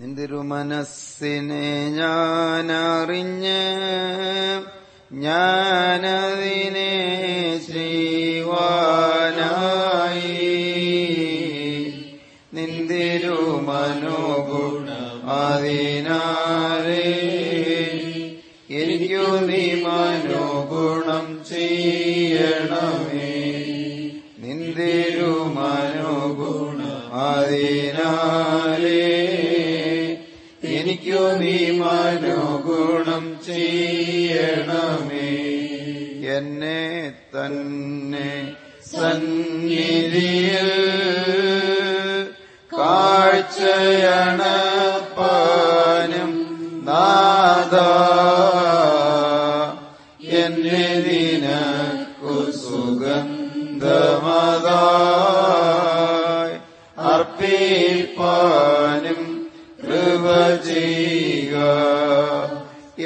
നിന്തിരുമനസ്സിനെ ഞാനറിഞ്ഞ് ഞാനതിനെ ചെയ്യുവാനായി എന്നെ തന്നെ സന്നിധിയിൽ കാഴ്ചയണപ്പാനും നാദ എന്നെ നിനക്കു സുഗന്ധമതായി അർപ്പിപ്പാനും കൃപ ചെയ്യുക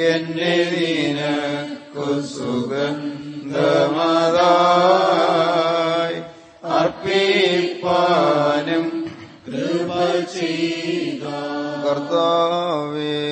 എന്നെ സുഗന്ധമതായി කර්තාවේ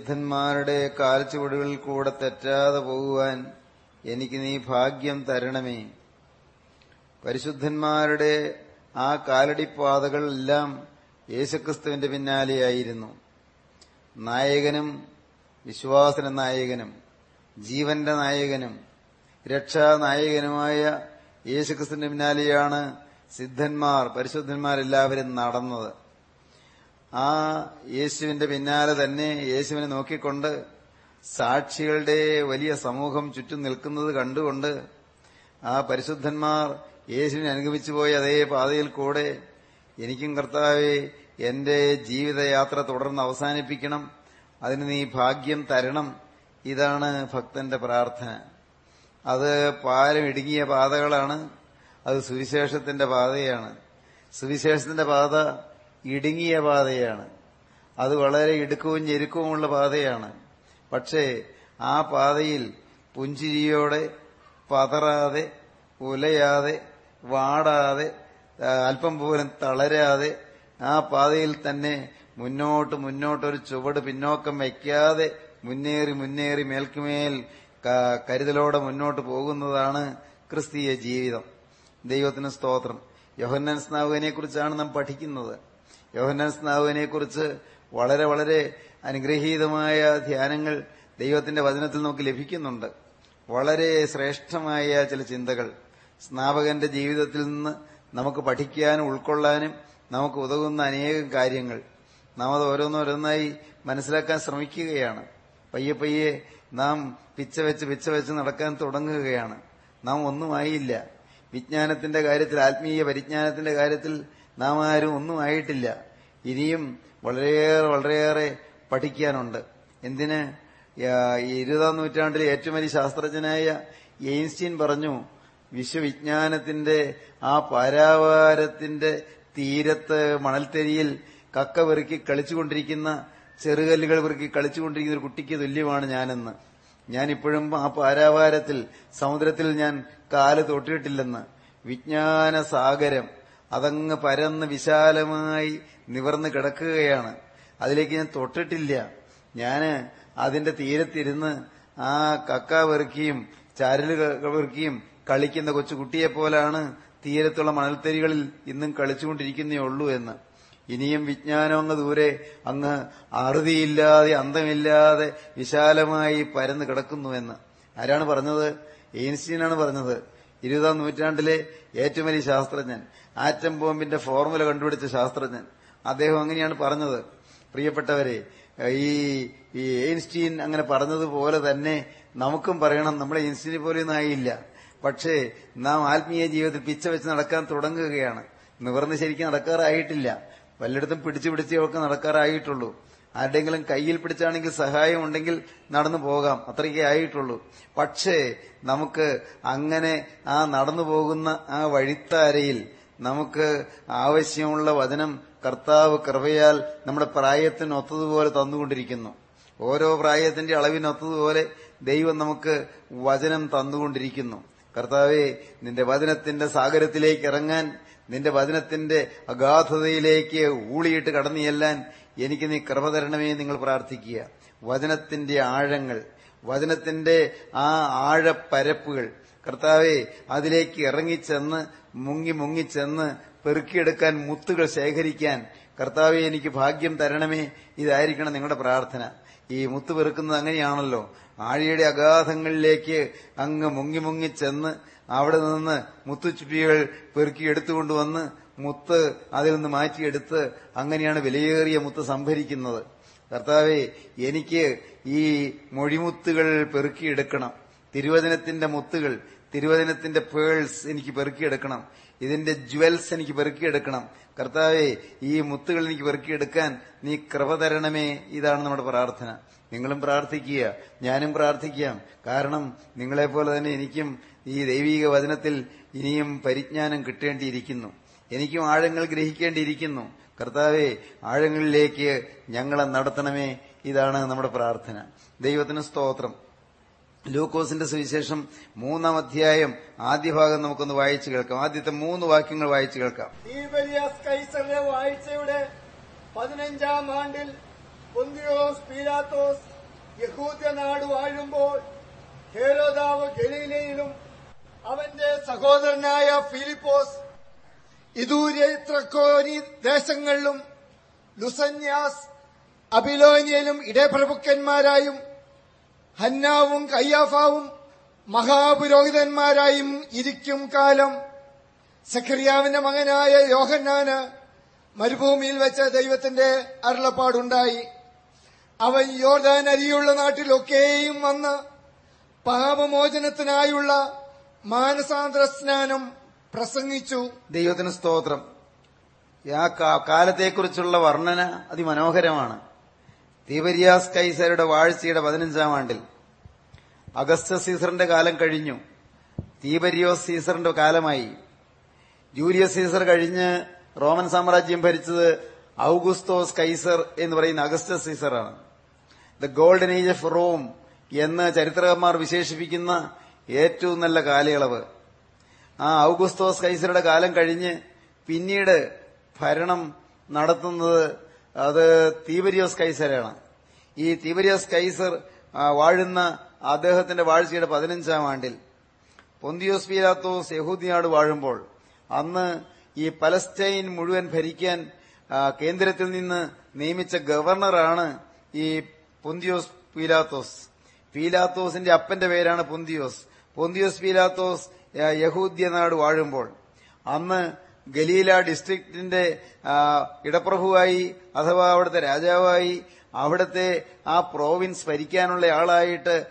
സിദ്ധന്മാരുടെ കാൽച്ചുവടുകളിൽ കൂടെ തെറ്റാതെ പോകുവാൻ എനിക്ക് നീ ഭാഗ്യം തരണമേ. പരിശുദ്ധന്മാരുടെ ആ കാലടിപ്പാതകളെല്ലാം യേശുക്രിസ്തുവിന്റെ പിന്നാലെയായിരുന്നു നായകനും വിശ്വാസന നായകനും ജീവന്റെ നായകനും രക്ഷാനായകനുമായ യേശുക്രിസ്തുവിന്റെ പിന്നാലെയാണ് സിദ്ധന്മാർ പരിശുദ്ധന്മാരെല്ലാവരും നടന്നത്. ആ യേശുവിന്റെ പിന്നാലെ തന്നെ യേശുവിനെ നോക്കിക്കൊണ്ട് സാക്ഷികളുടെ വലിയ സമൂഹം ചുറ്റും നിൽക്കുന്നത് കണ്ടുകൊണ്ട് ആ പരിശുദ്ധന്മാർ യേശുവിനെ അനുഗമിച്ചു പോയ അതേ പാതയിൽ കൂടെ എനിക്കും കർത്താവെ എന്റെ ജീവിതയാത്ര തുടർന്ന് അവസാനിപ്പിക്കണം. അതിന് നീ ഭാഗ്യം തരണം. ഇതാണ് ഭക്തന്റെ പ്രാർത്ഥന. അത് പാലം ഇടുങ്ങിയ പാതകളാണ്. അത് സുവിശേഷത്തിന്റെ പാതയാണ്. സുവിശേഷത്തിന്റെ പാത ഇടുങ്ങിയ പാതയാണ്. അത് വളരെ ഇടുക്കവും ഞെരുക്കവുമുള്ള പാതയാണ്. പക്ഷേ ആ പാതയിൽ പുഞ്ചിരിയോടെ പതറാതെ ഉലയാതെ വാടാതെ അല്പം പോലും തളരാതെ ആ പാതയിൽ തന്നെ മുന്നോട്ട് മുന്നോട്ടൊരു ചുവട് പിന്നോക്കം വയ്ക്കാതെ മുന്നേറി മുന്നേറി മേൽക്കുമേൽ കരുതലോടെ മുന്നോട്ട് പോകുന്നതാണ് ക്രിസ്തീയ ജീവിതം. ദൈവത്തിന് സ്തോത്രം. യോഹന്നാൻ സ്നാവുകനെ കുറിച്ചാണ് നാം പഠിക്കുന്നത്. യോഹന്നാൻ സ്നാവുവിനെ കുറിച്ച് വളരെ വളരെ അനുഗ്രഹീതമായ ധ്യാനങ്ങൾ ദൈവത്തിന്റെ വചനത്തിൽ നമുക്ക് ലഭിക്കുന്നുണ്ട്. വളരെ ശ്രേഷ്ഠമായ ചില ചിന്തകൾ. സ്നാപകന്റെ ജീവിതത്തിൽ നിന്ന് നമുക്ക് പഠിക്കാനും ഉൾക്കൊള്ളാനും നമുക്ക് ഉതകുന്ന അനേകം കാര്യങ്ങൾ. നാം അത് ഓരോന്നോരോന്നായി മനസ്സിലാക്കാൻ ശ്രമിക്കുകയാണ്. പയ്യെ പയ്യെ നാം പിച്ച വെച്ച് പിച്ച വെച്ച് നടക്കാൻ തുടങ്ങുകയാണ്. നാം ഒന്നുമായില്ല. വിജ്ഞാനത്തിന്റെ കാര്യത്തിൽ ആത്മീയ പരിജ്ഞാനത്തിന്റെ കാര്യത്തിൽ നാം ആരും ഒന്നും ആയിട്ടില്ല. ഇനിയും വളരെയേറെ വളരെയേറെ പഠിക്കാനുണ്ട്. എന്തിന്? ഇരുപതാം നൂറ്റാണ്ടിലെ ഏറ്റവും വലിയ ശാസ്ത്രജ്ഞനായ എയിൻസ്റ്റീൻ പറഞ്ഞു വിശ്വവിജ്ഞാനത്തിന്റെ ആ പാരാവാരത്തിന്റെ തീരത്ത് മണൽത്തരിയിൽ കക്ക വെറുക്കി കളിച്ചുകൊണ്ടിരിക്കുന്ന ചെറുകല്ലുകൾ വെറുക്കി കളിച്ചുകൊണ്ടിരിക്കുന്ന ഒരു കുട്ടിക്ക് തുല്യമാണ് ഞാനെന്ന്. ഞാനിപ്പോഴും ആ പാരാവാരത്തിൽ സമുദ്രത്തിൽ ഞാൻ കാൽ തൊട്ടിട്ടില്ലെന്ന്. വിജ്ഞാന സാഗരം അതങ്ങ് പരന്ന് വിശാലമായി നിവർന്ന് കിടക്കുകയാണ്. അതിലേക്ക് ഞാൻ തൊട്ടിട്ടില്ല. ഞാൻ അതിന്റെ തീരത്തിരുന്ന് ആ കക്ക വെറുക്കിയും ചരൽ വെറുക്കിയും കളിക്കുന്ന കൊച്ചു കുട്ടിയെപ്പോലാണ് തീരത്തുള്ള മണൽത്തരികളിൽ ഇന്നും കളിച്ചുകൊണ്ടിരിക്കുന്നേ ഉള്ളൂ എന്ന്. ഇനിയും വിജ്ഞാനം അങ്ങ് ദൂരെ അങ്ങ് അറുതിയില്ലാതെ അന്തമില്ലാതെ വിശാലമായി പരന്ന് കിടക്കുന്നുവെന്ന് ആരാണ് പറഞ്ഞത്? എയിൻസ്റ്റീനാണ് പറഞ്ഞത്. ഇരുപതാം നൂറ്റാണ്ടിലെ ഏറ്റവും വലിയ ശാസ്ത്രജ്ഞൻ. ആറ്റം ബോംബിന്റെ ഫോർമുല കണ്ടുപിടിച്ച ശാസ്ത്രജ്ഞൻ. അദ്ദേഹം അങ്ങനെയാണ് പറഞ്ഞത്. പ്രിയപ്പെട്ടവരെ ഈ ഈ എയിൻസ്റ്റീൻ അങ്ങനെ പറഞ്ഞതുപോലെ തന്നെ നമുക്കും പറയണം നമ്മളെ ഐൻസ്റ്റീനെ പോലെയൊന്നും ആയില്ല. പക്ഷേ നാം ആത്മീയ ജീവിതത്തിൽ പിച്ച വെച്ച് നടക്കാൻ തുടങ്ങുകയാണ്. നിവർന്ന് ശരിക്കും നടക്കാറായിട്ടില്ല. പലയിടത്തും പിടിച്ചു പിടിച്ചൊക്കെ നടക്കാറായിട്ടുള്ളൂ. ആരുടെങ്കിലും കയ്യിൽ പിടിച്ചാണെങ്കിൽ സഹായം ഉണ്ടെങ്കിൽ നടന്നു പോകാം. അത്രയ്ക്കേ ആയിട്ടുള്ളൂ. പക്ഷേ നമുക്ക് അങ്ങനെ ആ നടന്നു പോകുന്ന ആ വഴിത്താരയിൽ നമുക്ക് ആവശ്യമുള്ള വചനം കർത്താവ് കൃപയാൽ നമ്മുടെ പ്രായത്തിനൊത്തതുപോലെ തന്നുകൊണ്ടിരിക്കുന്നു. ഓരോ പ്രായത്തിന്റെ അളവിനൊത്തതുപോലെ ദൈവം നമുക്ക് വചനം തന്നുകൊണ്ടിരിക്കുന്നു. കർത്താവെ നിന്റെ വചനത്തിന്റെ സാഗരത്തിലേക്ക് ഇറങ്ങാൻ നിന്റെ വചനത്തിന്റെ അഗാധതയിലേക്ക് ഊളിയിട്ട് കടന്നു ചെല്ലാൻ എനിക്ക് നീ കൃപ തരണമേ നിങ്ങൾ പ്രാർത്ഥിക്കുക. വചനത്തിന്റെ ആഴങ്ങൾ വചനത്തിന്റെ ആ ആഴപ്പരപ്പുകൾ കർത്താവെ അതിലേക്ക് ഇറങ്ങിച്ചെന്ന് മുങ്ങി മുങ്ങിച്ചെന്ന് പെറുക്കിയെടുക്കാൻ മുത്തുകൾ ശേഖരിക്കാൻ കർത്താവെ എനിക്ക് ഭാഗ്യം തരണമേ. ഇതായിരിക്കണം നിങ്ങളുടെ പ്രാർത്ഥന. ഈ മുത്ത് പെറുക്കുന്നത് അങ്ങനെയാണല്ലോ. ആഴിയുടെ അഗാധങ്ങളിലേക്ക് അങ്ങ് മുങ്ങി മുങ്ങി ചെന്ന് അവിടെ നിന്ന് മുത്തുച്ചുപ്പികൾ പെറുക്കി എടുത്തുകൊണ്ടുവന്ന് മുത്ത് അതിൽ നിന്ന് മാറ്റിയെടുത്ത് അങ്ങനെയാണ് വിലയേറിയ മുത്ത് സംഭരിക്കുന്നത്. കർത്താവെ എനിക്ക് ഈ മൊഴിമുത്തുകൾ പെറുക്കിയെടുക്കണം. തിരുവചനത്തിന്റെ മുത്തുകൾ തിരുവചനത്തിന്റെ പേൾസ് എനിക്ക് പെറുക്കിയെടുക്കണം. ഇതിന്റെ ജ്വൽസ് എനിക്ക് പെറുക്കിയെടുക്കണം. കർത്താവെ ഈ മുത്തുകൾ എനിക്ക് പെറുക്കിയെടുക്കാൻ നീ കൃപ തരണമേ. ഇതാണ് നമ്മുടെ പ്രാർത്ഥന. നിങ്ങളും പ്രാർത്ഥിക്കുക. ഞാനും പ്രാർത്ഥിക്കാം. കാരണം നിങ്ങളെപ്പോലെ തന്നെ എനിക്കും ഈ ദൈവീക വചനത്തിൽ ഇനിയും പരിജ്ഞാനം കിട്ടേണ്ടിയിരിക്കുന്നു. എനിക്കും ആഴങ്ങൾ ഗ്രഹിക്കേണ്ടിയിരിക്കുന്നു. കർത്താവെ ആഴങ്ങളിലേക്ക് ഞങ്ങളെ നടത്തണമേ. ഇതാണ് നമ്മുടെ പ്രാർത്ഥന. ദൈവത്തിന് സ്തോത്രം. ലൂക്കോസിന്റെ സുവിശേഷം മൂന്നാം അധ്യായം ആദ്യ ഭാഗം നമുക്കൊന്ന് വായിച്ചു കേൾക്കാം. ആദ്യത്തെ മൂന്ന് വാക്യങ്ങൾ വായിച്ചു കേൾക്കാം. വായിച്ചയുടെ പതിനഞ്ചാം ആണ്ടിൽ പീലാത്തോസ് യഹൂദ്യ നാട് വാഴുമ്പോൾ ഹേരോദാവ് ഗലീലയിലും അവന്റെ സഹോദരനായ ഫിലിപ്പോസ് ഇദൂര്യത്രക്കോരി ദേശങ്ങളിലും ലുസന്യാസ് അബിലോനിയയിലും ഇടപ്രഭുക്കന്മാരായും ഹന്നാവും കയ്യാഫാവും മഹാപുരോഹിതന്മാരായും ഇരിക്കും കാലം. സഖറിയാവിന്റെ മകനായ യോഹന്നാന് മരുഭൂമിയിൽ വെച്ച ദൈവത്തിന്റെ അരുളപ്പാടുണ്ടായി. അവൻ യോർദാൻ അരിയുള്ള നാട്ടിലൊക്കെയും വന്ന് പാപമോചനത്തിനായുള്ള മാനസാന്തര സ്നാനം പ്രസംഗിച്ചു. ദൈവത്തിന് സ്തോത്രം. കാലത്തെക്കുറിച്ചുള്ള വർണന അതിമനോഹരമാണ്. തീവരിയാസ് കൈസരുടെ വാഴ്ചയുടെ പതിനഞ്ചാം ആണ്ടിൽ അഗസ്റ്റസ് സീസറിന്റെ കാലം കഴിഞ്ഞു. തീബരിയോസ് സീസറിന്റെ കാലമായി. ജൂലിയസ് സീസർ കഴിഞ്ഞ് റോമൻ സാമ്രാജ്യം ഭരിച്ചത് ഔഗുസ്തോസ് കൈസർ എന്ന് പറയുന്ന Augustus സീസറാണ്. The golden age of Rome എന്ന് ചരിത്രകാരന്മാർ വിശേഷിപ്പിക്കുന്ന ഏറ്റവും നല്ല കാലയളവ്. ആ ഔഗുസ്തോസ് കൈസറുടെ കാലം കഴിഞ്ഞ് പിന്നീട് ഭരണം നടത്തുന്നത് അത് തീവരിയോസ് കൈസരാണ് ഈ തീവരിയോസ് കൈസർ വാഴുന്ന അദ്ദേഹത്തിന്റെ വാഴ്ചയുടെ പതിനഞ്ചാം ആണ്ടിൽ പൊന്തിയോസ് പീലാത്തോസ് യഹൂദിയാട് വാഴുമ്പോൾ അന്ന് ഈ പലസ്റ്റൈൻ മുഴുവൻ ഭരിക്കാൻ കേന്ദ്രത്തിൽ നിന്ന് നിയമിച്ച ഗവർണറാണ് ഈ പൊന്തിയോസ് പീലാത്തോസ്. പീലാത്തോസിന്റെ അപ്പന്റെ പേരാണ് പൊന്തിയോസ്. പൊന്തിയോസ് പീലാത്തോസ് യഹൂദ്യ നാട് വാഴുമ്പോൾ അന്ന് ഗലീല ഡിസ്ട്രിക്റ്റിന്റെ ഇടപ്രഭുവായി അഥവാ അവിടുത്തെ രാജാവായി അവിടുത്തെ ആ പ്രോവിൻസ് ഭരിക്കാനുള്ള ആളായിട്ട്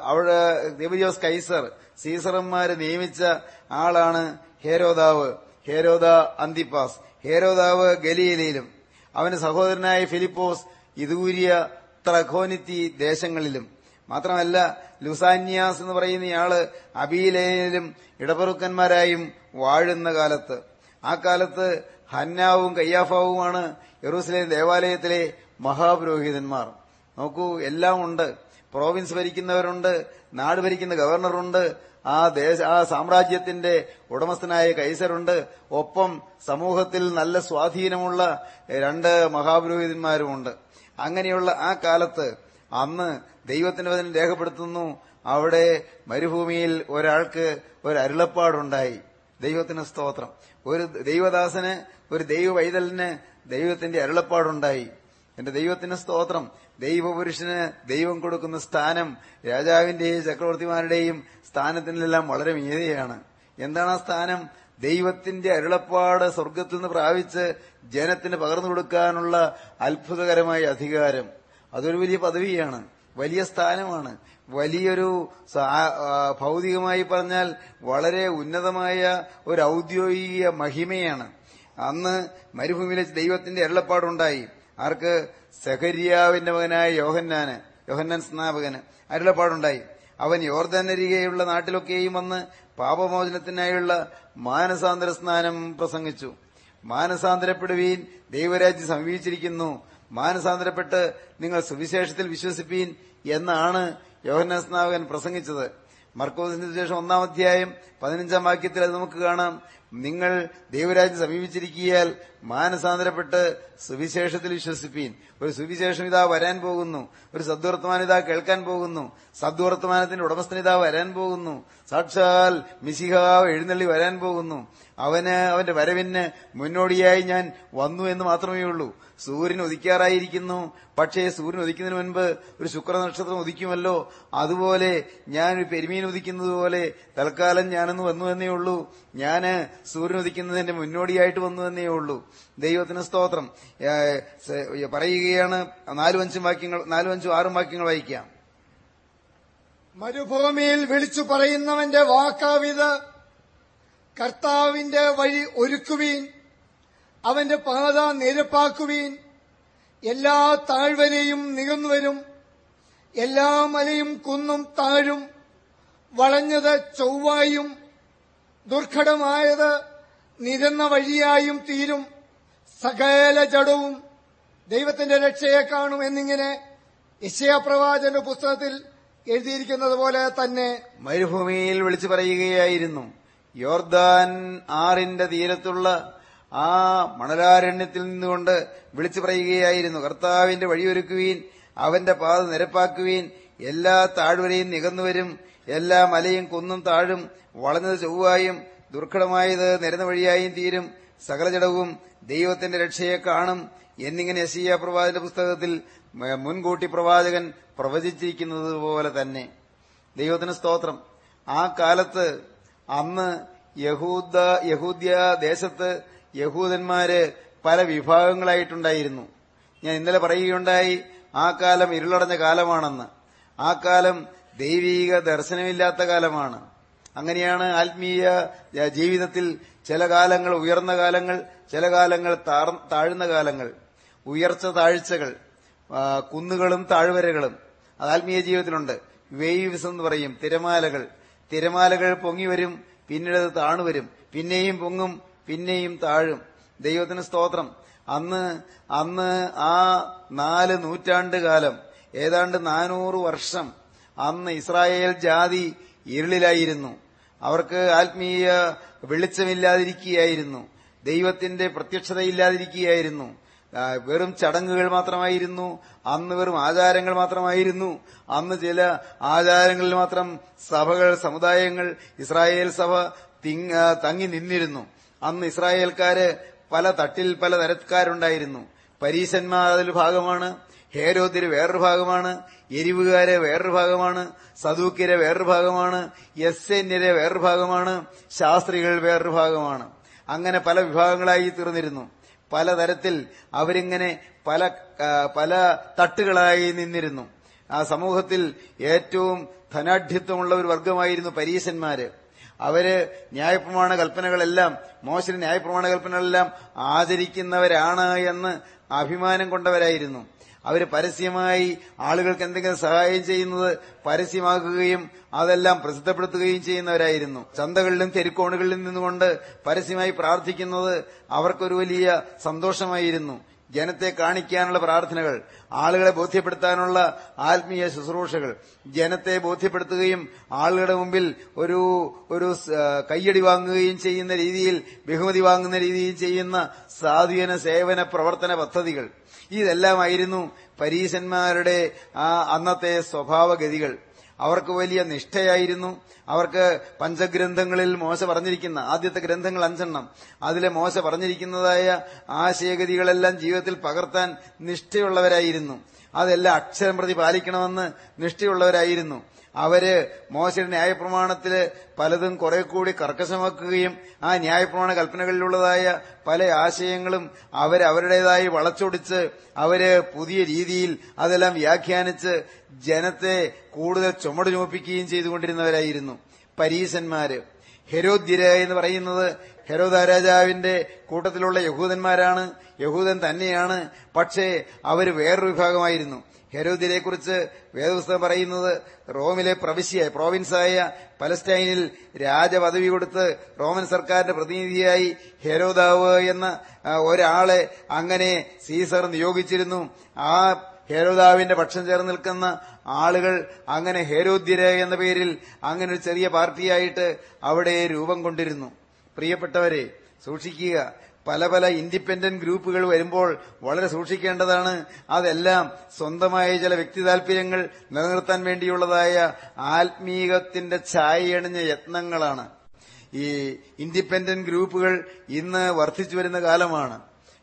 അവിടെ ദേവജോസ് കൈസർ സീസറന്മാര് നിയമിച്ച ആളാണ് ഹേരോദാവ്. ഹേരോദ അന്തിപ്പാസ്. ഹേരോദാവ് ഗലീലയിലും അവന് സഹോദരനായ ഫിലിപ്പോസ് ഇതൂരിയ ത്രഖോനിത്തി ദേശങ്ങളിലും. മാത്രമല്ല ലുസാന്യാസ് എന്ന് പറയുന്നയാൾ അബീലയിലും ഇടപെറുക്കന്മാരായും വാഴുന്ന കാലത്ത്. ആ കാലത്ത് ഹന്നാവും കയ്യാഫാവുമാണ് യെറൂസലേം ദേവാലയത്തിലെ മഹാപുരോഹിതന്മാർ. നോക്കൂ എല്ലാം ഉണ്ട്. പ്രോവിൻസ് ഭരിക്കുന്നവരുണ്ട് നാട് ഭരിക്കുന്ന ഗവർണറുണ്ട് ആ ആ സാമ്രാജ്യത്തിന്റെ ഉടമസ്ഥനായ കൈസറുണ്ട് ഒപ്പം സമൂഹത്തിൽ നല്ല സ്വാധീനമുള്ള രണ്ട് മഹാപുരോഹിതന്മാരുമുണ്ട്. അങ്ങനെയുള്ള ആ കാലത്ത് അന്ന് ദൈവത്തിന്റെ വചനം രേഖപ്പെടുത്തുന്നു. അവിടെ മരുഭൂമിയിൽ ഒരാൾക്ക് ഒരു അരുളപ്പാടുണ്ടായി ദൈവത്തിന് സ്തോത്രം. ഒരു ദൈവദാസന് ഒരു ദൈവ വൈതലിന് ദൈവത്തിന്റെ അരുളപ്പാടുണ്ടായി. എന്റെ ദൈവത്തിന് സ്തോത്രം. ദൈവപുരുഷന് ദൈവം കൊടുക്കുന്ന സ്ഥാനം രാജാവിന്റെയും ചക്രവർത്തിമാരുടെയും സ്ഥാനത്തിനെല്ലാം വളരെ മീതയാണ്. എന്താണ് ആ സ്ഥാനം? ദൈവത്തിന്റെ അരുളപ്പാട് സ്വർഗത്തിൽ നിന്ന് പ്രാപിച്ച് ജനത്തിന് പകർന്നു കൊടുക്കാനുള്ള അത്ഭുതകരമായ അധികാരം. അതൊരു വലിയ പദവിയാണ്. വലിയ സ്ഥാനമാണ്. വലിയൊരു ഭൗതികമായി പറഞ്ഞാൽ വളരെ ഉന്നതമായ ഒരു ഔദ്യോഗിക മഹിമയാണ്. അന്ന് മരുഭൂമിയിലെ ദൈവത്തിന്റെ അരുളപ്പാടുണ്ടായി. ആർക്ക്? സഹരിയാവിന്റെ മകനായ യോഹന്നാന് യോഹന്നാൻ സ്നാപകന് അരുളപ്പാടുണ്ടായി. അവൻ യോർദാനരികെയുള്ള നാട്ടിലൊക്കെയും വന്ന് പാപമോചനത്തിനായുള്ള മാനസാന്തര സ്നാനം പ്രസംഗിച്ചു. മാനസാന്തരപ്പെടുവീൻ ദൈവരാജ്യം സമീപിച്ചിരിക്കുന്നു. മാനസാന്തരപ്പെട്ട് നിങ്ങൾ സുവിശേഷത്തിൽ വിശ്വസിപ്പീൻ എന്നാണ് യോഹന്നാൻ സ്നാപകൻ പ്രസംഗിച്ചത്. മർക്കോസിന് ശേഷം ഒന്നാം അധ്യായം പതിനഞ്ചാം വാക്യത്തിൽ അത് നമുക്ക് കാണാം. നിങ്ങൾ ദൈവരാജ്യം സമീപിച്ചിരിക്കിയാൽ മാനസാന്തരപ്പെട്ട് സുവിശേഷത്തിൽ വിശ്വസിപ്പീൻ. ഒരു സുവിശേഷം ഇതാ വരാൻ പോകുന്നു. ഒരു സദ്വർത്തമാനം ഇതാ കേൾക്കാൻ പോകുന്നു. സദ്വർത്തമാനത്തിന്റെ ഉടമസ്ഥൻ ഇതാ വരാൻ പോകുന്നു. സാക്ഷാൽ മിശിഹാവ് എഴുന്നള്ളി വരാൻ പോകുന്നു. അവന് അവന്റെ വരവിന് മുന്നോടിയായി ഞാൻ വന്നു എന്ന് മാത്രമേ ഉള്ളൂ സൂര്യൻ ഉദിക്കാറായിരിക്കുന്നു. പക്ഷേ സൂര്യൻ ഉദിക്കുന്നതിന് മുൻപ് ഒരു ശുക്രനക്ഷത്രം ഉദിക്കുമല്ലോ. അതുപോലെ ഞാൻ ഒരു പെരുമീൻ ഉദിക്കുന്നത് പോലെ തൽക്കാലം ഞാനൊന്ന് വന്നു എന്നേ ഉള്ളൂ. ഞാൻ സൂര്യൻ ഉദിക്കുന്നതിന്റെ മുന്നോടിയായിട്ട് വന്നു എന്നേ ഉള്ളൂ. ദൈവത്തിന് സ്തോത്രം. പറയുകയാണ്. നാലും അഞ്ചും വാക്യങ്ങൾ നാലും അഞ്ചും ആറും വാക്യങ്ങൾ വായിക്കാം. മരുഭൂമിയിൽ വിളിച്ചു പറയുന്നവന്റെ വാക്കാവിത് കർത്താവിന്റെ വഴി ഒരുക്കുവീൻ. അവന്റെ പാത നിരപ്പാക്കുവീൻ. എല്ലാ താഴ്വരയും നികന്നുവരും. എല്ലാ മലയും കുന്നും താഴും. വളഞ്ഞത് ചൊവ്വായും ദുർഘടമായത് നിരന്ന വഴിയായും തീരും. സകല ജഡവും ദൈവത്തിന്റെ രക്ഷയെ കാണും എന്നിങ്ങനെ യശയാപ്രവാചന്റെ പുസ്തകത്തിൽ എഴുതിയിരിക്കുന്നത് പോലെ തന്നെ മരുഭൂമിയിൽ വിളിച്ചു പറയുകയായിരുന്നു. യോർദാൻ ആറിന്റെ തീരത്തുള്ള ആ മണലാരണ്യത്തിൽ നിന്നുകൊണ്ട് വിളിച്ചു പറയുകയായിരുന്നു കർത്താവിന്റെ വഴിയൊരുക്കുവീൻ അവന്റെ പാത നിരപ്പാക്കുവീൻ എല്ലാ താഴ്വരയും നികന്നുവരും എല്ലാ മലയും കുന്നും താഴും വളഞ്ഞത് ചൊവ്വായും ദുർഘടമായത് നിരന്ന വഴിയായും തീരും സകല ജടവും ദൈവത്തിന്റെ രക്ഷയെ കാണും എന്നിങ്ങനെ എസ് പ്രവാചക പുസ്തകത്തിൽ മുൻകൂട്ടി പ്രവാചകൻ പ്രവചിച്ചിരിക്കുന്നത് പോലെ തന്നെ. ദൈവത്തിന് സ്തോത്രം. ആ കാലത്ത് അന്ന് യഹൂദ യഹൂദ്യ ദേശത്ത് യഹൂദന്മാര് പല വിഭാഗങ്ങളായിട്ടുണ്ടായിരുന്നു. ഞാൻ ഇന്നലെ പറയുകയുണ്ടായി ആ കാലം ഇരുളടഞ്ഞ കാലമാണെന്ന്. ആ കാലം ദൈവീക ദർശനമില്ലാത്ത കാലമാണ്. അങ്ങനെയാണ് ആത്മീയ ജീവിതത്തിൽ ചില കാലങ്ങൾ ഉയർന്ന കാലങ്ങൾ ചില കാലങ്ങൾ താഴ്ന്ന കാലങ്ങൾ ഉയർച്ച താഴ്ചകൾ കുന്നുകളും താഴ്വരകളും. അത് ആത്മീയ ജീവിതത്തിലുണ്ട്. വേവ്സ് എന്ന് പറയും തിരമാലകൾ. തിരമാലകൾ പൊങ്ങി വരും പിന്നീട് താണുവരും പിന്നെയും പൊങ്ങും പിന്നെയും താഴും. ദൈവത്തിന് സ്തോത്രം. അന്ന് അന്ന് ആ നാല് നൂറ്റാണ്ട് കാലം ഏതാണ്ട് നാനൂറ് വർഷം അന്ന് ഇസ്രായേൽ ജാതി ഇരുളിലായിരുന്നു. അവർക്ക് ആത്മീയ വെളിച്ചമില്ലാതിരിക്കുകയായിരുന്നു. ദൈവത്തിന്റെ പ്രത്യക്ഷതയില്ലാതിരിക്കുകയായിരുന്നു. വെറും ചടങ്ങുകൾ മാത്രമായിരുന്നു. അന്ന് വെറും ആചാരങ്ങൾ മാത്രമായിരുന്നു. അന്ന് ചില ആചാരങ്ങളിൽ മാത്രം സഭകൾ സമുദായങ്ങൾ ഇസ്രായേൽ സഭ തിങ്- തങ്ങി നിന്നിരുന്നു. അന്ന് ഇസ്രായേൽക്കാര് പല തട്ടിൽ പല തരക്കാരുണ്ടായിരുന്നു. പരീശന്മാർ അതിൽ ഭാഗമാണ് ഹേരോദ്യര് വേറൊരു ഭാഗമാണ് എരിവുകാരെ വേറൊരു ഭാഗമാണ് സദൂക്കിരെ വേറൊരു ഭാഗമാണ് എസ് എന്യരെ വേറൊരു ഭാഗമാണ് ശാസ്ത്രികൾ വേറൊരു ഭാഗമാണ്. അങ്ങനെ പല വിഭാഗങ്ങളായി തീർന്നിരുന്നു. പലതരത്തിൽ അവരിങ്ങനെ പല പല തട്ടുകളായി നിന്നിരുന്നു. ആ സമൂഹത്തിൽ ഏറ്റവും ധനാഢ്യത്വമുള്ള ഒരു വർഗമായിരുന്നു പരീശന്മാര്. അവർ ന്യായപ്രമാണ കൽപ്പനകളെല്ലാം മോശന് ന്യായപ്രമാണ കൽപ്പനകളെല്ലാം ആചരിക്കുന്നവരാണ് എന്ന് അഭിമാനം കൊണ്ടവരായിരുന്നു. അവർ പരസ്യമായി ആളുകൾക്ക് എന്തെങ്കിലും സഹായം ചെയ്യുന്നത് പരസ്യമാക്കുകയും അതെല്ലാം പ്രസിദ്ധപ്പെടുത്തുകയും ചെയ്യുന്നവരായിരുന്നു. ചന്തകളിലും തെരുക്കോണുകളിലും നിന്നുകൊണ്ട് പരസ്യമായി പ്രാർത്ഥിക്കുന്നത് അവർക്കൊരു വലിയ സന്തോഷമായിരുന്നു. ജനത്തെ കാണിക്കാനുള്ള പ്രാർത്ഥനകൾ ആളുകളെ ബോധ്യപ്പെടുത്താനുള്ള ആത്മീയ ശുശ്രൂഷകൾ. ജനത്തെ ബോധ്യപ്പെടുത്തുകയും ആളുകളുടെ മുമ്പിൽ ഒരു ഒരു കയ്യടി വാങ്ങുകയും ചെയ്യുന്ന രീതിയിൽ ബഹുമതി വാങ്ങുന്ന രീതിയിൽ ചെയ്യുന്ന സാധുജന സേവന പ്രവർത്തന പദ്ധതികൾ. ഇതെല്ലാമായിരുന്നു പരീശന്മാരുടെ ആ അന്നത്തെ സ്വഭാവഗതികൾ. അവർക്ക് വലിയ നിഷ്ഠയായിരുന്നു. അവർക്ക് പഞ്ചഗ്രന്ഥങ്ങളിൽ മോശ പറഞ്ഞിരിക്കുന്ന ആദ്യത്തെ ഗ്രന്ഥങ്ങൾ അഞ്ചെണ്ണം. അതിലെ മോശ പറഞ്ഞിരിക്കുന്നതായ ആശയഗതികളെല്ലാം ജീവിതത്തിൽ പകർത്താൻ നിഷ്ഠയുള്ളവരായിരുന്നു. അതെല്ലാം അക്ഷരം പ്രതി പാലിക്കണമെന്ന് നിഷ്ഠയുള്ളവരായിരുന്നു. അവർ മോശയുടെ ന്യായപ്രമാണത്തിൽ പലതും കുറെ കൂടി കർക്കശമാക്കുകയും ആ ന്യായപ്രമാണ കൽപ്പനകളിലുള്ളതായ പല ആശയങ്ങളും അവരവരുടേതായി വളച്ചൊടിച്ച് അവർ പുതിയ രീതിയിൽ അതെല്ലാം വ്യാഖ്യാനിച്ച് ജനത്തെ കൂടുതൽ ചുമട് ചുമപ്പിക്കുകയും ചെയ്തുകൊണ്ടിരുന്നവരായിരുന്നു. പരീശന്മാര് ഹെരോദ്യര് എന്ന് പറയുന്നത് ഹെരോദ രാജാവിന്റെ കൂട്ടത്തിലുള്ള യഹൂദന്മാരാണ്. യഹൂദൻ തന്നെയാണ്. പക്ഷേ അവർ വേറൊരു വിഭാഗമായിരുന്നു. ഹെരോദ്യരെക്കുറിച്ച് വേദപുസ്തകം പറയുന്നത് റോമിലെ പ്രവിശ്യ പ്രോവിൻസായ പലസ്റ്റൈനിൽ രാജപദവി കൊടുത്ത് റോമൻ സർക്കാരിന്റെ പ്രതിനിധിയായി ഹെരോദാവ് എന്ന ഒരാളെ അങ്ങനെ സീസർ നിയോഗിച്ചിരുന്നു. ആ ഹേരോദാവിന്റെ പക്ഷം ചേർന്ന് നിൽക്കുന്ന ആളുകൾ അങ്ങനെ ഹേരോദ്യര് എന്ന പേരിൽ അങ്ങനെ ഒരു ചെറിയ പാർട്ടിയായിട്ട് അവിടെ രൂപം കൊണ്ടിരുന്നു. പ്രിയപ്പെട്ടവരെ സൂക്ഷിക്കുക പല പല ഇൻഡിപെൻഡന്റ് ഗ്രൂപ്പുകൾ വരുമ്പോൾ വളരെ സൂക്ഷിക്കേണ്ടതാണ് അതെല്ലാം സ്വന്തമായ ചില വ്യക്തി താല്പര്യങ്ങൾ നിലനിർത്താൻ വേണ്ടിയുള്ളതായ ആത്മീകത്തിന്റെ ഛായയണിഞ്ഞ യത്നങ്ങളാണ്. ഈ ഇൻഡിപെൻഡന്റ് ഗ്രൂപ്പുകൾ ഇന്ന് വർദ്ധിച്ചു വരുന്ന കാലമാണ്.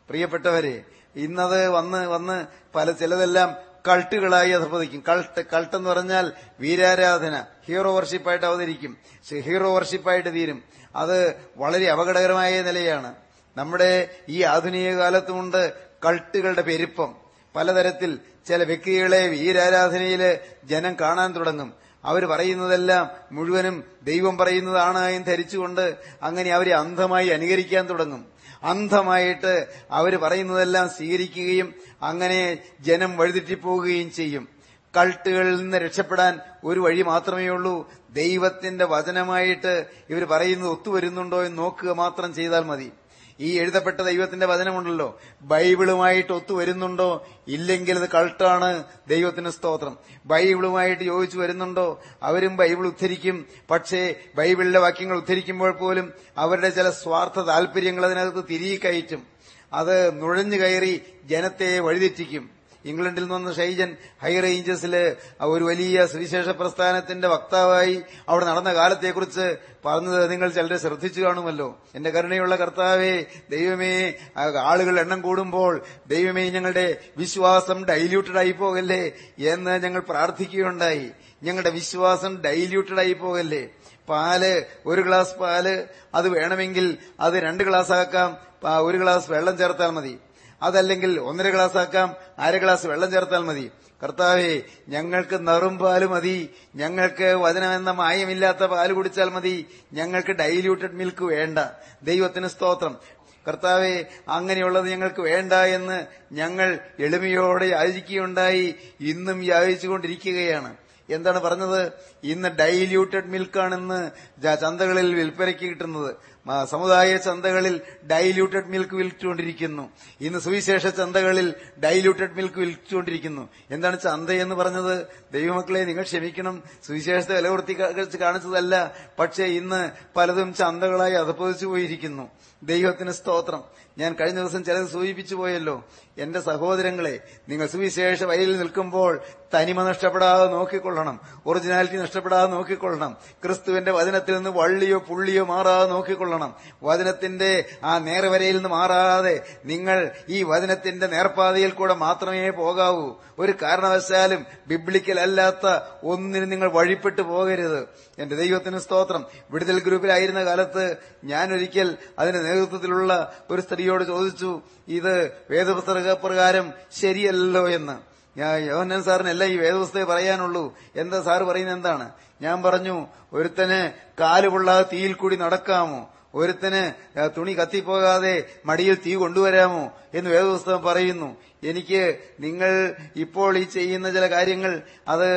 പ്രിയപ്പെട്ടവരെ ഇന്നത് വന്ന് വന്ന് പല ചിലതെല്ലാം കൾട്ടുകളായി അധപതിക്കും. കൾട്ട് കൾട്ട് എന്ന് പറഞ്ഞാൽ വീരാരാധന ഹീറോ വർഷിപ്പായിട്ട് അവതരിക്കും. ഹീറോ വർഷിപ്പായിട്ട് തീരും. അത് വളരെ അപകടകരമായ നിലയാണ്. നമ്മുടെ ഈ ആധുനിക കാലത്തുമുണ്ട് കൾട്ടുകളുടെ പെരുപ്പം. പലതരത്തിൽ ചില വ്യക്തികളെ വീരാരാധനയിൽ ജനം കാണാൻ തുടങ്ങും. അവർ പറയുന്നതെല്ലാം മുഴുവനും ദൈവം പറയുന്നതാണ് എന്ന് ധരിച്ചുകൊണ്ട് അങ്ങനെ അവരെ അന്ധമായി അനുകരിക്കാൻ തുടങ്ങും. അന്ധമായിട്ട് അവർ പറയുന്നതെല്ലാം സ്വീകരിക്കുകയും അങ്ങനെ ജനം വഴിതെറ്റിപ്പോവുകയും ചെയ്യും. കൾട്ടുകളിൽ നിന്ന് രക്ഷപ്പെടാൻ ഒരു വഴി മാത്രമേ ഉള്ളൂ. ദൈവത്തിന്റെ വചനമായിട്ട് ഇവർ പറയുന്നത് ഒത്തുവരുന്നുണ്ടോ എന്ന് നോക്കുക മാത്രം ചെയ്താൽ മതി. ഈ എഴുതപ്പെട്ട ദൈവത്തിന്റെ വചനമുണ്ടല്ലോ. ബൈബിളുമായിട്ട് ഒത്തു വരുന്നുണ്ടോ? ഇല്ലെങ്കിൽ അത് കൾട്ടാണ് ദൈവത്തിന് സ്തോത്രം. ബൈബിളുമായിട്ട് യോജിച്ചു വരുന്നുണ്ടോ? അവരും ബൈബിൾ ഉദ്ധരിക്കും. പക്ഷേ ബൈബിളിലെ വാക്യങ്ങൾ ഉദ്ധരിക്കുമ്പോൾ പോലും അവരുടെ ചില സ്വാർത്ഥ താല്പര്യങ്ങൾ അതിനകത്ത് തിരികെ കയറ്റും. അത് നുഴഞ്ഞു കയറി ജനത്തെ വഴിതെറ്റിക്കും. ഇംഗ്ലണ്ടിൽ നിന്ന് ഷൈജൻ ഹൈ റേഞ്ചസിൽ ഒരു വലിയ സുവിശേഷ പ്രസ്ഥാനത്തിന്റെ വക്താവായി അവിടെ നടന്ന കാലത്തെക്കുറിച്ച് പറഞ്ഞത് നിങ്ങൾ ചിലരെ ശ്രദ്ധിച്ചു കാണുമല്ലോ. എന്റെ കരുണയുള്ള കർത്താവേ ദൈവമേ ആളുകൾ എണ്ണം കൂടുമ്പോൾ ദൈവമേ ഞങ്ങളുടെ വിശ്വാസം ഡൈല്യൂട്ടഡ് ആയി പോകല്ലേ എന്ന് ഞങ്ങൾ പ്രാർത്ഥിക്കുകയുണ്ടായി. ഞങ്ങളുടെ വിശ്വാസം ഡൈല്യൂട്ടഡ് ആയി പോകല്ലേ? പാൽ ഒരു ഗ്ലാസ് പാൽ അത് വേണമെങ്കിൽ അത് രണ്ട് ഗ്ലാസ് ആക്കാം. ഒരു ഗ്ലാസ് വെള്ളം ചേർത്താൽ മതി. അതല്ലെങ്കിൽ ഒന്നര ഗ്ലാസ് ആക്കാം അര ഗ്ലാസ് വെള്ളം ചേർത്താൽ മതി. കർത്താവേ ഞങ്ങൾക്ക് നറും പാൽ മതി. ഞങ്ങൾക്ക് വചനമെന്ന മായമില്ലാത്ത പാൽ കുടിച്ചാൽ മതി. ഞങ്ങൾക്ക് ഡൈല്യൂട്ടഡ് മിൽക്ക് വേണ്ട. ദൈവത്തിന് സ്തോത്രം. കർത്താവെ അങ്ങനെയുള്ളത് ഞങ്ങൾക്ക് വേണ്ട എന്ന് ഞങ്ങൾ എളിമയോടെ യാചിക്കുകയുണ്ടായി. ഇന്നും യാചിച്ചുകൊണ്ടിരിക്കുകയാണ്. എന്താണ് പറഞ്ഞത്? ഇന്ന് ഡൈല്യൂട്ടഡ് മിൽക്കാണെന്ന് ചന്തകളിൽ വിൽപ്പനയ്ക്ക് കിട്ടുന്നത്. സമുദായ ചന്തകളിൽ ഡൈല്യൂട്ടഡ് മിൽക്ക് വിൽച്ചുകൊണ്ടിരിക്കുന്നു. ഇന്ന് സുവിശേഷ ചന്തകളിൽ ഡൈല്യൂട്ടഡ് മിൽക്ക് വിൽച്ചുകൊണ്ടിരിക്കുന്നു. എന്താണ് ചന്തയെന്ന് പറഞ്ഞത്? ദൈവമക്കളെ നിങ്ങൾ ക്ഷമിക്കണം. സുവിശേഷത്തെ വില കാണിച്ചതല്ല. പക്ഷേ ഇന്ന് പലതും ചന്തകളായി അധപ്പതിച്ചു പോയിരിക്കുന്നു ദൈവത്തിന് സ്തോത്രം. ഞാൻ കഴിഞ്ഞ ദിവസം ചിലത് സൂചിപ്പിച്ചു പോയല്ലോ. എന്റെ സഹോദരങ്ങളെ നിങ്ങൾ സുവിശേഷ വയലിൽ നിൽക്കുമ്പോൾ തനിമ നഷ്ടപ്പെടാതെ നോക്കിക്കൊള്ളണം. ഒറിജിനാലിറ്റി നഷ്ടപ്പെടാതെ നോക്കിക്കൊള്ളണം. ക്രിസ്തുവിന്റെ വചനത്തിൽ നിന്ന് വള്ളിയോ പുള്ളിയോ മാറാതെ നോക്കിക്കൊള്ളണം. വചനത്തിന്റെ ആ നേർവരയിൽ നിന്ന് മാറാതെ നിങ്ങൾ ഈ വചനത്തിന്റെ നേർപ്പാതയിൽ കൂടെ മാത്രമേ പോകാവൂ. ഒരു കാരണവശാലും ബിബ്ലിക്കൽ അല്ലാത്ത ഒന്നിനും നിങ്ങൾ വഴിപ്പെട്ടു പോകരുത്. എന്റെ ദൈവത്തിന് സ്തോത്രം. വിടുതൽ ഗ്രൂപ്പിലായിരുന്ന കാലത്ത് ഞാനൊരിക്കൽ അതിന്റെ നേതൃത്വത്തിലുള്ള ഒരു സ്ത്രീയോട് ചോദിച്ചു ഇത് വേദപുസ്തക പ്രകാരം ശരിയല്ലോ എന്ന്? ഞാൻ യോഹന്നൻ സാറിനല്ല ഈ വേദപുസ്തകം പറയാനുള്ളൂ. എന്താ സാറ് പറയുന്നത് എന്താണ്? ഞാൻ പറഞ്ഞു ഒരുത്തന് കാലുകൊള്ളാതെ തീയിൽ കൂടി നടക്കാമോ? ഒരുത്തന് തുണി കത്തിപ്പോകാതെ മടിയിൽ തീ കൊണ്ടുവരാമോ? എന്ന് വേദപുസ്തകം പറയുന്നു. എനിക്ക് നിങ്ങൾ ഇപ്പോൾ ഈ ചെയ്യുന്ന ചില കാര്യങ്ങൾ അത്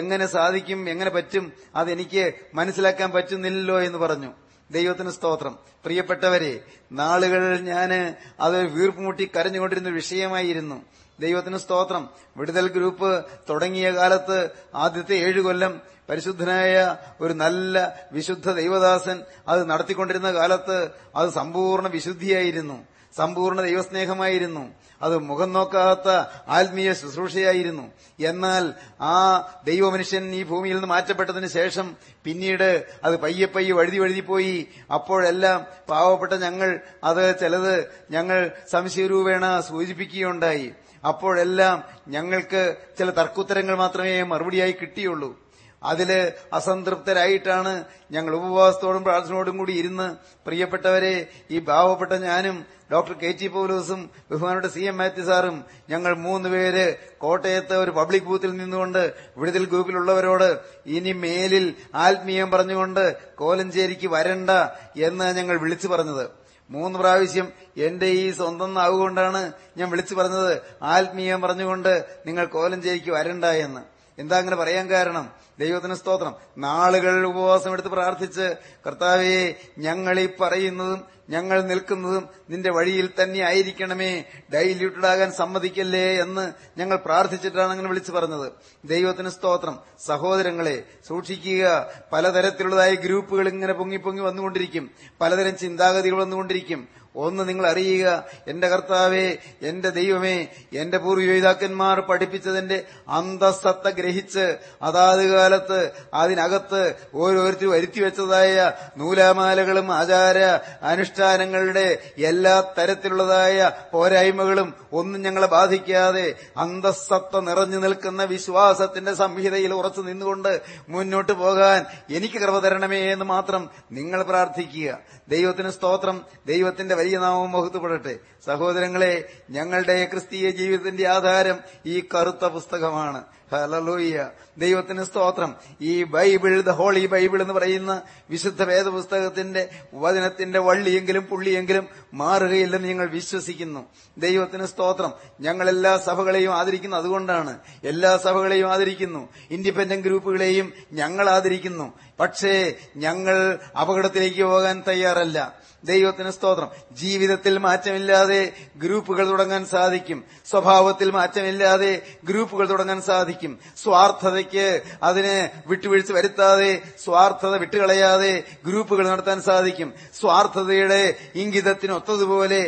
എങ്ങനെ സാധിക്കും എങ്ങനെ പറ്റും അതെനിക്ക് മനസ്സിലാക്കാൻ പറ്റുന്നില്ലല്ലോ എന്ന് പറഞ്ഞു. ദൈവത്തിന് സ്തോത്രം. പ്രിയപ്പെട്ടവരെ നാളുകൾ ഞാൻ അത് വീർപ്പുമുട്ടി കരഞ്ഞുകൊണ്ടിരുന്ന വിഷയമായിരുന്നു. ദൈവത്തിന് സ്തോത്രം. വിടുതൽ ഗ്രൂപ്പ് തുടങ്ങിയ കാലത്ത് ആദ്യത്തെ ഏഴു കൊല്ലം പരിശുദ്ധനായ ഒരു നല്ല വിശുദ്ധ ദൈവദാസൻ അത് നടത്തിക്കൊണ്ടിരുന്ന കാലത്ത് അത് സമ്പൂർണ വിശുദ്ധിയായിരുന്നു. സമ്പൂർണ ദൈവസ്നേഹമായിരുന്നു. അത് മുഖം നോക്കാത്ത ആത്മീയ ശുശ്രൂഷയായിരുന്നു. എന്നാൽ ആ ദൈവമനുഷ്യൻ ഈ ഭൂമിയിൽ നിന്ന് മാറ്റപ്പെട്ടതിന് ശേഷം പിന്നീട് അത് പയ്യെ പയ്യെ വഴുതി വഴുതിപ്പോയി അപ്പോഴെല്ലാം പാവപ്പെട്ട ഞങ്ങൾ അത് ചിലത് ഞങ്ങൾ സംശയരൂപേണ സൂചിപ്പിക്കുകയുണ്ടായി. അപ്പോഴെല്ലാം ഞങ്ങൾക്ക് ചില തർക്കുത്തരങ്ങൾ മാത്രമേ മറുപടിയായി കിട്ടിയുള്ളൂ. അതിൽ അസംതൃപ്തരായിട്ടാണ് ഞങ്ങൾ ഉപവാസത്തോടും പ്രാർത്ഥനയോടും കൂടി ഇരുന്ന് പ്രിയപ്പെട്ടവരെ ഈ ഭാവപ്പെട്ട ഞാനും ഡോക്ടർ കെ ടി പൗലോസും ബഹുമാനോട് സി എം മാത്യു സാറും ഞങ്ങൾ മൂന്ന് പേര് കോട്ടയത്ത് ഒരു പബ്ലിക് ബൂത്തിൽ നിന്നുകൊണ്ട് വിടുതൽ ഗ്രൂപ്പിലുള്ളവരോട് ഇനി മേലിൽ ആത്മീയം പറഞ്ഞുകൊണ്ട് കോലഞ്ചേരിക്ക് വരണ്ട എന്ന് ഞങ്ങൾ വിളിച്ചു പറഞ്ഞത്. മൂന്ന് പ്രാവശ്യം എന്റെ ഈ സ്വന്തം നാവുകൊണ്ടാണ് ഞാൻ വിളിച്ചു പറഞ്ഞത്. ആത്മീയം പറഞ്ഞുകൊണ്ട് നിങ്ങൾ കോലഞ്ചേരിക്ക് വരണ്ട എന്ന്. എന്താ അങ്ങനെ പറയാൻ കാരണം? ദൈവത്തിന് സ്തോത്രം. നാളുകൾ ഉപവാസം എടുത്ത് പ്രാർത്ഥിച്ച് കർത്താവെ ഞങ്ങൾ ഈ പറയുന്നതും ഞങ്ങൾ നിൽക്കുന്നതും നിന്റെ വഴിയിൽ തന്നെ ആയിരിക്കണമേ. ഡൈല്യൂട്ടഡ് ആകാൻ സമ്മതിക്കല്ലേ എന്ന് ഞങ്ങൾ പ്രാർത്ഥിച്ചിട്ടാണ് അങ്ങനെ വിളിച്ചു പറഞ്ഞത്. ദൈവത്തിന് സ്തോത്രം. സഹോദരങ്ങളെ സൂക്ഷിക്കുക. പലതരത്തിലുള്ളതായ ഗ്രൂപ്പുകൾ ഇങ്ങനെ പൊങ്ങി പൊങ്ങി വന്നുകൊണ്ടിരിക്കും. പലതരം ചിന്താഗതികൾ വന്നുകൊണ്ടിരിക്കും. ഒന്ന് നിങ്ങൾ അറിയുക എന്റെ കർത്താവേ എന്റെ ദൈവമേ എന്റെ പൂർവപിതാക്കന്മാർ പഠിപ്പിച്ചതിന്റെ അന്തസ്സത്ത ഗ്രഹിച്ച് അതാത് കാലത്ത് അതിനകത്ത് ഓരോരുത്തർ വരുത്തി വെച്ചതായ നൂലാമാലകളും ആചാര അനുഷ്ഠാനങ്ങളുടെ എല്ലാ തരത്തിലുള്ളതായ പോരായ്മകളും ഒന്നും ഞങ്ങളെ ബാധിക്കാതെ അന്തസ്സത്ത നിറഞ്ഞു നിൽക്കുന്ന വിശ്വാസത്തിന്റെ സംഹിതയിൽ ഉറച്ചു നിന്നുകൊണ്ട് മുന്നോട്ട് പോകാൻ എനിക്ക് കൃപ തരണമേ എന്ന് മാത്രം നിങ്ങൾ പ്രാർത്ഥിക്കുക. ദൈവത്തിന് സ്തോത്രം. ദൈവത്തിന്റെ വലിയ നാമം മഹത്വപ്പെടട്ടെ. സഹോദരങ്ങളെ ഞങ്ങളുടെ ക്രിസ്തീയ ജീവിതത്തിന്റെ ആധാരം ഈ കറുത്ത പുസ്തകമാണ്. ഹലലൂയ്യ ദൈവത്തിന് സ്തോത്രം. ഈ ബൈബിൾ ദ ഹോളി ബൈബിൾ എന്ന് പറയുന്ന വിശുദ്ധ വേദപുസ്തകത്തിന്റെ വചനത്തിന്റെ വള്ളിയെങ്കിലും പുള്ളിയെങ്കിലും മാറുകയില്ലെന്ന് ഞങ്ങൾ വിശ്വസിക്കുന്നു. ദൈവത്തിന് സ്തോത്രം. ഞങ്ങൾ എല്ലാ സഭകളെയും ആദരിക്കുന്നു. അതുകൊണ്ടാണ് എല്ലാ സഭകളെയും ആദരിക്കുന്നു. ഇൻഡിപെൻഡന്റ് ഗ്രൂപ്പുകളെയും ഞങ്ങൾ ആദരിക്കുന്നു. പക്ഷേ ഞങ്ങൾ അപകടത്തിലേക്ക് പോകാൻ തയ്യാറല്ല. ദൈവത്തിന് സ്തോത്രം. ജീവിതത്തിൽ മാറ്റമില്ലാതെ ഗ്രൂപ്പുകൾ തുടങ്ങാൻ സാധിക്കും. സ്വഭാവത്തിൽ മാറ്റമില്ലാതെ ഗ്രൂപ്പുകൾ തുടങ്ങാൻ സാധിക്കും. സ്വാർത്ഥതയ്ക്ക് അതിന് വിട്ടുവീഴ്ച വരുത്താതെ സ്വാർത്ഥത വിട്ടുകളയാതെ ഗ്രൂപ്പുകൾ നടത്താൻ സാധിക്കും. സ്വാർത്ഥതയുടെ ഇംഗിതത്തിന് ഒത്തതുപോലെ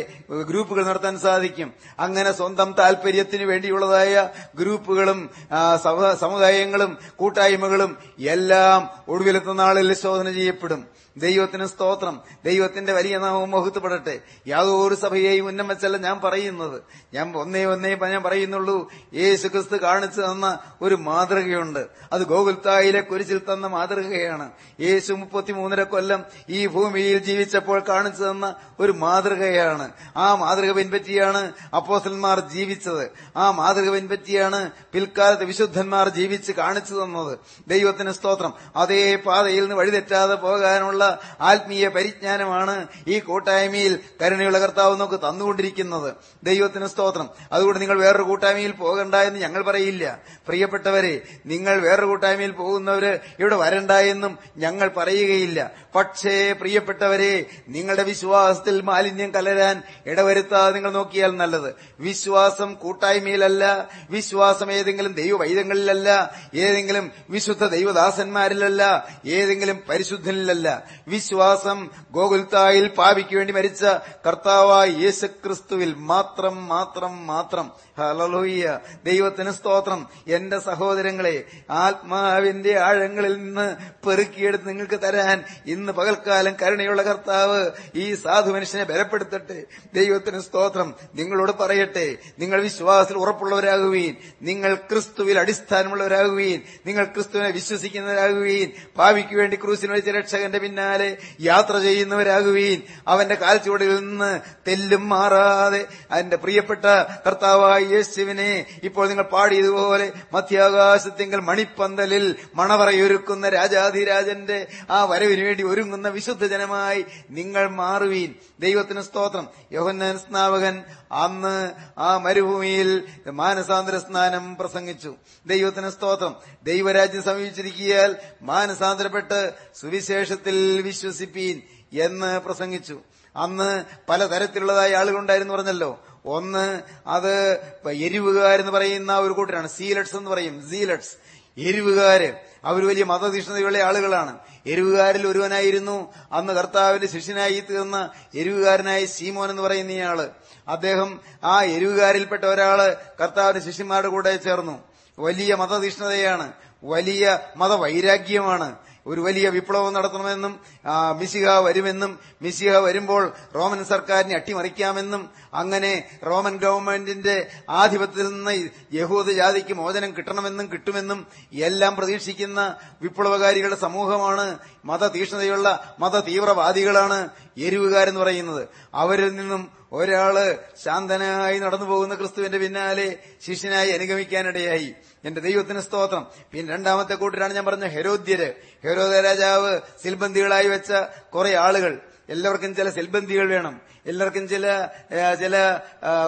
ഗ്രൂപ്പുകൾ നടത്താൻ സാധിക്കും. അങ്ങനെ സ്വന്തം താല്പര്യത്തിന് വേണ്ടിയുള്ളതായ ഗ്രൂപ്പുകളും സമുദായങ്ങളും കൂട്ടായ്മകളും എല്ലാം ഒടുവിലെത്തുന്ന നാളിൽ ശോധന ചെയ്യപ്പെടും. ദൈവത്തിന് സ്തോത്രം. ദൈവത്തിന്റെ വലിയ നാമം മഹത്വപ്പെടട്ടെ. യാതൊരു സഭയെയും ഉന്നം വെച്ചല്ല ഞാൻ പറയുന്നത്. ഞാൻ ഒന്നേ ഒന്നേ ഞാൻ പറയുന്നുള്ളൂ. യേശു ക്രിസ്തു കാണിച്ചു തന്ന ഒരു മാതൃകയുണ്ട്. അത് ഗോകുൽത്തായിലെ കുരിശിൽ തന്ന മാതൃകയാണ്. യേശു മുപ്പത്തിമൂന്നര കൊല്ലം ഈ ഭൂമിയിൽ ജീവിച്ചപ്പോൾ കാണിച്ചു തന്ന ഒരു മാതൃകയാണ്. ആ മാതൃക പിൻപറ്റിയാണ് അപ്പോസന്മാർ ജീവിച്ചത്. ആ മാതൃക പിൻപറ്റിയാണ് പിൽക്കാലത്ത് വിശുദ്ധന്മാർ ജീവിച്ച് കാണിച്ചു തന്നത്. ദൈവത്തിന് സ്തോത്രം. അതേ പാതയിൽ നിന്ന് വഴിതെറ്റാതെ പോകാനുള്ള ആത്മീയ പരിജ്ഞാനമാണ് ഈ കൂട്ടായ്മയിൽ കരുണയുള്ള കർത്താവ് നമുക്ക് തന്നുകൊണ്ടിരിക്കുന്നത്. ദൈവത്തിന് സ്തോത്രം. അതുകൊണ്ട് നിങ്ങൾ വേറൊരു കൂട്ടായ്മയിൽ പോകണ്ട എന്ന് ഞങ്ങൾ പറയില്ല. പ്രിയപ്പെട്ടവരെ നിങ്ങൾ വേറൊരു കൂട്ടായ്മയിൽ പോകുന്നവര് ഇവിടെ വരണ്ട എന്നും ഞങ്ങൾ പറയുകയില്ല. പക്ഷേ പ്രിയപ്പെട്ടവരെ നിങ്ങളുടെ വിശ്വാസത്തിൽ മാലിന്യം കലരാൻ ഇടവരുത്താതെ നിങ്ങൾ നോക്കിയാൽ നല്ലത്. വിശ്വാസം കൂട്ടായ്മയിലല്ല വിശ്വാസം ഏതെങ്കിലും ദൈവവൈദ്യങ്ങളിലല്ല ഏതെങ്കിലും വിശുദ്ധ ദൈവദാസന്മാരിലല്ല ഏതെങ്കിലും പരിശുദ്ധനിലല്ല. വിശ്വാസം ഗോകുൽത്തായിൽ പാപിക്ക് വേണ്ടി മരിച്ച കർത്താവായ യേശുക്രിസ്തുവിൽ മാത്രം മാത്രം മാത്രം. ഹലലോയ്യ ദൈവത്തിന് സ്തോത്രം. എന്റെ സഹോദരങ്ങളെ ആത്മാവിന്റെ ആഴങ്ങളിൽ നിന്ന് പെറുക്കിയെടുത്ത് നിങ്ങൾക്ക് തരാൻ ഇന്ന് പകൽക്കാലം കരുണയുള്ള കർത്താവ് ഈ സാധു മനുഷ്യനെ ബലപ്പെടുത്തട്ടെ. ദൈവത്തിന് സ്തോത്രം. നിങ്ങളോട് പറയട്ടെ. നിങ്ങൾ വിശ്വാസത്തിൽ ഉറപ്പുള്ളവരാകുകയും നിങ്ങൾ ക്രിസ്തുവിൽ അടിസ്ഥാനമുള്ളവരാകുകയും നിങ്ങൾ ക്രിസ്തുവിനെ വിശ്വസിക്കുന്നവരാകുകയും ഭാവിക്ക് വേണ്ടി ക്രൂസിന് വെച്ച രക്ഷകന്റെ പിന്നാലെ യാത്ര ചെയ്യുന്നവരാകുവീൻ. അവന്റെ കാൽച്ചുവടിൽ നിന്ന് തെല്ലും മാറാതെ അവന്റെ പ്രിയപ്പെട്ട കർത്താവായ യേശുവിനെ ഇപ്പോൾ നിങ്ങൾ പാടിയതുപോലെ മധ്യാകാശത്തിങ്കൽ മണിപ്പന്തലിൽ മണവറയൊരുക്കുന്ന രാജാധിരാജന്റെ ആ വരവിന് വേണ്ടി ഒരുങ്ങുന്ന വിശുദ്ധ ജനമായി നിങ്ങൾ മാറുവീൻ. ദൈവത്തിന് സ്തോത്രം. യോഹന്നാൻ സ്നാവകൻ അന്ന് ആ മരുഭൂമിയിൽ മാനസാന്തര സ്നാനം പ്രസംഗിച്ചു. ദൈവത്തിന് സ്തോത്രം. ദൈവരാജ്യം സമീപിച്ചിരിക്കിയാൽ മാനസാന്തരപ്പെട്ട് സുവിശേഷത്തിൽ വിശ്വസിപ്പീൻ എന്ന് പ്രസംഗിച്ചു. അന്ന് പല പലതരത്തിലുള്ളതായ ആളുകളുണ്ടായിരുന്നു പറഞ്ഞല്ലോ. ഒന്ന് അത് എരിവുകാരെന്ന് പറയുന്ന ഒരു കൂട്ടരാണ്. സീലറ്റ്സ് എന്ന് പറയും. സീലറ്റ്സ് എരിവുകാര് അവർ വലിയ മതതീഷ്ണതയുള്ള ആളുകളാണ്. എരിവുകാരിൽ ഒരുവനായിരുന്നു. അന്ന് കർത്താവിന്റെ ശിഷ്യനായി തീർന്ന എരിവുകാരനായ സീമോൻ എന്ന് പറയുന്നയാൾ അദ്ദേഹം ആ എരിവുകാരിൽപ്പെട്ട ഒരാൾ കർത്താവിന്റെ ശിഷ്യന്മാരുടെ കൂടെ ചേർന്നു. വലിയ മതതീഷ്ണതയാണ്. വലിയ മതവൈരാഗ്യമാണ്. ഒരു വലിയ വിപ്ലവം നടത്തണമെന്നും മിസിക വരുമെന്നും മിസിക വരുമ്പോൾ റോമൻ സർക്കാരിനെ അട്ടിമറിക്കാമെന്നും അങ്ങനെ റോമൻ ഗവൺമെന്റിന്റെ ആധിപത്യത്തിൽ നിന്ന് യഹൂദ ജാതിക്ക് മോചനം കിട്ടണമെന്നും കിട്ടുമെന്നും എല്ലാം പ്രതീക്ഷിക്കുന്ന വിപ്ലവകാരികളുടെ സമൂഹമാണ് മതതീഷ്ണതയുള്ള മതതീവ്രവാദികളാണ് എരിവുകാരെന്ന് പറയുന്നത്. അവരിൽ നിന്നും ഒരാൾ ശാന്തനായി നടന്നു പോകുന്ന ക്രിസ്തുവിന്റെ പിന്നാലെ ശിഷ്യനായി അനുഗമിക്കാനിടയായി. എന്റെ ദൈവത്തിന് സ്തോത്രം. പിന്നെ രണ്ടാമത്തെ കൂട്ടരാണ് ഞാൻ പറഞ്ഞ ഹെരോദ്യര്. ഹെരോദ രാജാവ് സിൽബന്ദികളായി വെച്ച കുറെ ആളുകൾ. എല്ലാവർക്കും ചില സിൽബന്ദികൾ വേണം. എല്ലാവർക്കും ചില ചില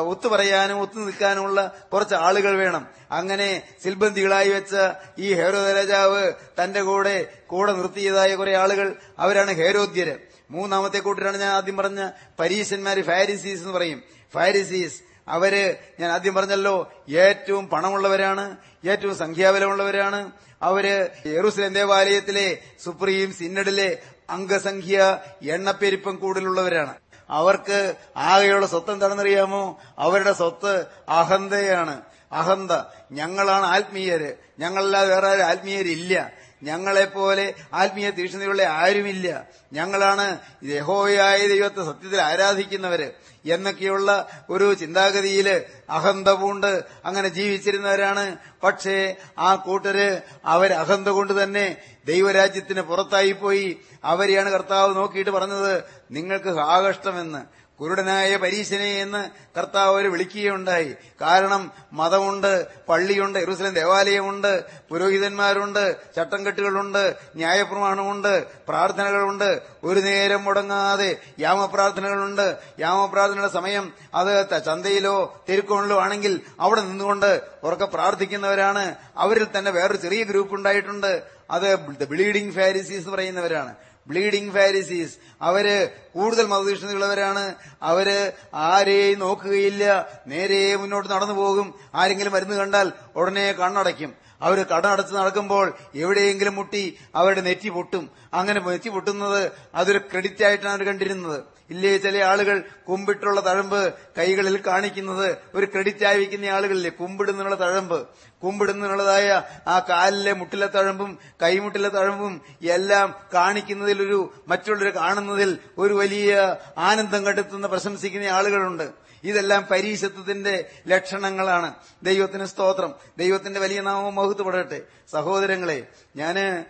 ഒത്തു പറയാനും ഒത്തു നിൽക്കാനുമുള്ള കുറച്ച് ആളുകൾ വേണം. അങ്ങനെ സിൽബന്ധികളായി വെച്ച ഈ ഹേരോദ രാജാവ് തന്റെ കൂടെ കൂടെ നിർത്തിയതായ കുറെ ആളുകൾ അവരാണ് ഹേരോദ്യര്. മൂന്നാമത്തെ കൂട്ടരാണ് ഞാൻ ആദ്യം പറഞ്ഞ പരീശന്മാര് ഫാരിസീസ് എന്ന് പറയും. ഫാരിസീസ് അവർ ഞാൻ ആദ്യം പറഞ്ഞല്ലോ ഏറ്റവും പണമുള്ളവരാണ് ഏറ്റവും സംഖ്യാബലമുള്ളവരാണ്. അവർ യെറുസലേം ദേവാലയത്തിലെ സുപ്രീം സിന്നഡിലെ അംഗസംഖ്യ എണ്ണപ്പെരുപ്പം കൂടുതലുള്ളവരാണ്. അവർക്ക് ആകെയുള്ള സ്വത്ത് എന്താണെന്നറിയാമോ? അവരുടെ സ്വത്ത് അഹന്തയാണ്. അഹന്ത. ഞങ്ങളാണ് ആത്മീയര്. ഞങ്ങളല്ലാതെ വേറെ ആത്മീയരില്ല. ഞങ്ങളെപ്പോലെ ആത്മീയ തീക്ഷ്ണതയുള്ള ആരുമില്ല. ഞങ്ങളാണ് യഹോയായ ദൈവത്തെ സത്യത്തിൽ ആരാധിക്കുന്നവര് എന്നൊക്കെയുള്ള ഒരു ചിന്താഗതിയിൽ അഹന്ത പൂണ്ട് അങ്ങനെ ജീവിച്ചിരുന്നവരാണ്. പക്ഷേ ആ കൂട്ടര് അവർ അഹന്ത കൊണ്ട് തന്നെ ദൈവരാജ്യത്തിന് പുറത്തായിപ്പോയി. അവരെയാണ് കർത്താവ് നോക്കിയിട്ട് പറഞ്ഞത് നിങ്ങൾക്ക് ആകഷ്ടമെന്ന്. കുരുടനായ പരീശനെ എന്ന് കർത്താവ് അവർ വിളിക്കുകയുണ്ടായി. കാരണം മതമുണ്ട് പള്ളിയുണ്ട് എറുസലം ദേവാലയമുണ്ട് പുരോഹിതന്മാരുണ്ട് ചട്ടംകെട്ടുകളുണ്ട് ന്യായപ്രമാണമുണ്ട് പ്രാർത്ഥനകളുണ്ട്. ഒരു നേരം മുടങ്ങാതെ യാമപ്രാർത്ഥനകളുണ്ട്. യാമപ്രാർത്ഥനയുടെ സമയം അത് ചന്തയിലോ തെരുക്കോണിലോ ആണെങ്കിൽ അവിടെ നിന്നുകൊണ്ട് ഉറക്കെ പ്രാർത്ഥിക്കുന്നവരാണ്. അവരിൽ തന്നെ വേറൊരു ചെറിയ ഗ്രൂപ്പ് ഉണ്ടായിട്ടുണ്ട് അത് ബ്ലീഡിംഗ് ഫാരിസീസ് പറയുന്നവരാണ്. ബ്ലീഡിംഗ് ഫാരിസീസ് അവർ കൂടുതൽ മതതീഷ്ണതയുള്ളവരാണ് അവർ ആരെയും നോക്കുകയില്ല. നേരെ മുന്നോട്ട് നടന്നു പോകും. ആരെങ്കിലും മരുന്ന് കണ്ടാൽ ഉടനെ കണ്ണടയ്ക്കും. അവർ കടമടച്ച് നടക്കുമ്പോൾ എവിടെയെങ്കിലും മുട്ടി അവരുടെ നെറ്റി പൊട്ടും. അങ്ങനെ നെറ്റി പൊട്ടുന്നത് അതൊരു ക്രെഡിറ്റ് ആയിട്ടാണ് അവർ കണ്ടിരുന്നത്. ഇല്ലേ ചില ആളുകൾ കുമ്പിട്ടുള്ള തഴമ്പ് കൈകളിൽ കാണിക്കുന്നത്. ഒരു ക്രെഡിറ്റ് വയ്ക്കുന്ന ആളുകളില്ലേ? കുമ്പിടുന്നുള്ള തഴമ്പ്. കുമ്പിടുന്നുള്ളതായ ആ കാലിലെ മുട്ടിലെ തഴമ്പും കൈമുട്ടിലെ തഴമ്പും എല്ലാം കാണിക്കുന്നതിൽ ഒരു മറ്റുള്ളവർ കാണുന്നതിൽ ഒരു വലിയ ആനന്ദം കണ്ടെത്തുന്ന പ്രശംസിക്കുന്ന ആളുകളുണ്ട്. ഇതെല്ലാം പരീശത്വത്തിന്റെ ലക്ഷണങ്ങളാണ്. ദൈവത്തിന് സ്തോത്രം. ദൈവത്തിന്റെ വലിയ നാമം മഹത്വപ്പെടട്ടെ. സഹോദരങ്ങളെ ഞാൻ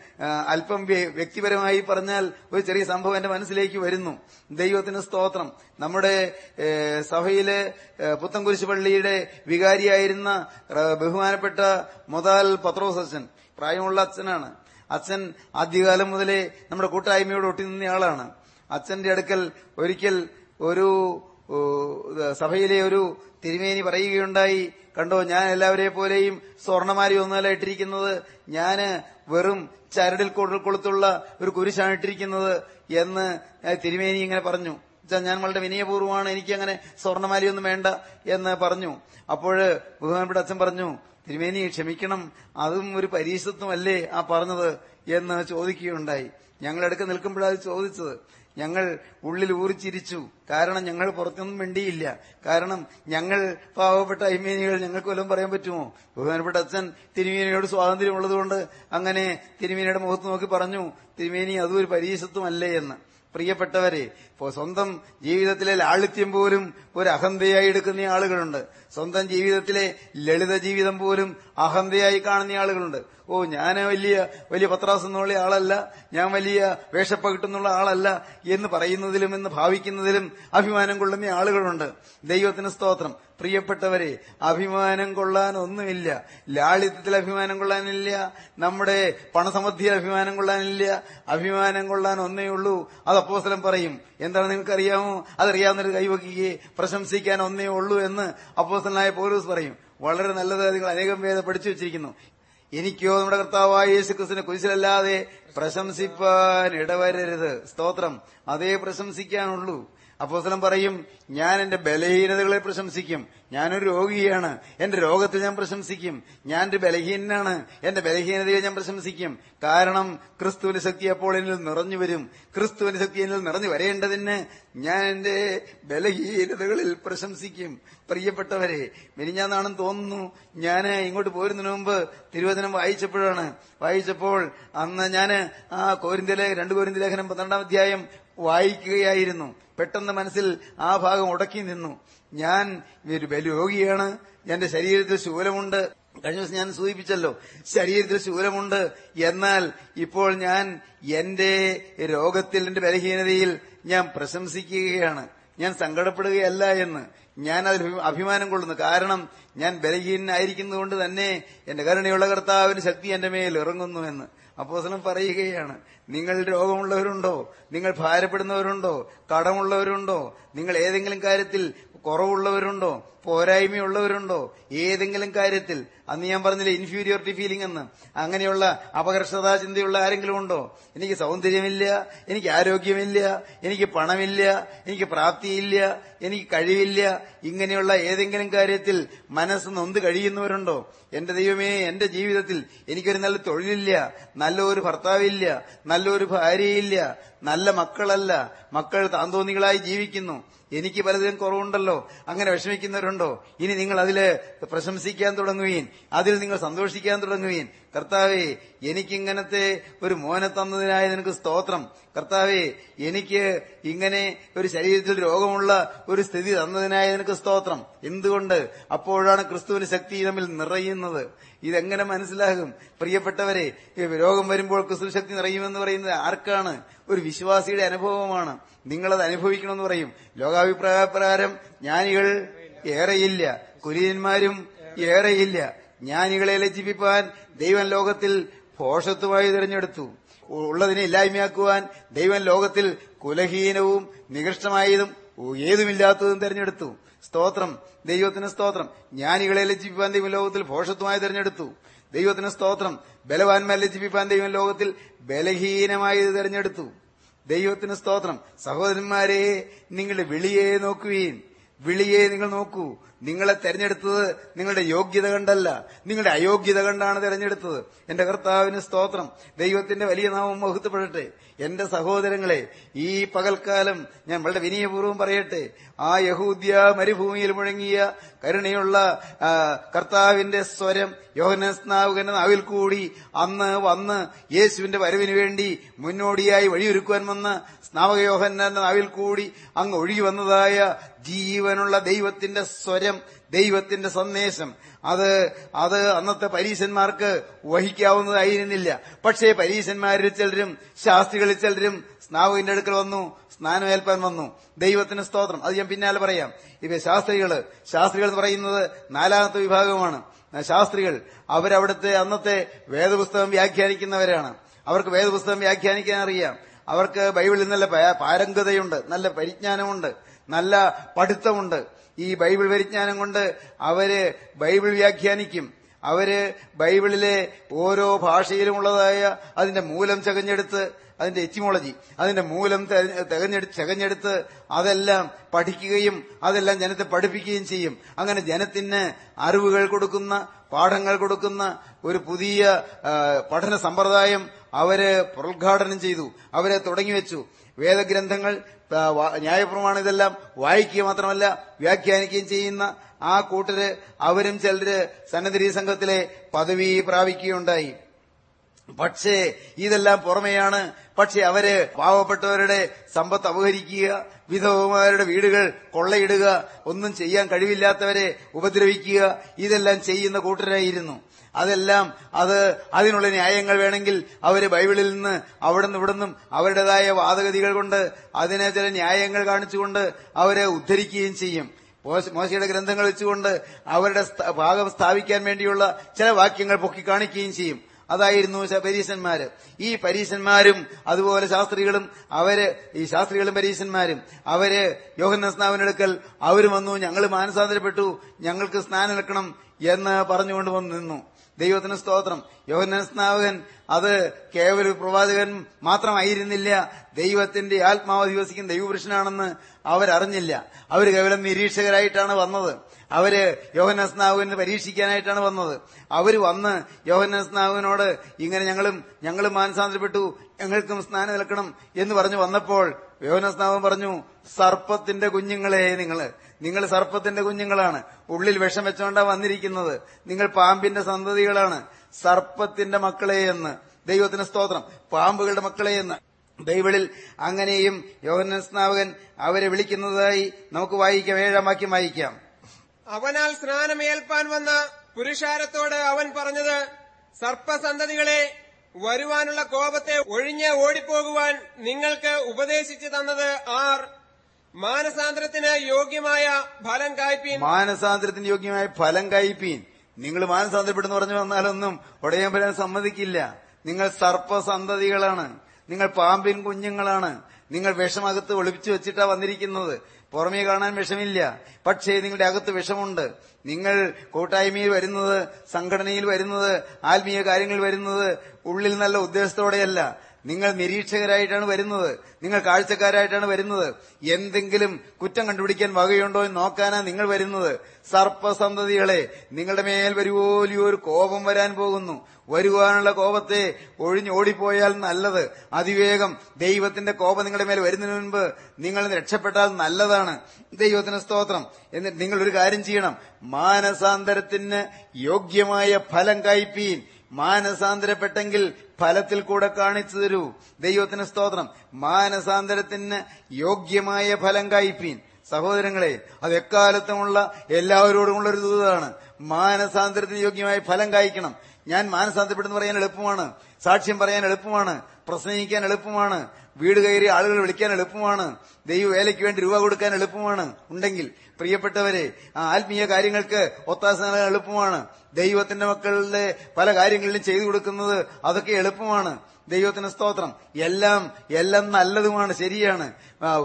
അല്പം വ്യക്തിപരമായി പറഞ്ഞാൽ ഒരു ചെറിയ സംഭവം എന്റെ മനസ്സിലേക്ക് വരുന്നു. ദൈവത്തിന് സ്തോത്രം. നമ്മുടെ സഭയിലെ പുത്തൻകുരിശ് പള്ളിയുടെ വികാരിയായിരുന്ന ബഹുമാനപ്പെട്ട മൊതാൽ പത്രോസ് അച്ഛൻ. പ്രായമുള്ള അച്ഛനാണ്. അച്ഛൻ ആദ്യകാലം മുതലേ നമ്മുടെ കൂട്ടായ്മയോട് ഒട്ടി നിന്നയാളാണ് അച്ഛന്റെ അടുക്കൽ ഒരിക്കൽ ഒരു സഭയിലെ ഒരു തിരുമേനി പറയുകയുണ്ടായി. കണ്ടോ ഞാൻ എല്ലാവരെ പോലെയും സ്വർണമാരി ഒന്നല്ല ഇട്ടിരിക്കുന്നത്. ഞാൻ വെറും ചരടിൽ കൊളുത്തുള്ള ഒരു കുരിശാണ് ഇട്ടിരിക്കുന്നത് എന്ന് തിരുമേനി ഇങ്ങനെ പറഞ്ഞു. ഞാൻ വളരെ വിനയപൂർവമാണ് എനിക്ക് അങ്ങനെ സ്വർണമാലിയൊന്നും വേണ്ട എന്ന് പറഞ്ഞു. അപ്പോഴ് ബഹുമാനപ്പെട്ട അച്ഛൻ പറഞ്ഞു തിരുമേനി ക്ഷമിക്കണം. അതും ഒരു പരീക്ഷത്വമല്ലേ ആ പറഞ്ഞത്? എന്ന് ചോദിക്കുകയുണ്ടായി. ഞങ്ങളെടുക്ക് നിൽക്കുമ്പോഴാണ് ചോദിച്ചത്. ഞങ്ങൾ ഉള്ളിൽ ഊറിച്ചിരിച്ചു. കാരണം ഞങ്ങൾ പുറത്തൊന്നും മിണ്ടിയില്ല. കാരണം ഞങ്ങൾ പാവപ്പെട്ട അയ്മേനികൾ ഞങ്ങൾക്ക് വല്ലതും പറയാൻ പറ്റുമോ? ബഹുമാനപ്പെട്ട അച്ഛൻ തിരുമേനിയോട് സ്വാതന്ത്ര്യമുള്ളതുകൊണ്ട് അങ്ങനെ തിരുമേനിയുടെ മുഖത്ത് നോക്കി പറഞ്ഞു തിരുമേനി അതും ഒരു പരീക്ഷത്വമല്ലേ എന്ന്. പ്രിയപ്പെട്ടവരെ സ്വന്തം ജീവിതത്തിലെ ലാളിത്യം പോലും ഒരു അഹന്തയായി എടുക്കുന്ന ആളുകളുണ്ട്. സ്വന്തം ജീവിതത്തിലെ ലളിത ജീവിതം പോലും അഹന്തയായി കാണുന്ന ആളുകളുണ്ട്. ഓ ഞാൻ വലിയ വലിയ പത്രാസ് എന്നുള്ള ആളല്ല ഞാൻ വലിയ വേഷപ്പകിട്ടെന്നുള്ള ആളല്ല എന്ന് പറയുന്നതിലും എന്ന് ഭാവിക്കുന്നതിലും അഭിമാനം കൊള്ളുന്ന ആളുകളുണ്ട്. ദൈവത്തിന് സ്തോത്രം. പ്രിയപ്പെട്ടവരെ അഭിമാനം കൊള്ളാൻ ഒന്നുമില്ല. ലാളിത്യത്തിൽ അഭിമാനം കൊള്ളാനില്ല. നമ്മുടെ പണസമൃദ്ധിയിൽ അഭിമാനം കൊള്ളാനില്ല. അഭിമാനം കൊള്ളാൻ ഒന്നേ ഉള്ളൂ. അത് പറയും. എന്താണ് നിങ്ങൾക്കറിയാമോ? അതറിയാവുന്നൊരു കൈവക്കുകയെ പ്രശംസിക്കാൻ ഒന്നേ ഉള്ളൂ എന്ന് അപ്പോസ്തലനായ പൗരൂസ് പറയും. വളരെ നല്ലത് നിങ്ങൾ അനേകം പേരെ പഠിച്ചു വെച്ചിരിക്കുന്നു. എനിക്കോ നമ്മുടെ കർത്താവായ യേശു ക്രിസ്തുവിനെ കുരിശിലല്ലാതെ പ്രശംസിപ്പാൻ ഇടവരരുത്. സ്തോത്രം. അതേ പ്രശംസിക്കാനുള്ളൂ. അപ്പോസ്തലൻ പറയും ഞാൻ എന്റെ ബലഹീനതകളെ പ്രശംസിക്കും. ഞാനൊരു രോഗിയാണ്. എന്റെ രോഗത്തെ ഞാൻ പ്രശംസിക്കും. ഞാൻ ഒരു ബലഹീനനാണ്. എന്റെ ബലഹീനതയെ ഞാൻ പ്രശംസിക്കും. കാരണം ക്രിസ്തുവിന്റെ ശക്തി അപ്പോൾ എന്നിൽ നിറഞ്ഞു വരും. ക്രിസ്തുവിന്റെ ശക്തി എന്നിൽ നിറഞ്ഞു വരേണ്ടതിന് ഞാൻ എന്റെ ബലഹീനതകളിൽ പ്രശംസിക്കും. പ്രിയപ്പെട്ടവരെ മെനിഞ്ഞാന്നാണെന്ന് തോന്നുന്നു. ഞാൻ ഇങ്ങോട്ട് പോരുന്നതിന് മുമ്പ് തിരുവചനം വായിച്ചപ്പോഴാണ്. വായിച്ചപ്പോൾ അന്ന് ഞാൻ ആ കോരിന്തലേ രണ്ട് കോരിന്തലേഖനം പന്ത്രണ്ടാം അധ്യായം വായിക്കുകയായിരുന്നു. പെട്ടെന്ന് മനസ്സിൽ ആ ഭാഗം ഉടക്കി നിന്നു. ഞാൻ ഒരു ബലരോഗിയാണ്. എന്റെ ശരീരത്തിൽ ശൂലമുണ്ട്. കഴിഞ്ഞ ദിവസം ഞാൻ സൂചിപ്പിച്ചല്ലോ ശരീരത്തിൽ ശൂലമുണ്ട്. എന്നാൽ ഇപ്പോൾ ഞാൻ എന്റെ രോഗത്തിൽ എന്റെ ബലഹീനതയിൽ ഞാൻ പ്രശംസിക്കുകയാണ്. ഞാൻ സങ്കടപ്പെടുകയല്ല എന്ന് ഞാൻ അതിൽ അഭിമാനം കൊള്ളുന്നു. കാരണം ഞാൻ ബലഹീനായിരിക്കുന്നതുകൊണ്ട് തന്നെ എന്റെ കരുണയുള്ള കർത്താവിന് ശക്തി എന്റെ മേൽ ഇറങ്ങുന്നു എന്ന് അപ്പോസനം പറയുകയാണ്. നിങ്ങൾ രോഗമുള്ളവരുണ്ടോ? നിങ്ങൾ ഭാരപ്പെടുന്നവരുണ്ടോ? കടമുള്ളവരുണ്ടോ? നിങ്ങൾ ഏതെങ്കിലും കാര്യത്തിൽ കുറവുള്ളവരുണ്ടോ? പോരായ്മയുള്ളവരുണ്ടോ? ഏതെങ്കിലും കാര്യത്തിൽ അന്ന് ഞാൻ പറഞ്ഞില്ലേ ഇൻഫീരിയോറിറ്റി ഫീലിംഗ് എന്ന്. അങ്ങനെയുള്ള അപകർഷതാ ചിന്തയുള്ള ആരെങ്കിലും ഉണ്ടോ? എനിക്ക് സൗന്ദര്യമില്ല എനിക്ക് ആരോഗ്യമില്ല എനിക്ക് പണമില്ല എനിക്ക് പ്രാപ്തിയില്ല എനിക്ക് കഴിവില്ല. ഇങ്ങനെയുള്ള ഏതെങ്കിലും കാര്യത്തിൽ മനസ്സ് നൊന്ത് കഴിയുന്നവരുണ്ടോ? എന്റെ ദൈവമേ എന്റെ ജീവിതത്തിൽ എനിക്കൊരു നല്ല തൊഴിലില്ല നല്ലൊരു ഭർത്താവില്ല നല്ലൊരു ഭാര്യയില്ല നല്ല മക്കളല്ല. മക്കൾ താന്തോന്നികളായി ജീവിക്കുന്നു. എനിക്ക് പലതിനും കുറവുണ്ടല്ലോ. അങ്ങനെ വിഷമിക്കുന്നവരുണ്ടോ? ഇനി നിങ്ങൾ അതിൽ പ്രശംസിക്കാൻ തുടങ്ങുകയും അതിൽ നിങ്ങൾ സന്തോഷിക്കാൻ തുടങ്ങുകയും കർത്താവെ എനിക്കിങ്ങനത്തെ ഒരു മോനെ തന്നതിനായ നിനക്ക് സ്തോത്രം. കർത്താവേ എനിക്ക് ഇങ്ങനെ ഒരു ശരീരത്തിൽ രോഗമുള്ള ഒരു സ്ഥിതി തന്നതിനായ നിനക്ക് സ്തോത്രം. എന്തുകൊണ്ട്? അപ്പോഴാണ് ക്രിസ്തുവിന് ശക്തി തമ്മിൽ നിറയുന്നത്. ഇതെങ്ങനെ മനസ്സിലാകും? പ്രിയപ്പെട്ടവരെ രോഗം വരുമ്പോൾ ക്രിസ്തു ശക്തി നിറയുമെന്ന് പറയുന്നത് ആർക്കാണ്? ഒരു വിശ്വാസിയുടെ അനുഭവമാണ്. നിങ്ങളത് അനുഭവിക്കണമെന്ന് പറയും. ലോകാഭിപ്രായ പ്രകാരം ജ്ഞാനികൾ ഏറെയില്ല. കുലീനന്മാരും ഏറെയില്ല. ജ്ഞാനികളെ ലജ്ജിപ്പിക്കാൻ ദൈവം ലോകത്തിൽ ഭോഷത്വമായി തിരഞ്ഞെടുത്തു. ഉള്ളതിനെ ഇല്ലായ്മയാക്കുവാൻ ദൈവം ലോകത്തിൽ കുലഹീനവും നികൃഷ്ടമായതും ഏതുമില്ലാത്തതും തിരഞ്ഞെടുത്തു. സ്തോത്രം. ദൈവത്തിന് സ്തോത്രം. ജ്ഞാനികളെ ലജ്ജിപ്പിക്കാൻ ദൈവം ലോകത്തിൽ ഭോഷത്വമായി തിരഞ്ഞെടുത്തു. ദൈവത്തിന് സ്തോത്രം. ബലവാന്മാരെ ലജ്ജിപ്പിക്കാൻ ദൈവം ലോകത്തിൽ ബലഹീനമായത് തിരഞ്ഞെടുത്തു. ദൈവത്തിന് സ്തോത്രം. സഹോദരന്മാരെ നിങ്ങളുടെ വിളിയെ നോക്കുകയും വിളിയെ നിങ്ങൾ നോക്കൂ. നിങ്ങളെ തെരഞ്ഞെടുത്തത് നിങ്ങളുടെ യോഗ്യത കണ്ടല്ല. നിങ്ങളുടെ അയോഗ്യത കണ്ടാണ് തെരഞ്ഞെടുത്തത്. എന്റെ കർത്താവിന് സ്തോത്രം. ദൈവത്തിന്റെ വലിയ നാമം മഹത്വപ്പെടട്ടെ. എന്റെ സഹോദരങ്ങളെ ഈ പകൽക്കാലം ഞാൻ വളരെ വിനയപൂർവം പറയട്ടെ. ആ യഹൂദ്യ മരുഭൂമിയിൽ മുഴങ്ങിയ കരുണയുള്ള കർത്താവിന്റെ സ്വരം യോഹനസ്നാവുകന്റെ നാവിൽ കൂടി അന്ന് വന്ന് യേശുവിന്റെ വരവിന് വേണ്ടി മുന്നോടിയായി വഴിയൊരുക്കുവാൻ വന്ന സ്നാവക യോഹന്നാന്റെ നാവിൽ കൂടി അങ്ങ് ഒഴുകി വന്നതായ ജീവനുള്ള ദൈവത്തിന്റെ സ്വരം ദൈവത്തിന്റെ സന്ദേശം. അത് അത് അന്നത്തെ പരീശന്മാർക്ക് വഹിക്കാവുന്നതായിരുന്നില്ല പക്ഷേ പരീശന്മാരിൽ ചിലരും ശാസ്ത്രികളിൽ ചിലരും സ്നാവകിന്റെ അടുക്കൽ വന്നു സ്നാനമേൽപ്പാൻ വന്നു. ദൈവത്തിന് സ്തോത്രം. അത് ഞാൻ പിന്നാലെ പറയാം. ഇവ ശാസ്ത്രികൾ ശാസ്ത്രികൾ എന്ന് പറയുന്നത് നാലാമത്തെ വിഭാഗമാണ് ശാസ്ത്രികൾ അവരവിടുത്തെ അന്നത്തെ വേദപുസ്തകം വ്യാഖ്യാനിക്കുന്നവരാണ്. അവർക്ക് വേദപുസ്തകം വ്യാഖ്യാനിക്കാൻ അറിയാം. അവർക്ക് ബൈബിളിൽ നല്ല പാരംഗതയുണ്ട് നല്ല പരിജ്ഞാനമുണ്ട് നല്ല പഠിത്തമുണ്ട്. ഈ ബൈബിൾ പരിജ്ഞാനം കൊണ്ട് അവർ ബൈബിൾ വ്യാഖ്യാനിക്കും. അവർ ബൈബിളിലെ ഓരോ ഭാഷയിലുമുള്ളതായ അതിന്റെ മൂലം ചകഞ്ഞെടുത്ത് അതിന്റെ എറ്റിമോളജി അതിന്റെ മൂലം തെകഞ്ഞെടുത്ത് ചകഞ്ഞെടുത്ത് അതെല്ലാം പഠിക്കുകയും അതെല്ലാം ജനത്തെ പഠിപ്പിക്കുകയും ചെയ്യും. അങ്ങനെ ജനത്തിന് അറിവുകൾ കൊടുക്കുന്ന പാഠങ്ങൾ കൊടുക്കുന്ന ഒരു പുതിയ പഠന സമ്പ്രദായം അവർ പ്രോദ്ഘാടനം ചെയ്തു അവരെ തുടങ്ങിവെച്ചു വേദഗ്രന്ഥങ്ങൾ ന്യായപ്രമാണം ഇതെല്ലാം വായിക്കുക മാത്രമല്ല വ്യാഖ്യാനിക്കുകയും ചെയ്യുന്ന ആ കൂട്ടര് അവരും ചിലര് സന്നദ്ധി സംഘത്തിലെ പദവി പ്രാപിക്കുകയുണ്ടായി. പക്ഷേ ഇതെല്ലാം പുറമെയാണ്. പക്ഷെ അവർ പാവപ്പെട്ടവരുടെ സമ്പത്ത് അപഹരിക്കുക വിധവമാരുടെ വീടുകൾ കൊള്ളയിടുക ഒന്നും ചെയ്യാൻ കഴിവില്ലാത്തവരെ ഉപദ്രവിക്കുക ഇതെല്ലാം ചെയ്യുന്ന കൂട്ടരായിരുന്നു. അതെല്ലാം അത് അതിനുള്ള ന്യായങ്ങൾ വേണമെങ്കിൽ അവർ ബൈബിളിൽ നിന്ന് അവിടുന്ന് ഇവിടുന്നും അവരുടേതായ വാദഗതികൾ കൊണ്ട് അതിനെ ചില ന്യായങ്ങൾ കാണിച്ചുകൊണ്ട് അവരെ ഉദ്ധരിക്കുകയും ചെയ്യും. മോശയുടെ ഗ്രന്ഥങ്ങൾ വെച്ചുകൊണ്ട് അവരുടെ ഭാഗം സ്ഥാപിക്കാൻ വേണ്ടിയുള്ള ചില വാക്യങ്ങൾ പൊക്കി കാണിക്കുകയും ചെയ്യും. അതായിരുന്നു പരീശന്മാര്. ഈ പരീശന്മാരും അതുപോലെ ശാസ്ത്രികളും അവർ ഈ ശാസ്ത്രികളും പരീശന്മാരും അവർ യോഹന്ന സ്നാവിനെടുക്കൽ അവർ വന്നു ഞങ്ങൾ മാനസാന്തരപ്പെട്ടു ഞങ്ങൾക്ക് സ്നാനം എടുക്കണം എന്ന് പറഞ്ഞുകൊണ്ട് വന്നു നിന്നു. ദൈവത്തിന് സ്തോത്രം. യോഹന്നാൻ സ്നാവകൻ അത് കേവല പ്രവാചകൻ മാത്രമായിരുന്നില്ല. ദൈവത്തിന്റെ ആത്മാവ് ദിവസിക്കുന്ന ദൈവപുരുഷനാണെന്ന് അവരറിഞ്ഞില്ല. അവർ കേവലം നിരീക്ഷകരായിട്ടാണ് വന്നത്. അവർ യോഹനസ്നാവിനെ പരീക്ഷിക്കാനായിട്ടാണ് വന്നത്. അവർ വന്ന് യോഹനസ്നാവിനോട് ഇങ്ങനെ ഞങ്ങളും ഞങ്ങളും മാനസാന്തരപ്പെട്ടു ഞങ്ങൾക്കും സ്നാനം നിൽക്കണം എന്ന് പറഞ്ഞു വന്നപ്പോൾ യോഹനസ്നാവൻ പറഞ്ഞു സർപ്പത്തിന്റെ കുഞ്ഞുങ്ങളെ നിങ്ങൾ നിങ്ങൾ സർപ്പത്തിന്റെ കുഞ്ഞുങ്ങളാണ്. ഉള്ളിൽ വിഷം വെച്ചോണ്ടാ വന്നിരിക്കുന്നത്. നിങ്ങൾ പാമ്പിന്റെ സന്തതികളാണ്. സർപ്പത്തിന്റെ മക്കളെ എന്ന്. ദൈവത്തിന് സ്തോത്രം. പാമ്പുകളുടെ മക്കളെ എന്ന്. ബൈബിളിൽ അങ്ങനെയും യോഹനസ്നാവകൻ സ്നാവകൻ അവരെ വിളിക്കുന്നതായി നമുക്ക് വായിക്കാം ഏഴാം വാക്യം വായിക്കാം. അവനാൽ സ്നാനമേൽപ്പാൻ വന്ന പുരുഷാരത്തോട് അവൻ പറഞ്ഞത് സർപ്പസന്തതികളെ വരുവാനുള്ള കോപത്തെ ഒഴിഞ്ഞ് ഓടിപ്പോകുവാൻ നിങ്ങൾക്ക് ഉപദേശിച്ചു തന്നത് ആർ. മാനസാന്തരത്തിന് യോഗ്യമായ ഫലം കായ്പീൻ മാനസാന്തരത്തിന് യോഗ്യമായ ഫലം കായ്പീൻ നിങ്ങൾ മാനസാന്തരപ്പെടുന്നു പറഞ്ഞു വന്നാലൊന്നും ഉടയാൻ സമ്മതിക്കില്ല. നിങ്ങൾ സർപ്പസന്തതികളാണ്. നിങ്ങൾ പാമ്പിൻ കുഞ്ഞുങ്ങളാണ്. നിങ്ങൾ വിഷമകത്ത് ഒളിപ്പിച്ചു വെച്ചിട്ടാ വന്നിരിക്കുന്നത്. പുറമേ കാണാൻ വിഷമില്ല. പക്ഷേ നിങ്ങളുടെ അകത്ത് വിഷമുണ്ട് നിങ്ങൾ കൂട്ടായ്മയിൽ വരുന്നത് സംഘടനയിൽ വരുന്നത് ആത്മീയ കാര്യങ്ങളിൽ വരുന്നത് ഉള്ളിൽ നല്ല ഉദ്ദേശത്തോടെയല്ല. നിങ്ങൾ നിരീക്ഷകരായിട്ടാണ് വരുന്നത്. നിങ്ങൾ കാഴ്ചക്കാരായിട്ടാണ് വരുന്നത്. എന്തെങ്കിലും കുറ്റം കണ്ടുപിടിക്കാൻ വകയുണ്ടോ എന്ന് നോക്കാനാ നിങ്ങൾ വരുന്നത്. സർപ്പസന്തതികളെ നിങ്ങളുടെ മേൽ വരുവോലിയൊരു കോപം വരാൻ പോകുന്നു. വരുവാനുള്ള കോപത്തെ ഒഴിഞ്ഞ് ഓടിപ്പോയാൽ നല്ലത്. അതിവേഗം ദൈവത്തിന്റെ കോപം നിങ്ങളുടെ മേൽ വരുന്നതിന് മുൻപ് നിങ്ങൾ രക്ഷപ്പെട്ടാൽ നല്ലതാണ്. ദൈവത്തിന് സ്തോത്രം. എന്നിട്ട് നിങ്ങൾ ഒരു കാര്യം ചെയ്യണം. മാനസാന്തരത്തിന് യോഗ്യമായ ഫലം കായ്പീൻ മാനസാന്തരപ്പെട്ടെങ്കിൽ ഫലത്തിൽ കൂടെ കാണിച്ചു തരൂ. ദൈവത്തിന് സ്തോത്രം. മാനസാന്തരത്തിന് യോഗ്യമായ ഫലം കായ്പീൻ സഹോദരങ്ങളെ അത് എക്കാലത്തുമുള്ള എല്ലാവരോടുമുള്ള ഒരു ദൂതാണ്. മാനസാന്തരത്തിന് യോഗ്യമായ ഫലം കായ്ക്കണം. ഞാൻ മാനസാന്തരപ്പെടുന്നു പറയാൻ എളുപ്പമാണ്. സാക്ഷ്യം പറയാൻ എളുപ്പമാണ്. പ്രസംഗിക്കാൻ എളുപ്പമാണ്. വീട് കയറി ആളുകൾ വിളിക്കാൻ എളുപ്പമാണ്. ദൈവ വേലയ്ക്ക് വേണ്ടി രൂപ കൊടുക്കാൻ എളുപ്പമാണ്. ഉണ്ടെങ്കിൽ പ്രിയപ്പെട്ടവരെ ആത്മീയ കാര്യങ്ങൾക്ക് ഒത്താശ നൽകാൻ എളുപ്പമാണ്. ദൈവത്തിന്റെ മക്കളുടെ പല കാര്യങ്ങളിലും ചെയ്തു കൊടുക്കുന്നത് അതൊക്കെ എളുപ്പമാണ്. ദൈവത്തിന് സ്തോത്രം. എല്ലാം എല്ലാം നല്ലതുമാണ്. ശരിയാണ്.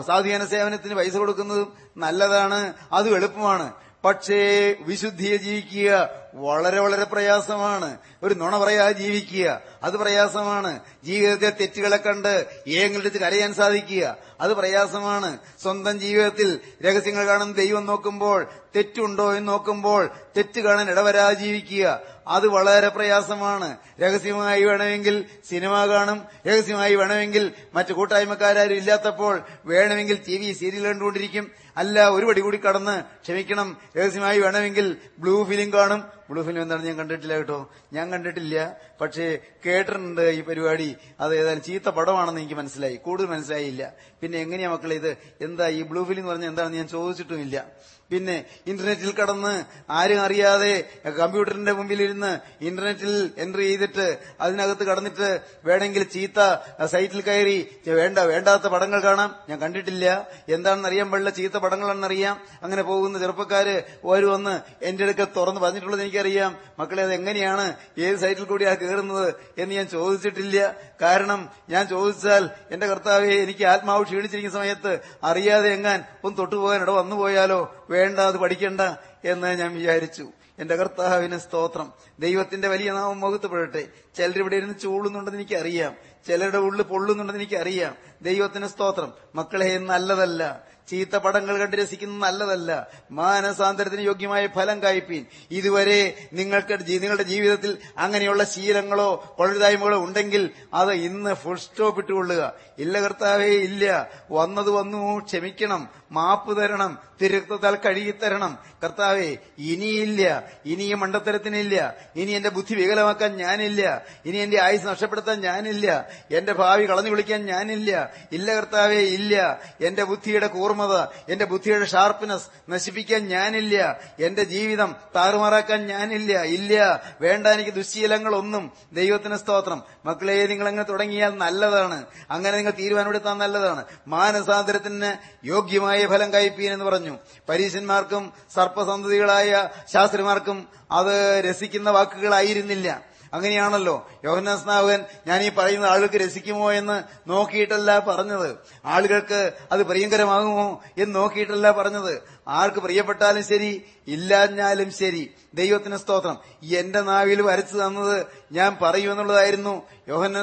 സാധുജന സേവനത്തിന് പൈസ കൊടുക്കുന്നതും നല്ലതാണ്. അതും എളുപ്പമാണ്. പക്ഷേ വിശുദ്ധിയെ ജീവിക്കുക വളരെ വളരെ പ്രയാസമാണ്. ഒരു നുണ പറയാ ജീവിക്കുക. അത് പ്രയാസമാണ്. ജീവിതത്തെ തെറ്റുകളെ കണ്ട് ഏങ്ങലെടുത്ത് കരയാൻ സാധിക്കുക. അത് പ്രയാസമാണ്. സ്വന്തം ജീവിതത്തിൽ രഹസ്യങ്ങൾ കാണും ദൈവം നോക്കുമ്പോൾ തെറ്റുണ്ടോ എന്ന് നോക്കുമ്പോൾ തെറ്റ് കാണാൻ ഇടവരാ ജീവിക്കുക. അത് വളരെ പ്രയാസമാണ്. രഹസ്യമായി വേണമെങ്കിൽ സിനിമ കാണും. രഹസ്യമായി വേണമെങ്കിൽ മറ്റു കൂട്ടായ്മക്കാരും ഇല്ലാത്തപ്പോൾ വേണമെങ്കിൽ ടി വി സീരിയൽ കണ്ടുകൊണ്ടിരിക്കും. അല്ല ഒരു പടി കൂടി കടന്ന് ക്ഷമിക്കണം. രഹസ്യമായി വേണമെങ്കിൽ ബ്ലൂ ഫിലിം കാണും. ബ്ലൂ ഫിലിം എന്താണ് ഞാൻ കണ്ടിട്ടില്ല കേട്ടോ. ഞാൻ കണ്ടിട്ടില്ല. പക്ഷേ കേട്ടിട്ടുണ്ട് ഈ പരിപാടി. അത് ഏതായാലും ചീത്ത പടമാണെന്ന് എനിക്ക് മനസ്സിലായി. കൂടുതൽ മനസ്സിലായില്ല. പിന്നെ എങ്ങനെയാ മക്കളെ ഇത്? എന്താ ഈ ബ്ലൂ ഫിലിം എന്ന് പറഞ്ഞാൽ എന്താണെന്ന് ഞാൻ ചോദിച്ചിട്ടുമില്ല. പിന്നെ ഇന്റർനെറ്റിൽ കടന്ന് ആരും അറിയാതെ കമ്പ്യൂട്ടറിന്റെ മുമ്പിലിരുന്ന് ഇന്റർനെറ്റിൽ എൻട്രി ചെയ്തിട്ട് അതിനകത്ത് കടന്നിട്ട് വേണമെങ്കിൽ ചീത്ത സൈറ്റിൽ കയറി വേണ്ട വേണ്ടാത്ത പടങ്ങൾ കാണാം. ഞാൻ കണ്ടിട്ടില്ല. എന്താണെന്ന് അറിയാൻ പാടില്ല. ചീത്ത പടങ്ങളാണെന്നറിയാം അങ്ങനെ പോകുന്ന ചെറുപ്പക്കാര് ഓരോ വന്ന് എന്റെ അടുക്കൽ തുറന്ന് പറഞ്ഞിട്ടുള്ളത് എനിക്കറിയാം. മക്കളെ അത് എങ്ങനെയാണ് ഏത് സൈറ്റിൽ കൂടിയാ കയറുന്നത് എന്ന് ഞാൻ ചോദിച്ചിട്ടില്ല. കാരണം ഞാൻ ചോദിച്ചാൽ എന്റെ കർത്താവെ എനിക്ക് ആത്മാവ് ക്ഷീണിച്ചിരിക്കുന്ന സമയത്ത് അറിയാതെ എങ്ങാൻ ഒന്ന് തൊട്ടുപോകാൻ ഇട വന്നു പോയാലോ വേണ്ട അത് പഠിക്കണ്ട എന്ന് ഞാൻ വിചാരിച്ചു. എന്റെ കർത്താവിന് സ്തോത്രം. ദൈവത്തിന്റെ വലിയ നാമം മുഖത്തുപെടട്ടെ ചിലരിവിടെ ഇരുന്ന് ചൂളുന്നുണ്ടെന്ന് എനിക്കറിയാം. ചിലരുടെ ഉള്ളിൽ പൊള്ളുന്നുണ്ടെന്ന് എനിക്കറിയാം. ദൈവത്തിന് സ്തോത്രം. മക്കളെ നല്ലതല്ല. ചീത്ത പടങ്ങൾ കണ്ട് രസിക്കുന്നത് നല്ലതല്ല. മാനസാന്തരത്തിന് യോഗ്യമായ ഫലം കായ്പീൻ. ഇതുവരെ നിങ്ങൾക്ക് നിങ്ങളുടെ ജീവിതത്തിൽ അങ്ങനെയുള്ള ശീലങ്ങളോ കൊള്ളരുതായ്മകളോ ഉണ്ടെങ്കിൽ അത് ഇന്ന് ഫുൾ സ്റ്റോപ്പ് ഇട്ടുകൊള്ളുക. ഇല്ല കർത്താവേ ഇല്ല. വന്നത് വന്നു ക്ഷമിക്കണം. മാപ്പ് തരണം തിരക്തത്താൽ കഴുകിത്തരണം കർത്താവേ ഇനിയില്ല ഇനി ഈ മണ്ടത്തരത്തിനില്ല ഇനി എന്റെ ബുദ്ധി വികലമാക്കാൻ ഞാനില്ല ഇനി എന്റെ ആയുസ് നഷ്ടപ്പെടുത്താൻ ഞാനില്ല എന്റെ ഭാവി കളഞ്ഞു വിളിക്കാൻ ഞാനില്ല. ഇല്ല കർത്താവേ ഇല്ല. എന്റെ ബുദ്ധിയുടെ കൂർമ്മത എന്റെ ബുദ്ധിയുടെ ഷാർപ്പ്നെസ് നശിപ്പിക്കാൻ ഞാനില്ല. എന്റെ ജീവിതം താറുമാറാക്കാൻ ഞാനില്ല. ഇല്ല. വേണ്ട എനിക്ക് ദുശ്ശീലങ്ങളൊന്നും ദൈവത്തിന് സ്തോത്രം. മക്കളെ നിങ്ങൾ അങ്ങനെ തുടങ്ങിയാൽ നല്ലതാണ്. അങ്ങനെ നിങ്ങൾ തീരുമാനമെടുത്താൽ നല്ലതാണ്. മാനസാന്തരത്തിന് യോഗ്യമായ ഫലം കയ്പീൻ എന്ന് പറഞ്ഞു. പരീശന്മാർക്കും സർപ്പസന്തതികളായ ശാസ്ത്രിമാർക്കും അത് രസിക്കുന്ന വാക്കുകളായിരുന്നില്ല. അങ്ങനെയാണല്ലോ. യോഹന്നാൻ സ്നാപകൻ ഞാൻ ഈ പറയുന്ന ആളുകൾക്ക് രസിക്കുമോ എന്ന് നോക്കിയിട്ടല്ല പറഞ്ഞത്. ആളുകൾക്ക് അത് പ്രിയങ്കരമാകുമോ എന്ന് നോക്കിയിട്ടല്ല പറഞ്ഞത്. ആർക്ക് പ്രിയപ്പെട്ടാലും ശരി ഇല്ലാഞ്ഞാലും ശരി. ദൈവത്തിന് സ്തോത്രം. എന്റെ നാവിൽ വരച്ചു തന്നത് ഞാൻ പറയൂ എന്നുള്ളതായിരുന്നു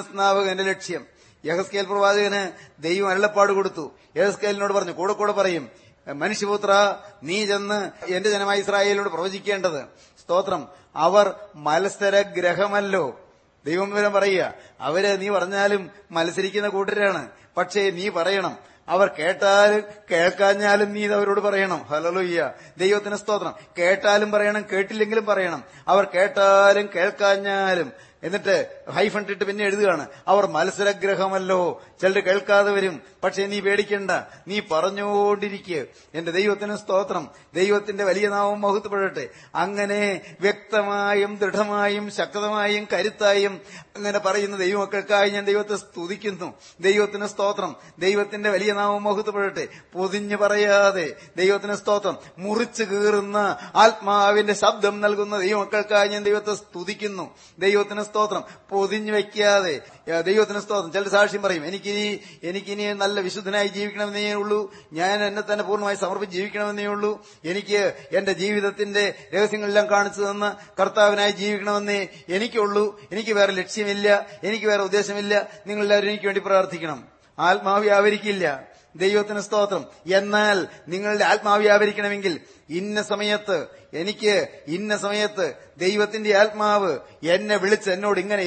സ്നാപകന്റെ ലക്ഷ്യം. യഹസ്കേൽ പ്രവാചകന് ദൈവം അരുളപ്പാട് കൊടുത്തു. യഹസ്കേലിനോട് പറഞ്ഞു കൂടെ കൂടെ പറയും മനുഷ്യപുത്ര നീ ചെന്ന് എന്റെ ജനമായ ഇസ്രായേലിനോട് പ്രവചിക്കേണ്ടത്. സ്തോത്രം. അവർ മത്സരഗ്രഹമല്ലോ. ദൈവം വിവരം പറയുക. അവർ നീ പറഞ്ഞാലും മത്സരിക്കുന്ന കൂട്ടരാണ്. പക്ഷേ നീ പറയണം. അവർ കേട്ടാലും കേൾക്കാഞ്ഞാലും നീ അവരോട് പറയണം. ഹലലുയ്യ ദൈവത്തിന് സ്തോത്രം. കേട്ടാലും പറയണം കേട്ടില്ലെങ്കിലും പറയണം. അവർ കേട്ടാലും കേൾക്കാഞ്ഞാലും എന്നിട്ട് ഹൈഫൺ ഇട്ട് പിന്നെ എഴുതുകയാണ്. അവർ മത്സരഗ്രഹമല്ലോ. ചിലർ കേൾക്കാതെ വരും. പക്ഷെ നീ പേടിക്കണ്ട. നീ പറഞ്ഞുകൊണ്ടിരിക്കുക എന്റെ ദൈവത്തിന് സ്തോത്രം. ദൈവത്തിന്റെ വലിയ നാമം മഹത്വപ്പെടട്ടെ. അങ്ങനെ വ്യക്തമായും ദൃഢമായും ശക്തമായും കരുത്തായും അങ്ങനെ പറയുന്ന ദൈവമക്കൾക്കായി ഞാൻ ദൈവത്തെ സ്തുതിക്കുന്നു. ദൈവത്തിന് സ്തോത്രം. ദൈവത്തിന്റെ വലിയ നാമം മഹത്വപ്പെടട്ടെ. പൊതിഞ്ഞു പറയാതെ ദൈവത്തിന് സ്തോത്രം. മുറിച്ചു കീറുന്ന ആത്മാവിന്റെ ശബ്ദം നൽകുന്ന ദൈവമക്കൾക്കായി ഞാൻ ദൈവത്തെ സ്തുതിക്കുന്നു. ദൈവത്തിന് സ്തോത്രം. പൊതിഞ്ഞു വെക്കാതെ ദൈവത്തിന് സ്തോത്രം. ചില സാക്ഷ്യം പറയും എനിക്കിനി എനിക്കിനി നല്ല വിശുദ്ധനായി ജീവിക്കണമെന്നേ ഉള്ളൂ. ഞാൻ എന്നെ തന്നെ പൂർണമായി സമർപ്പിച്ച് ജീവിക്കണമെന്നേ ഉള്ളൂ. എനിക്ക് എന്റെ ജീവിതത്തിന്റെ രഹസ്യങ്ങളെല്ലാം കാണിച്ചു തന്ന കർത്താവിനായി ജീവിക്കണമെന്നേ എനിക്കുള്ളൂ. എനിക്ക് വേറെ ലക്ഷ്യമില്ല. എനിക്ക് വേറെ ഉദ്ദേശമില്ല. നിങ്ങളെല്ലാവരും എനിക്ക് വേണ്ടി പ്രാർത്ഥിക്കണം. ആത്മാവ് വ്യാപരിക്കില്ല. ദൈവത്തിന് സ്തോത്രം. എന്നാൽ നിങ്ങളുടെ ആത്മാവ് വ്യാപരിക്കണമെങ്കിൽ ഇന്ന സമയത്ത് എനിക്ക് ഇന്ന സമയത്ത് ദൈവത്തിന്റെ ആത്മാവ് എന്നെ വിളിച്ച് എന്നോട് ഇങ്ങനെ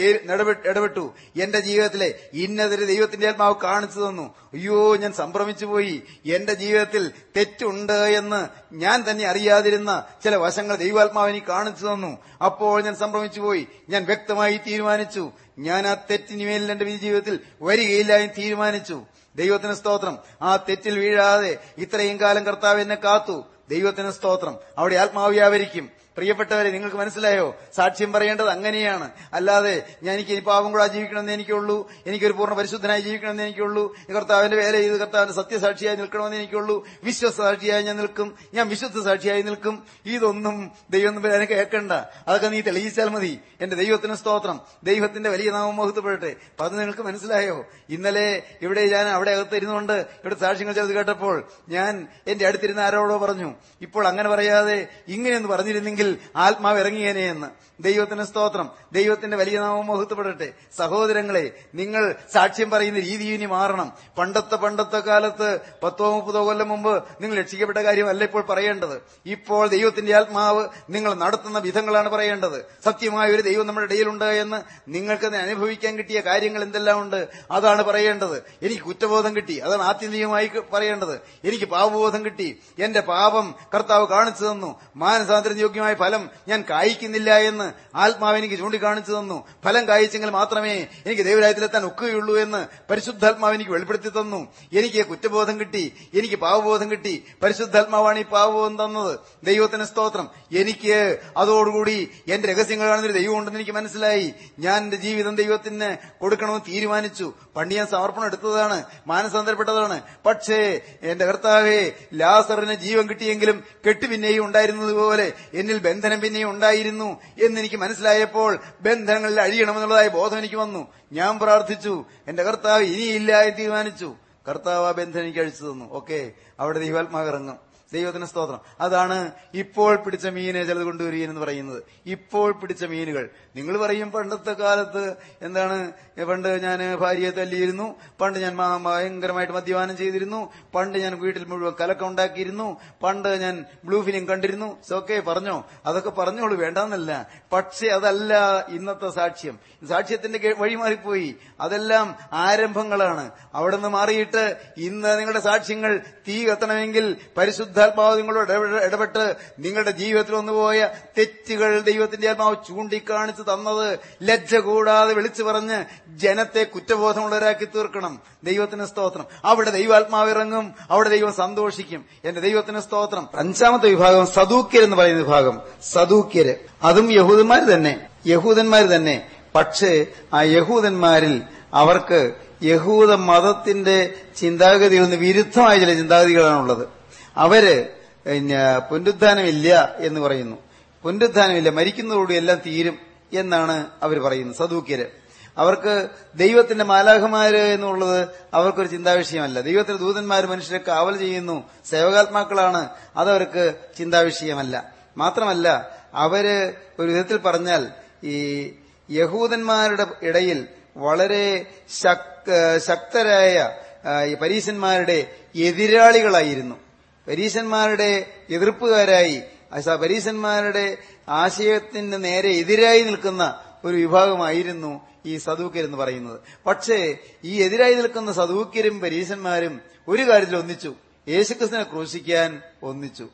ഇടപെട്ടു. എന്റെ ജീവിതത്തിലെ ഇന്നതൊരു ദൈവത്തിന്റെ ആത്മാവ് കാണിച്ചു തന്നു. അയ്യോ ഞാൻ സംഭ്രമിച്ചു പോയി. എന്റെ ജീവിതത്തിൽ തെറ്റുണ്ട് എന്ന് ഞാൻ തന്നെ അറിയാതിരുന്ന ചില വശങ്ങൾ ദൈവാത്മാവ് എനിക്ക് കാണിച്ചു തന്നു. അപ്പോൾ ഞാൻ സംഭ്രമിച്ചു പോയി. ഞാൻ വ്യക്തമായി തീരുമാനിച്ചു. ഞാൻ ആ തെറ്റിനുമേലിൽ എന്റെ ജീവിതത്തിൽ വരികയില്ല എന്ന് തീരുമാനിച്ചു. ദൈവത്തിന് സ്തോത്രം. ആ തെറ്റിൽ വീഴാതെ ഇത്രയും കാലം കർത്താവ് എന്നെ കാത്തു. ദൈവത്തിന് സ്തോത്രം. അവിടെ ആത്മാവ് വ്യാപരിക്കും. പ്രിയപ്പെട്ടവരെ നിങ്ങൾക്ക് മനസ്സിലായോ? സാക്ഷ്യം പറയേണ്ടത് അങ്ങനെയാണ്. അല്ലാതെ ഞാൻ എനിക്ക് പാവം കൂടാ ജീവിക്കണമെന്ന് എനിക്കുള്ളൂ. എനിക്കൊരു പൂർണ പരിശുദ്ധനായി ജീവിക്കണമെന്ന് എനിക്കുള്ളൂ. കർത്താവിന്റെ വേല ചെയ്ത് കർത്താവിന്റെ സത്യസാക്ഷിയായി നിൽക്കണമെന്ന് എനിക്കുള്ളൂ. വിശ്വസ സാക്ഷിയായി ഞാൻ നിൽക്കും. ഞാൻ വിശുദ്ധ സാക്ഷിയായി നിൽക്കും. ഇതൊന്നും ദൈവം എനിക്ക് കേൾക്കണ്ട. അതൊക്കെ നീ തെളിയിച്ചാൽ മതി. എന്റെ ദൈവത്തിന് സ്തോത്രം. ദൈവത്തിന്റെ വലിയ നാമം മുഹത്തപ്പെടട്ടെ അപ്പൊ അത് നിങ്ങൾക്ക് മനസ്സിലായോ? ഇന്നലെ ഇവിടെ ഞാൻ അവിടെ അകത്തിരുന്നുകൊണ്ട് ഇവിടെ സാക്ഷ്യങ്ങൾ ചെയ്ത് കേട്ടപ്പോൾ ഞാൻ എന്റെ അടുത്തിരുന്ന ആരോടോ പറഞ്ഞു ഇപ്പോൾ അങ്ങനെ പറയാതെ ഇങ്ങനെയൊന്ന് പറഞ്ഞിരുന്നെങ്കിൽ ആത്മാവ് ഇറങ്ങിയേനെ എന്ന്. ദൈവത്തിന് സ്തോത്രം. ദൈവത്തിന്റെ വലിയ നാമം മുഹത്തപ്പെടട്ടെ സഹോദരങ്ങളെ നിങ്ങൾ സാക്ഷ്യം പറയുന്ന രീതി ഇനി മാറണം. പണ്ടത്തെ പണ്ടത്തെ കാലത്ത് പത്തോ മുപ്പതോ കൊല്ലം മുമ്പ് നിങ്ങൾ രക്ഷിക്കപ്പെട്ട കാര്യമല്ല ഇപ്പോൾ പറയേണ്ടത്. ഇപ്പോൾ ദൈവത്തിന്റെ ആത്മാവ് നിങ്ങൾ നടത്തുന്ന വിധങ്ങളാണ് പറയേണ്ടത്. സത്യമായ ഒരു ദൈവം നമ്മുടെ ഇടയിലുണ്ട് എന്ന് നിങ്ങൾക്ക് അനുഭവിക്കാൻ കിട്ടിയ കാര്യങ്ങൾ എന്തെല്ലാം ഉണ്ട്? അതാണ് പറയേണ്ടത്. എനിക്ക് കുറ്റബോധം കിട്ടി. അതാണ് ആത്യന്തികമായി പറയേണ്ടത്. എനിക്ക് പാപബോധം കിട്ടി. എന്റെ പാപം കർത്താവ് കാണിച്ചു തന്നു. മാനസാന്തരം യോഗ്യമായ ഫലം ഞാൻ കായ്ക്കുന്നില്ല എന്ന് ആത്മാവ് എനിക്ക് ചൂണ്ടിക്കാണിച്ചു തന്നു. ഫലം കായ്ച്ചെങ്കിൽ മാത്രമേ എനിക്ക് ദൈവരാജ്യത്തിലെത്താൻ ഒക്കുകയുള്ളൂ എന്ന് പരിശുദ്ധാത്മാവ് എനിക്ക് വെളിപ്പെടുത്തി തന്നു. എനിക്ക് കുറ്റബോധം കിട്ടി. എനിക്ക് പാവബോധം കിട്ടി. പരിശുദ്ധാത്മാവാണ് ഈ പാവബോധം തന്നത്. ദൈവത്തിന് സ്തോത്രം. എനിക്ക് അതോടുകൂടി എന്റെ രഹസ്യങ്ങൾ കാണുന്നൊരു ദൈവം ഉണ്ടെന്ന് എനിക്ക് മനസ്സിലായി. ഞാൻ എന്റെ ജീവിതം ദൈവത്തിന് കൊടുക്കണമെന്ന് തീരുമാനിച്ചു. പണ്ട് ഞാൻ സമർപ്പണം എടുത്തതാണ്. മാനസാന്തരപ്പെട്ടതാണ്. പക്ഷേ എന്റെ കർത്താവെ ലാസറിന് ജീവൻ കിട്ടിയെങ്കിലും കെട്ട് പിന്നെയും ഉണ്ടായിരുന്നതുപോലെ എന്നിൽ ബന്ധനം പിന്നെയും ഉണ്ടായിരുന്നു എന്ന് എനിക്ക് മനസ്സിലായപ്പോൾ ബന്ധങ്ങളിൽ അഴിയണമെന്നുള്ളതായ ബോധം എനിക്ക് വന്നു. ഞാൻ പ്രാർത്ഥിച്ചു. എന്റെ കർത്താവ് ഇനിയില്ല എന്ന് തീരുമാനിച്ചു. കർത്താവ് ആ ബന്ധം എനിക്ക് അഴിച്ചു തന്നു. ഓക്കെ. അവിടെ ദൈവാത്മാവ് ഇറങ്ങും. ദൈവത്തിന് സ്തോത്രം. അതാണ് ഇപ്പോൾ പിടിച്ച മീനെ ചിലത് കൊണ്ടുവരികയും എന്ന് പറയുന്നത്. ഇപ്പോൾ പിടിച്ച മീനുകൾ. നിങ്ങൾ പറയും പണ്ടത്തെ കാലത്ത് എന്താണ് പണ്ട് ഞാൻ ഭാര്യയെ തല്ലിയിരുന്നു പണ്ട് ഞാൻ ഭയങ്കരമായിട്ട് മദ്യപാനം ചെയ്തിരുന്നു പണ്ട് ഞാൻ വീട്ടിൽ മുഴുവൻ കലക്കം ഉണ്ടാക്കിയിരുന്നു പണ്ട് ഞാൻ ബ്ലൂ ഫിലിം കണ്ടിരുന്നു. ഓക്കെ പറഞ്ഞോ? അതൊക്കെ പറഞ്ഞോളൂ വേണ്ടെന്നല്ല. പക്ഷേ അതല്ല ഇന്നത്തെ സാക്ഷ്യം. സാക്ഷ്യത്തിന്റെ വഴി മാറിപ്പോയി അതെല്ലാം ആരംഭങ്ങളാണ്. അവിടെ നിന്ന് മാറിയിട്ട് ഇന്ന് നിങ്ങളുടെ സാക്ഷ്യങ്ങൾ തീ കത്തണമെങ്കിൽ പരിശുദ്ധാത്മാവ് നിങ്ങളോട് ഇടപെട്ട് നിങ്ങളുടെ ജീവിതത്തിൽ വന്നുപോയ തെറ്റുകൾ ദൈവത്തിന്റെ ആത്മാവ് ചൂണ്ടിക്കാണിച്ച് തന്നത് ലജ്ജ കൂടാതെ വിളിച്ചു പറഞ്ഞ് ജനത്തെ കുറ്റബോധമുള്ളവരാക്കി തീർക്കണം. ദൈവത്തിന് സ്തോത്രം. അവിടെ ദൈവാത്മാവ് ഇറങ്ങും അവിടെ ദൈവം സന്തോഷിക്കും. എന്റെ ദൈവത്തിന് സ്തോത്രം. അഞ്ചാമത്തെ വിഭാഗം സദൂക്യർ എന്ന് പറയുന്ന വിഭാഗം. സദൂക്യര്. അതും യഹൂദന്മാർ തന്നെ. യഹൂദന്മാർ തന്നെ. പക്ഷേ ആ യഹൂദന്മാരിൽ അവർക്ക് യഹൂദ മതത്തിന്റെ ചിന്താഗതിയിൽ നിന്ന് വിരുദ്ധമായ ചില ചിന്താഗതികളാണുള്ളത്. അവർ പുനരുദ്ധാനമില്ല എന്ന് പറയുന്നു. പുനരുദ്ധാനമില്ല മരിക്കുന്നതോടുകൂടി എല്ലാം തീരും എന്നാണ് അവർ പറയുന്നത് സദൂക്യര്. അവർക്ക് ദൈവത്തിന്റെ മാലാഖമാര് എന്നുള്ളത് അവർക്കൊരു ചിന്താവിഷയമല്ല. ദൈവത്തിന്റെ ദൂതന്മാർ മനുഷ്യരെ കാവൽ ചെയ്യുന്നു സേവകാത്മാക്കളാണ് അതവർക്ക് ചിന്താവിഷയമല്ല. മാത്രമല്ല അവർ ഒരു വിധത്തിൽ പറഞ്ഞാൽ ഈ യഹൂദന്മാരുടെ ഇടയിൽ വളരെ ശക്തരായ പരീശന്മാരുടെ എതിരാളികളായിരുന്നു. പരീശന്മാരുടെ എതിർപ്പുകാരായി പരീശന്മാരുടെ ആശയത്തിന് നേരെ എതിരായി നിൽക്കുന്ന ഒരു വിഭാഗമായിരുന്നു ഈ സദൂക്യരെന്ന് പറയുന്നത്. പക്ഷേ ഈ എതിരായി നിൽക്കുന്ന സദൂക്യരും പരീശന്മാരും ഒരു കാര്യത്തിൽ ഒന്നിച്ചു. യേശുക്രിസ്തുവിനെ ക്രൂശിക്കാൻ ഒന്നിച്ചു.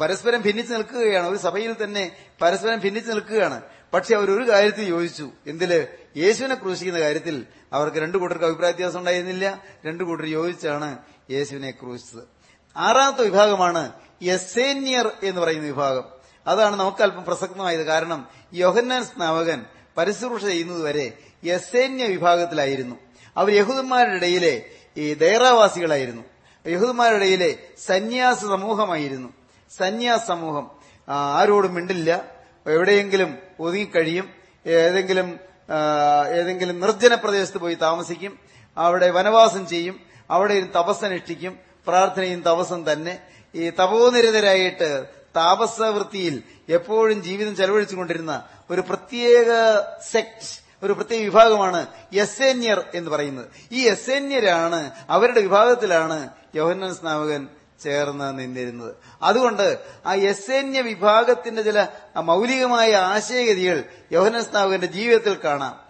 പരസ്പരം ഭിന്നിച്ചു നിൽക്കുകയാണ്. ഒരു സഭയിൽ തന്നെ പരസ്പരം ഭിന്നിച്ചു നിൽക്കുകയാണ്. പക്ഷെ അവർ ഒരു കാര്യത്തിൽ യോജിച്ചു. എന്തിൽ? യേശുവിനെ ക്രൂശിക്കുന്ന കാര്യത്തിൽ അവർക്ക് രണ്ടു കൂട്ടർക്ക് അഭിപ്രായ വ്യത്യാസം ഉണ്ടായിരുന്നില്ല. രണ്ടു കൂട്ടർ യോജിച്ചാണ് യേശുവിനെ ക്രൂശിച്ചത്. ആറാമത്തെ വിഭാഗമാണ് യസേന്യർ എന്ന് പറയുന്ന വിഭാഗം. അതാണ് നമുക്ക് അല്പം പ്രസക്തമായത് കാരണം യോഹന്നാൻ സ്നാവകൻ പരിശുശ്രൂഷ ചെയ്യുന്നതുവരെ യസേന്യ വിഭാഗത്തിലായിരുന്നു. അവർ യഹൂദന്മാരുടെ ഇടയിലെ ഈ ദേറാവാസികളായിരുന്നു. യഹൂദന്മാരുടെ ഇടയിലെ സന്യാസ സമൂഹമായിരുന്നു. സന്യാസ സമൂഹം. ആരോടും മിണ്ടില്ല. എവിടെയെങ്കിലും ഒതുങ്ങിക്കഴിയും. ഏതെങ്കിലും ഏതെങ്കിലും നിർജന പ്രദേശത്ത് പോയി താമസിക്കും. അവിടെ വനവാസം ചെയ്യും. അവിടെ തപസ്സനുഷ്ഠിക്കും. പ്രാർത്ഥനയും തപസ്സും തന്നെ ഈ തപോനിരതരായിട്ട് താപസവൃത്തിയിൽ എപ്പോഴും ജീവിതം ചെലവഴിച്ചുകൊണ്ടിരുന്ന ഒരു പ്രത്യേക സെക്ട് ഒരു പ്രത്യേക വിഭാഗമാണ് യസേന്യർ എന്ന് പറയുന്നത്. ഈ യസേന്യരാണ് അവരുടെ വിഭാഗത്തിലാണ് യോഹന്നാൻ സ്നാവകൻ ചേർന്ന് നിന്നിരുന്നത്. അതുകൊണ്ട് ആ യസേന്യ വിഭാഗത്തിന്റെ ചില മൗലികമായ ആശയഗതികൾ യോഹന്നാൻ സ്നാവകന്റെ ജീവിതത്തിൽ കാണാം.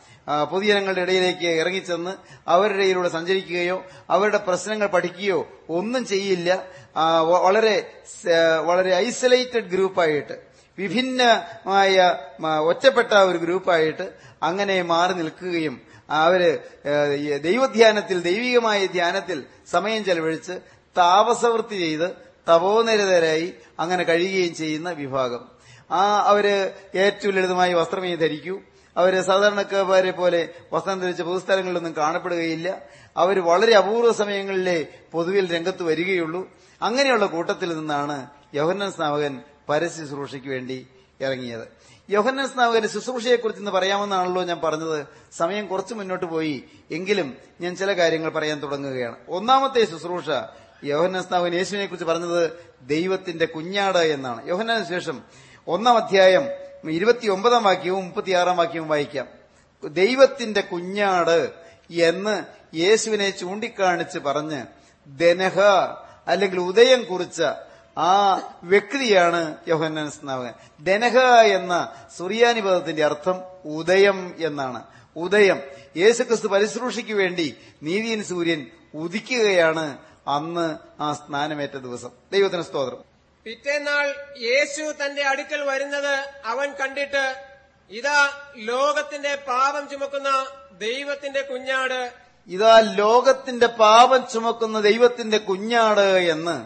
പൊതുജനങ്ങളുടെ ഇടയിലേക്ക് ഇറങ്ങിച്ചെന്ന് അവരുടെ ഇടയിലൂടെ സഞ്ചരിക്കുകയോ അവരുടെ പ്രശ്നങ്ങൾ പഠിക്കുകയോ ഒന്നും ചെയ്യില്ല. വളരെ വളരെ ഐസൊലേറ്റഡ് ഗ്രൂപ്പായിട്ട് വിഭിന്നമായ ഒറ്റപ്പെട്ട ഒരു ഗ്രൂപ്പായിട്ട് അങ്ങനെ മാറി നിൽക്കുകയും അവർ ദൈവധ്യാനത്തിൽ ദൈവികമായ ധ്യാനത്തിൽ സമയം ചെലവഴിച്ച് താപസവൃത്തി ചെയ്ത് തപോനിരതരായി അങ്ങനെ കഴിയുകയും ചെയ്യുന്ന വിഭാഗം. ആ അവർ ഏറ്റവും ലളിതമായി വസ്ത്രമേ ധരിക്കൂ. അവർ സാധാരണക്കാരെ പോലെ വസ്ത്രം ധരിച്ച പൊതുസ്ഥലങ്ങളിലൊന്നും കാണപ്പെടുകയില്ല. അവർ വളരെ അപൂർവ സമയങ്ങളിലെ പൊതുവിൽ രംഗത്ത് വരികയുള്ളൂ. അങ്ങനെയുള്ള കൂട്ടത്തിൽ നിന്നാണ് യോഹന്നൻ സ്നാവകൻ പരസ്യ ശുശ്രൂഷയ്ക്ക് വേണ്ടി ഇറങ്ങിയത്. യോഹന്നൻ സ്നാവകന്റെ ശുശ്രൂഷയെക്കുറിച്ച് ഇന്ന് പറയാമെന്നാണല്ലോ ഞാൻ പറഞ്ഞത്. സമയം കുറച്ച് മുന്നോട്ട് പോയി. എങ്കിലും ഞാൻ ചില കാര്യങ്ങൾ പറയാൻ തുടങ്ങുകയാണ്. ഒന്നാമത്തെ ശുശ്രൂഷ യോഹന്നാൻ സ്നാവകൻ യേശുവിനെ കുറിച്ച് പറഞ്ഞത് ദൈവത്തിന്റെ കുഞ്ഞാട് എന്നാണ്. യോഹന്നാന് ശേഷം ഒന്നാം അധ്യായം ഇരുപത്തിയൊമ്പതാം വാക്യവും മുപ്പത്തിയാറാം വാക്യവും വായിക്കാം. ദൈവത്തിന്റെ കുഞ്ഞാട് എന്ന് യേശുവിനെ ചൂണ്ടിക്കാണിച്ച് പറഞ്ഞ് ദനഹ അല്ലെങ്കിൽ ഉദയം കുറിച്ച ആ വ്യക്തിയാണ് യോഹന്നാൻ സ്നാവകൻ. ദനഹ എന്ന സുറിയാനി പദത്തിന്റെ അർത്ഥം ഉദയം എന്നാണ്. ഉദയം. യേശുക്രിസ്തു പരിശ്രൂഷയ്ക്ക് വേണ്ടി നീതിയൻ സൂര്യൻ ഉദിക്കുകയാണ് അന്ന് ആ സ്നാനമേറ്റ ദിവസം. ദൈവത്തിന് സ്തോത്രം. പിറ്റേന്നാൾ യേശു തന്റെ അടുക്കൽ വരുന്നത് അവൻ കണ്ടിട്ട് ഇതാ ലോകത്തിന്റെ പാപം ചുമക്കുന്ന ദൈവത്തിന്റെ കുഞ്ഞാട്. ഇതാ ലോകത്തിന്റെ പാപം ചുമക്കുന്ന ദൈവത്തിന്റെ കുഞ്ഞാട് എന്ന്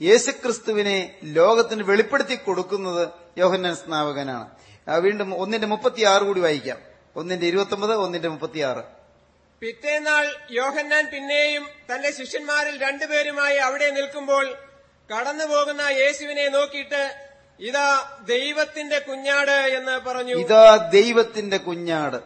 യേശുക്രിസ്തുവിനെ ലോകത്തിന് വെളിപ്പെടുത്തി കൊടുക്കുന്നത് യോഹന്നാൻ സ്നാപകനാണ് വീണ്ടും ഒന്നിന്റെ മുപ്പത്തിയാറ് കൂടി വായിക്കാം. ഒന്നിന്റെ ഇരുപത്തൊമ്പത് ഒന്നിന്റെ മുപ്പത്തിയാറ്. പിറ്റേന്നാൾ യോഹന്നാൻ പിന്നെയും തന്റെ ശിഷ്യന്മാരിൽ രണ്ടുപേരുമായി അവിടെ നിൽക്കുമ്പോൾ കടന്നുപോകുന്ന യേശുവിനെ നോക്കിയിട്ട് ഇതാ ദൈവത്തിന്റെ കുഞ്ഞാട് എന്ന് പറഞ്ഞു. ഇതാ ദൈവത്തിന്റെ കുഞ്ഞാട്.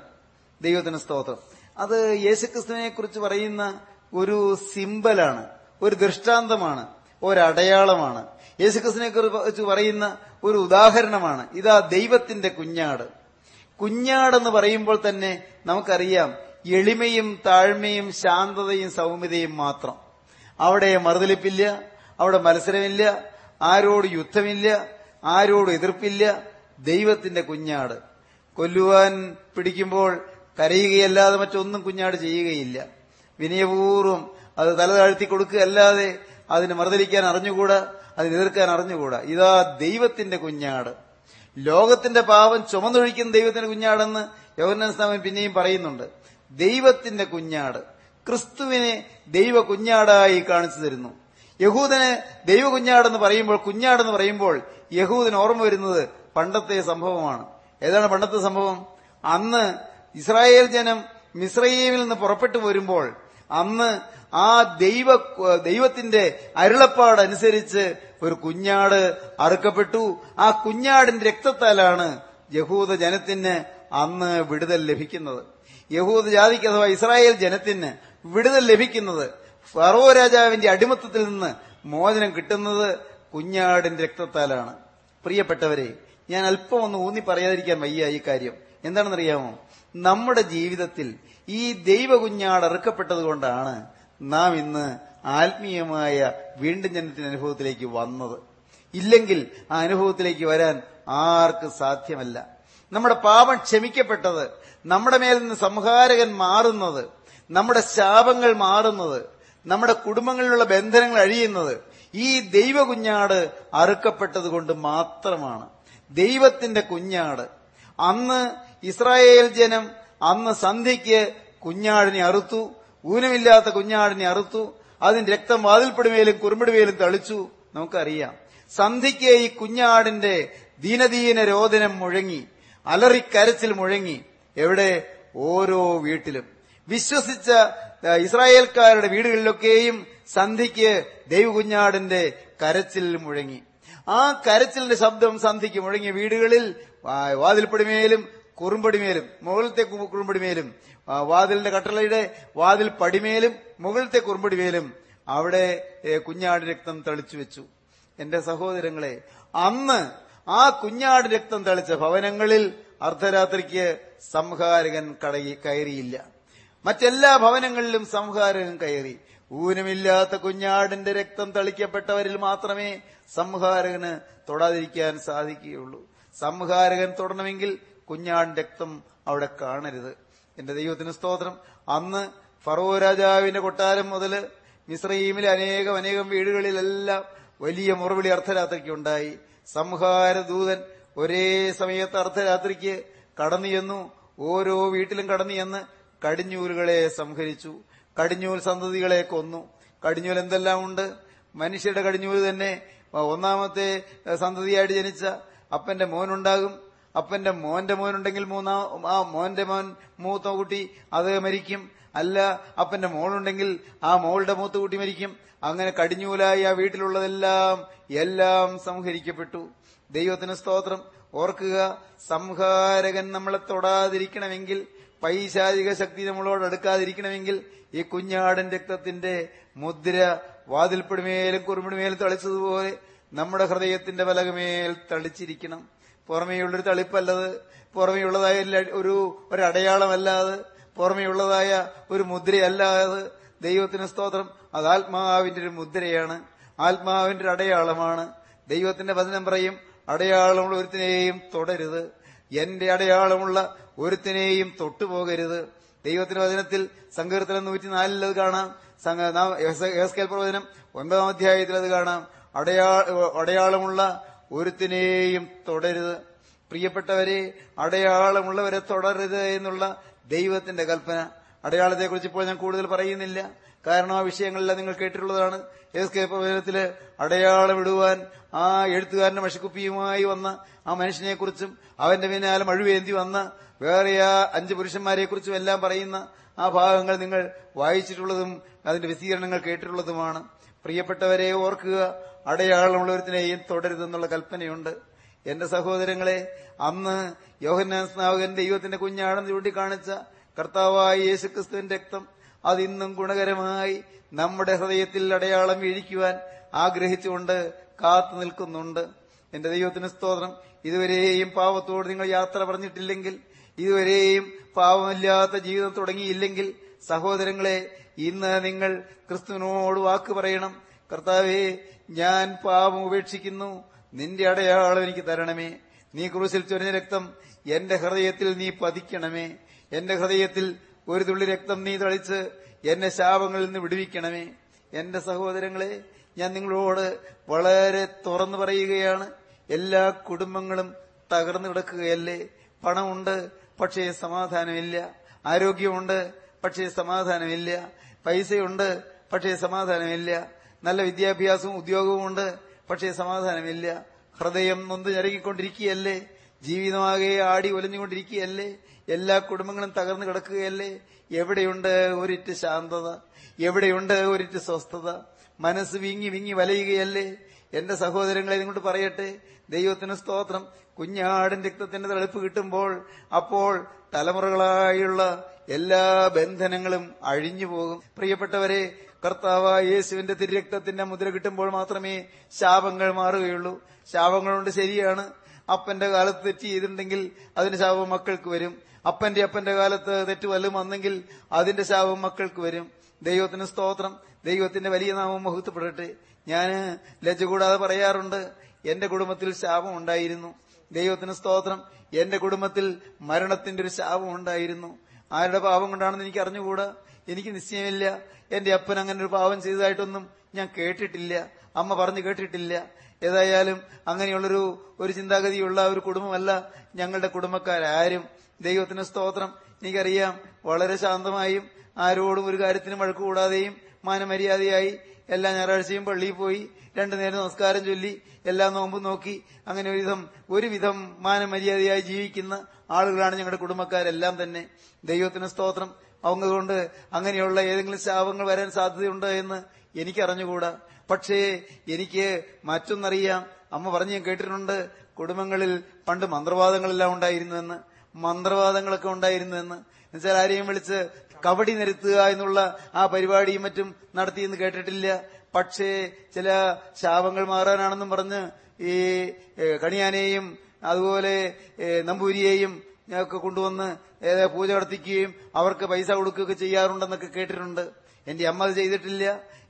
ദൈവത്തിന് സ്തോത്രം. അത് യേശുക്രിസ്തുവിനെ കുറിച്ച് പറയുന്ന ഒരു സിമ്പലാണ് ഒരു ദൃഷ്ടാന്തമാണ് ഒരടയാളമാണ്. യേശുക്രിസ്തുവിനെ കുറിച്ച് പറയുന്ന ഒരു ഉദാഹരണമാണ് ഇതാ ദൈവത്തിന്റെ കുഞ്ഞാട്. കുഞ്ഞാടെന്ന് പറയുമ്പോൾ തന്നെ നമുക്കറിയാം എളിമയും താഴ്മയും ശാന്തതയും സൗമ്യതയും മാത്രം. അവിടെ മറുതലിപ്പില്ല അവിടെ മത്സരമില്ല ആരോട് യുദ്ധമില്ല ആരോട് എതിർപ്പില്ല. ദൈവത്തിന്റെ കുഞ്ഞാട്. കൊല്ലുവാൻ പിടിക്കുമ്പോൾ കരയുകയല്ലാതെ മറ്റൊന്നും കുഞ്ഞാട് ചെയ്യുകയില്ല. വിനയപൂർവം അത് തല താഴ്ത്തി കൊടുക്കുകയല്ലാതെ അതിന് മറുതലിക്കാൻ അറിഞ്ഞുകൂടാ അതിന് എതിർക്കാൻ അറിഞ്ഞുകൂടാ. ഇതാ ദൈവത്തിന്റെ കുഞ്ഞാട്. ലോകത്തിന്റെ പാപം ചുമന്നൊഴിക്കുന്ന ദൈവത്തിന്റെ കുഞ്ഞാടെന്ന് യോഹന്നാൻ സ്നാമൻ പിന്നെയും പറയുന്നുണ്ട്. ദൈവത്തിന്റെ കുഞ്ഞാട്. ക്രിസ്തുവിനെ ദൈവ കുഞ്ഞാടായി കാണിച്ചു തരുന്നു. യഹൂദന് ദൈവ കുഞ്ഞാടെന്ന് പറയുമ്പോൾ കുഞ്ഞാടെന്ന് പറയുമ്പോൾ യഹൂദന് ഓർമ്മ വരുന്നത് പണ്ടത്തെ സംഭവമാണ്. ഏതാണ് പണ്ടത്തെ സംഭവം? അന്ന് ഇസ്രായേൽ ജനം മിസ്രൈമിൽ നിന്ന് പുറപ്പെട്ടു വരുമ്പോൾ അന്ന് ആ ദൈവ ദൈവത്തിന്റെ അരുളപ്പാടനുസരിച്ച് ഒരു കുഞ്ഞാട് അറുക്കപ്പെട്ടു. ആ കുഞ്ഞാടിന്റെ രക്തത്താലാണ് യഹൂദ ജനത്തിന് അന്ന് വിടുതൽ ലഭിക്കുന്നത്. യഹൂദ ജാതിക്ക് അഥവാ ഇസ്രായേൽ ജനത്തിന് വിടുതൽ ലഭിക്കുന്നത്. ഫറോ രാജാവിന്റെ അടിമത്തത്തിൽ നിന്ന് മോചനം കിട്ടുന്നത് കുഞ്ഞാടിന്റെ രക്തത്താലാണ്. പ്രിയപ്പെട്ടവരെ ഞാൻ അല്പം ഒന്ന് ഊന്നി പറയാതിരിക്കാൻ വയ്യ ഈ കാര്യം. എന്താണെന്നറിയാമോ? നമ്മുടെ ജീവിതത്തിൽ ഈ ദൈവ കുഞ്ഞാട് അറുക്കപ്പെട്ടതുകൊണ്ടാണ് നാം ഇന്ന് ആത്മീയമായ വീണ്ടും ജനത്തിന്റെ അനുഭവത്തിലേക്ക് വന്നത്. ഇല്ലെങ്കിൽ ആ അനുഭവത്തിലേക്ക് വരാൻ ആർക്ക് സാധ്യമല്ല. നമ്മുടെ പാപം ക്ഷമിക്കപ്പെട്ടത് നമ്മുടെ മേൽ നിന്ന് സംഹാരകൻ മാറുന്നത് നമ്മുടെ ശാപങ്ങൾ മാറുന്നത് നമ്മുടെ കുടുംബങ്ങളിലുള്ള ബന്ധനങ്ങൾ അഴിയുന്നത് ഈ ദൈവ കുഞ്ഞാട് അറുക്കപ്പെട്ടത് മാത്രമാണ്. ദൈവത്തിന്റെ കുഞ്ഞാട്. അന്ന് ഇസ്രായേൽ ജനം അന്ന് സന്ധ്യയ്ക്ക് കുഞ്ഞാടിനെ അറുത്തു ഊനമില്ലാത്ത കുഞ്ഞാടിനെ അറുത്തു അതിന്റെ രക്തം വാതിൽപ്പെടുമേലും കുറുമ്പടിമേലും തളിച്ചു. നമുക്കറിയാം. സന്ധിക്ക് ഈ കുഞ്ഞാടിന്റെ ദീനദീന രോദനം മുഴങ്ങി അലറിക്കരച്ചിൽ മുഴങ്ങി എവിടെ? ഓരോ വീട്ടിലും. വിശ്വസിച്ച ഇസ്രായേൽക്കാരുടെ വീടുകളിലൊക്കെയും സന്ധിക്ക് ദൈവകുഞ്ഞാടിന്റെ കരച്ചിൽ മുഴങ്ങി. ആ കരച്ചിലിന്റെ ശബ്ദം സന്ധിക്ക് മുഴങ്ങിയ വീടുകളിൽ വാതിൽപ്പടിമേലും കുറുമ്പടിമേലും മുകളിലത്തെ കുറുമ്പടിമേലും വാതിലിന്റെ കട്ടളയുടെ വാതിൽ പടിമേലും മുകളിലത്തെ കുറുമ്പടിമേലും അവിടെ കുഞ്ഞാട് രക്തം തളിച്ചു വെച്ചു. എന്റെ സഹോദരങ്ങളെ അന്ന് ആ കുഞ്ഞാട് രക്തം തളിച്ച ഭവനങ്ങളിൽ അർദ്ധരാത്രിക്ക് സംഹാരകൻ കടയി കയറിയില്ല. മറ്റെല്ലാ ഭവനങ്ങളിലും സംഹാരകൻ കയറി. ഊനമില്ലാത്ത കുഞ്ഞാടിന്റെ രക്തം തളിക്കപ്പെട്ടവരിൽ മാത്രമേ സംഹാരകന് തൊടാതിരിക്കാൻ സാധിക്കുകയുള്ളൂ. സംഹാരകൻ തൊടണമെങ്കിൽ കുഞ്ഞാടിന്റെ രക്തം അവിടെ കാണരുത്. എന്റെ ദൈവത്തിന് സ്തോത്രം. അന്ന് ഫറോ രാജാവിന്റെ കൊട്ടാരം മുതൽ മിസ്രൈമിലെ അനേകം അനേകം വീടുകളിലെല്ലാം വലിയ മുറവിളി അർദ്ധരാത്രിക്ക് ഉണ്ടായി. സംഹാരദൂതൻ ഒരേ സമയത്ത് അർദ്ധരാത്രിക്ക് കടന്നു ചെന്നു. ഓരോ വീട്ടിലും കടന്നു ചെന്ന് കടിഞ്ഞൂലുകളെ സംഹരിച്ചു. കടിഞ്ഞൂൽ സന്തതികളെ കൊന്നു. കടിഞ്ഞൂൽ എന്തെല്ലാം ഉണ്ട്? മനുഷ്യരുടെ കടിഞ്ഞൂൽ തന്നെ ഒന്നാമത്തെ സന്തതിയായിട്ട് ജനിച്ച അപ്പന്റെ മോനുണ്ടാകും. അപ്പന്റെ മോന്റെ മോനുണ്ടെങ്കിൽ മൂന്നാം ആ മോന്റെ മോൻ മൂത്ത കുട്ടി അത് മരിക്കും. അല്ല അപ്പന്റെ മോളുണ്ടെങ്കിൽ ആ മോളുടെ മൂത്ത കുട്ടി മരിക്കും. അങ്ങനെ കടിഞ്ഞൂലായി ആ വീട്ടിലുള്ളതെല്ലാം എല്ലാം സംഹരിക്കപ്പെട്ടു. ദൈവത്തിന് സ്തോത്രം. ഓർക്കുക സംഹാരകൻ നമ്മളെ തൊടാതിരിക്കണമെങ്കിൽ പൈശാചിക ശക്തി നമ്മളോട് അടുക്കാതിരിക്കണമെങ്കിൽ ഈ കുഞ്ഞാടൻ രക്തത്തിന്റെ മുദ്ര വാതിൽപ്പെടുമേലും കുറുമിടുമേലും തളിച്ചതുപോലെ നമ്മുടെ ഹൃദയത്തിന്റെ പലകമേൽ തളിച്ചിരിക്കണം. പുറമേയുള്ളൊരു തളിപ്പല്ലത് പുറമേയുള്ളതായ ഒരു ഒരടയാളമല്ലാതെ പുറമേയുള്ളതായ ഒരു മുദ്രയല്ലാതെ ദൈവത്തിന് സ്തോത്രം. അത് ആത്മാവിന്റെ ഒരു മുദ്രയാണ്. ആത്മാവിന്റെ ഒരു അടയാളമാണ്. ദൈവത്തിന്റെ വചനം പറയും അടയാളമുള്ള ഒരുത്തിനെയും തുടരുത്. എന്റെ അടയാളമുള്ള ഒരുത്തിനെയും തൊട്ടുപോകരുത് ദൈവത്തിന്റെ വചനത്തിൽ സങ്കീർത്തനം നൂറ്റിനാലിൽ അത് കാണാം. എഹെസ്കേൽ പ്രവചനം ഒൻപതാം അധ്യായത്തിൽ അത് കാണാം. അടയാ അടയാളമുള്ള ഒരുത്തിനെയും തുടരുത്. പ്രിയപ്പെട്ടവരെ അടയാളമുള്ളവരെ തുടരരുത് എന്നുള്ള ദൈവത്തിന്റെ കൽപ്പന. അടയാളത്തെക്കുറിച്ച് ഇപ്പോൾ ഞാൻ കൂടുതൽ പറയുന്നില്ല. കാരണം ആ വിഷയങ്ങളെല്ലാം നിങ്ങൾ കേട്ടിട്ടുള്ളതാണ്. എസ് കെ പ്രവചനത്തിൽ അടയാളമിടുവാൻ ആ എഴുത്തുകാരന്റെ മഷിക്കുപ്പിയുമായി വന്ന ആ മനുഷ്യനെക്കുറിച്ചും അവന്റെ പിന്നാലെ മഴുവേന്തി വന്ന വേറെ ആ അഞ്ച് പുരുഷന്മാരെ കുറിച്ചും എല്ലാം പറയുന്ന ആ ഭാഗങ്ങൾ നിങ്ങൾ വായിച്ചിട്ടുള്ളതും അതിന്റെ വിശദീകരണങ്ങൾ കേട്ടിട്ടുള്ളതുമാണ്. പ്രിയപ്പെട്ടവരെ ഓർക്കുക അടയാളമുള്ളവരത്തിനെയും തുടരുതെന്നുള്ള കൽപ്പനയുണ്ട്. എന്റെ സഹോദരങ്ങളെ അന്ന് യോഹന്നാൻ സ്നാവകൻ ദൈവത്തിന്റെ കുഞ്ഞാണെന്ന് ചൂണ്ടിക്കാണിച്ച കർത്താവായ യേശുക്രിസ്തുവിന്റെ രക്തം അതിന്നും ഗുണകരമായി നമ്മുടെ ഹൃദയത്തിൽ അടയാളം വീഴിക്കുവാൻ ആഗ്രഹിച്ചുകൊണ്ട് കാത്തു നിൽക്കുന്നുണ്ട്. എന്റെ ദൈവത്തിന് സ്തോത്രം. ഇതുവരെയും പാവത്തോട് നിങ്ങൾ യാത്ര പറഞ്ഞിട്ടില്ലെങ്കിൽ ഇതുവരെയും പാവമില്ലാത്ത ജീവിതം തുടങ്ങിയില്ലെങ്കിൽ സഹോദരങ്ങളെ ഇന്ന് നിങ്ങൾ ക്രിസ്തുവിനോട് വാക്ക് പറയണം. കർത്താവേ ഞാൻ പാപം ഉപേക്ഷിക്കുന്നു. നിന്റെ അടയാളം എനിക്ക് തരണമേ. നീ ക്രൂശിൽ ചൊരിഞ്ഞ രക്തം എന്റെ ഹൃദയത്തിൽ നീ പതിക്കണമേ. എന്റെ ഹൃദയത്തിൽ ഒരു തുള്ളി രക്തം നീ തളിച്ച് എന്നെ ശാപങ്ങളിൽ നിന്ന് വിടുവിക്കണമേ. എന്റെ സഹോദരങ്ങളെ ഞാൻ നിങ്ങളോട് വളരെ തുറന്നു പറയുകയാണ്. എല്ലാ കുടുംബങ്ങളും തകർന്നു കിടക്കുകയല്ലേ? പണമുണ്ട് പക്ഷേ സമാധാനമില്ല. ആരോഗ്യമുണ്ട് പക്ഷേ സമാധാനമില്ല. പൈസയുണ്ട് പക്ഷേ സമാധാനമില്ല. നല്ല വിദ്യാഭ്യാസവും ഉദ്യോഗവും ഉണ്ട് പക്ഷേ സമാധാനമില്ല. ഹൃദയം നൊന്ത് ഞരങ്ങിക്കൊണ്ടിരിക്കുകയല്ലേ? ജീവിതമാകെ ആടി ഒലഞ്ഞുകൊണ്ടിരിക്കുകയല്ലേ? എല്ലാ കുടുംബങ്ങളും തകർന്നു കിടക്കുകയല്ലേ? എവിടെയുണ്ട് ഒരിറ്റ് ശാന്തത? എവിടെയുണ്ട് ഒരിറ്റ് സ്വസ്ഥത? മനസ്സ് വിങ്ങി വിങ്ങി വലയുകയല്ലേ? എന്റെ സഹോദരങ്ങളെ നിങ്ങോട്ട് പറയട്ടെ. ദൈവത്തിന് സ്തോത്രം. കുഞ്ഞാടൻ രക്തത്തിന്റെ തെളിപ്പ് കിട്ടുമ്പോൾ അപ്പോൾ തലമുറകളായുള്ള എല്ലാ ബന്ധനങ്ങളും അഴിഞ്ഞു പോകും. പ്രിയപ്പെട്ടവരെ കർത്താവായ യേശുവിന്റെ തിരക്തത്തിന്റെ മുദ്ര കിട്ടുമ്പോൾ മാത്രമേ ശാപങ്ങൾ മാറുകയുള്ളൂ. ശാപങ്ങളുണ്ട് ശരിയാണ്. അപ്പന്റെ കാലത്ത് തെറ്റ് ചെയ്തിട്ടുണ്ടെങ്കിൽ അതിന്റെ ശാപം മക്കൾക്ക് വരും. അപ്പന്റെ അപ്പന്റെ കാലത്ത് തെറ്റ് വല്ലതും വന്നെങ്കിൽ അതിന്റെ ശാപം മക്കൾക്ക് വരും. ദൈവത്തിന് സ്തോത്രം. ദൈവത്തിന്റെ വലിയ നാമം മഹത്വപ്പെടട്ടെ. ഞാൻ ലജ്ജ കൂടാതെ പറയാറുണ്ട് എന്റെ കുടുംബത്തിൽ ശാപം ഉണ്ടായിരുന്നു. ദൈവത്തിന് സ്തോത്രം. എന്റെ കുടുംബത്തിൽ മരണത്തിന്റെ ഒരു ശാപം ഉണ്ടായിരുന്നു. ആരുടെ പാപം കൊണ്ടാണെന്ന് എനിക്ക് അറിഞ്ഞുകൂടാ? എനിക്ക് നിശ്ചയമില്ല. എന്റെ അപ്പൻ അങ്ങനെ ഒരു പാപം ചെയ്തതായിട്ടൊന്നും ഞാൻ കേട്ടിട്ടില്ല. അമ്മ പറഞ്ഞു കേട്ടിട്ടില്ല. ഏതായാലും അങ്ങനെയുള്ളൊരു ഒരു ചിന്താഗതിയുള്ള ഒരു കുടുംബമല്ല ഞങ്ങളുടെ കുടുംബക്കാരും ദൈവത്തിന് സ്തോത്രം. എനിക്കറിയാം വളരെ ശാന്തമായും ആരോടും ഒരു കാര്യത്തിനും വഴക്കുകൂടാതെയും മാനമര്യാദയായി എല്ലാ ഞായറാഴ്ചയും പള്ളിയിൽ പോയി രണ്ടു നേരം നമസ്കാരം ചൊല്ലി എല്ലാ നോമ്പും നോക്കി അങ്ങനെ ഒരുവിധം ഒരുവിധം മാനമര്യാദയായി ജീവിക്കുന്ന ആളുകളാണ് ഞങ്ങളുടെ കുടുംബക്കാരെല്ലാം തന്നെ. ദൈവത്തിന് സ്തോത്രം. അതുകൊണ്ട് അങ്ങനെയുള്ള ഏതെങ്കിലും ശാപങ്ങൾ വരാൻ സാധ്യതയുണ്ടോ എന്ന് എനിക്കറിഞ്ഞുകൂടാ. പക്ഷേ എനിക്ക് മറ്റൊന്നറിയാം. അമ്മ പറഞ്ഞു ഞാൻ കേട്ടിട്ടുണ്ട് കുടുംബങ്ങളിൽ പണ്ട് മന്ത്രവാദങ്ങളെല്ലാം ഉണ്ടായിരുന്നുവെന്ന് മന്ത്രവാദങ്ങളൊക്കെ ഉണ്ടായിരുന്നുവെന്ന് എന്നുവെച്ചാൽ ആരെയും വിളിച്ച് കബഡി നിരത്തുക എന്നുള്ള ആ പരിപാടിയും മറ്റും നടത്തിയെന്ന് കേട്ടിട്ടില്ല. പക്ഷേ ചില ശാപങ്ങൾ മാറാനാണെന്നും പറഞ്ഞ് ഈ കണിയാനെയും അതുപോലെ നമ്പൂരിയെയും ഒക്കെ കൊണ്ടുവന്ന് പൂജ നടത്തിക്കുകയും അവർക്ക് പൈസ കൊടുക്കുകയൊക്കെ ചെയ്യാറുണ്ടെന്നൊക്കെ കേട്ടിട്ടുണ്ട്. എന്റെ അമ്മ അത് ചെയ്തിട്ടില്ല.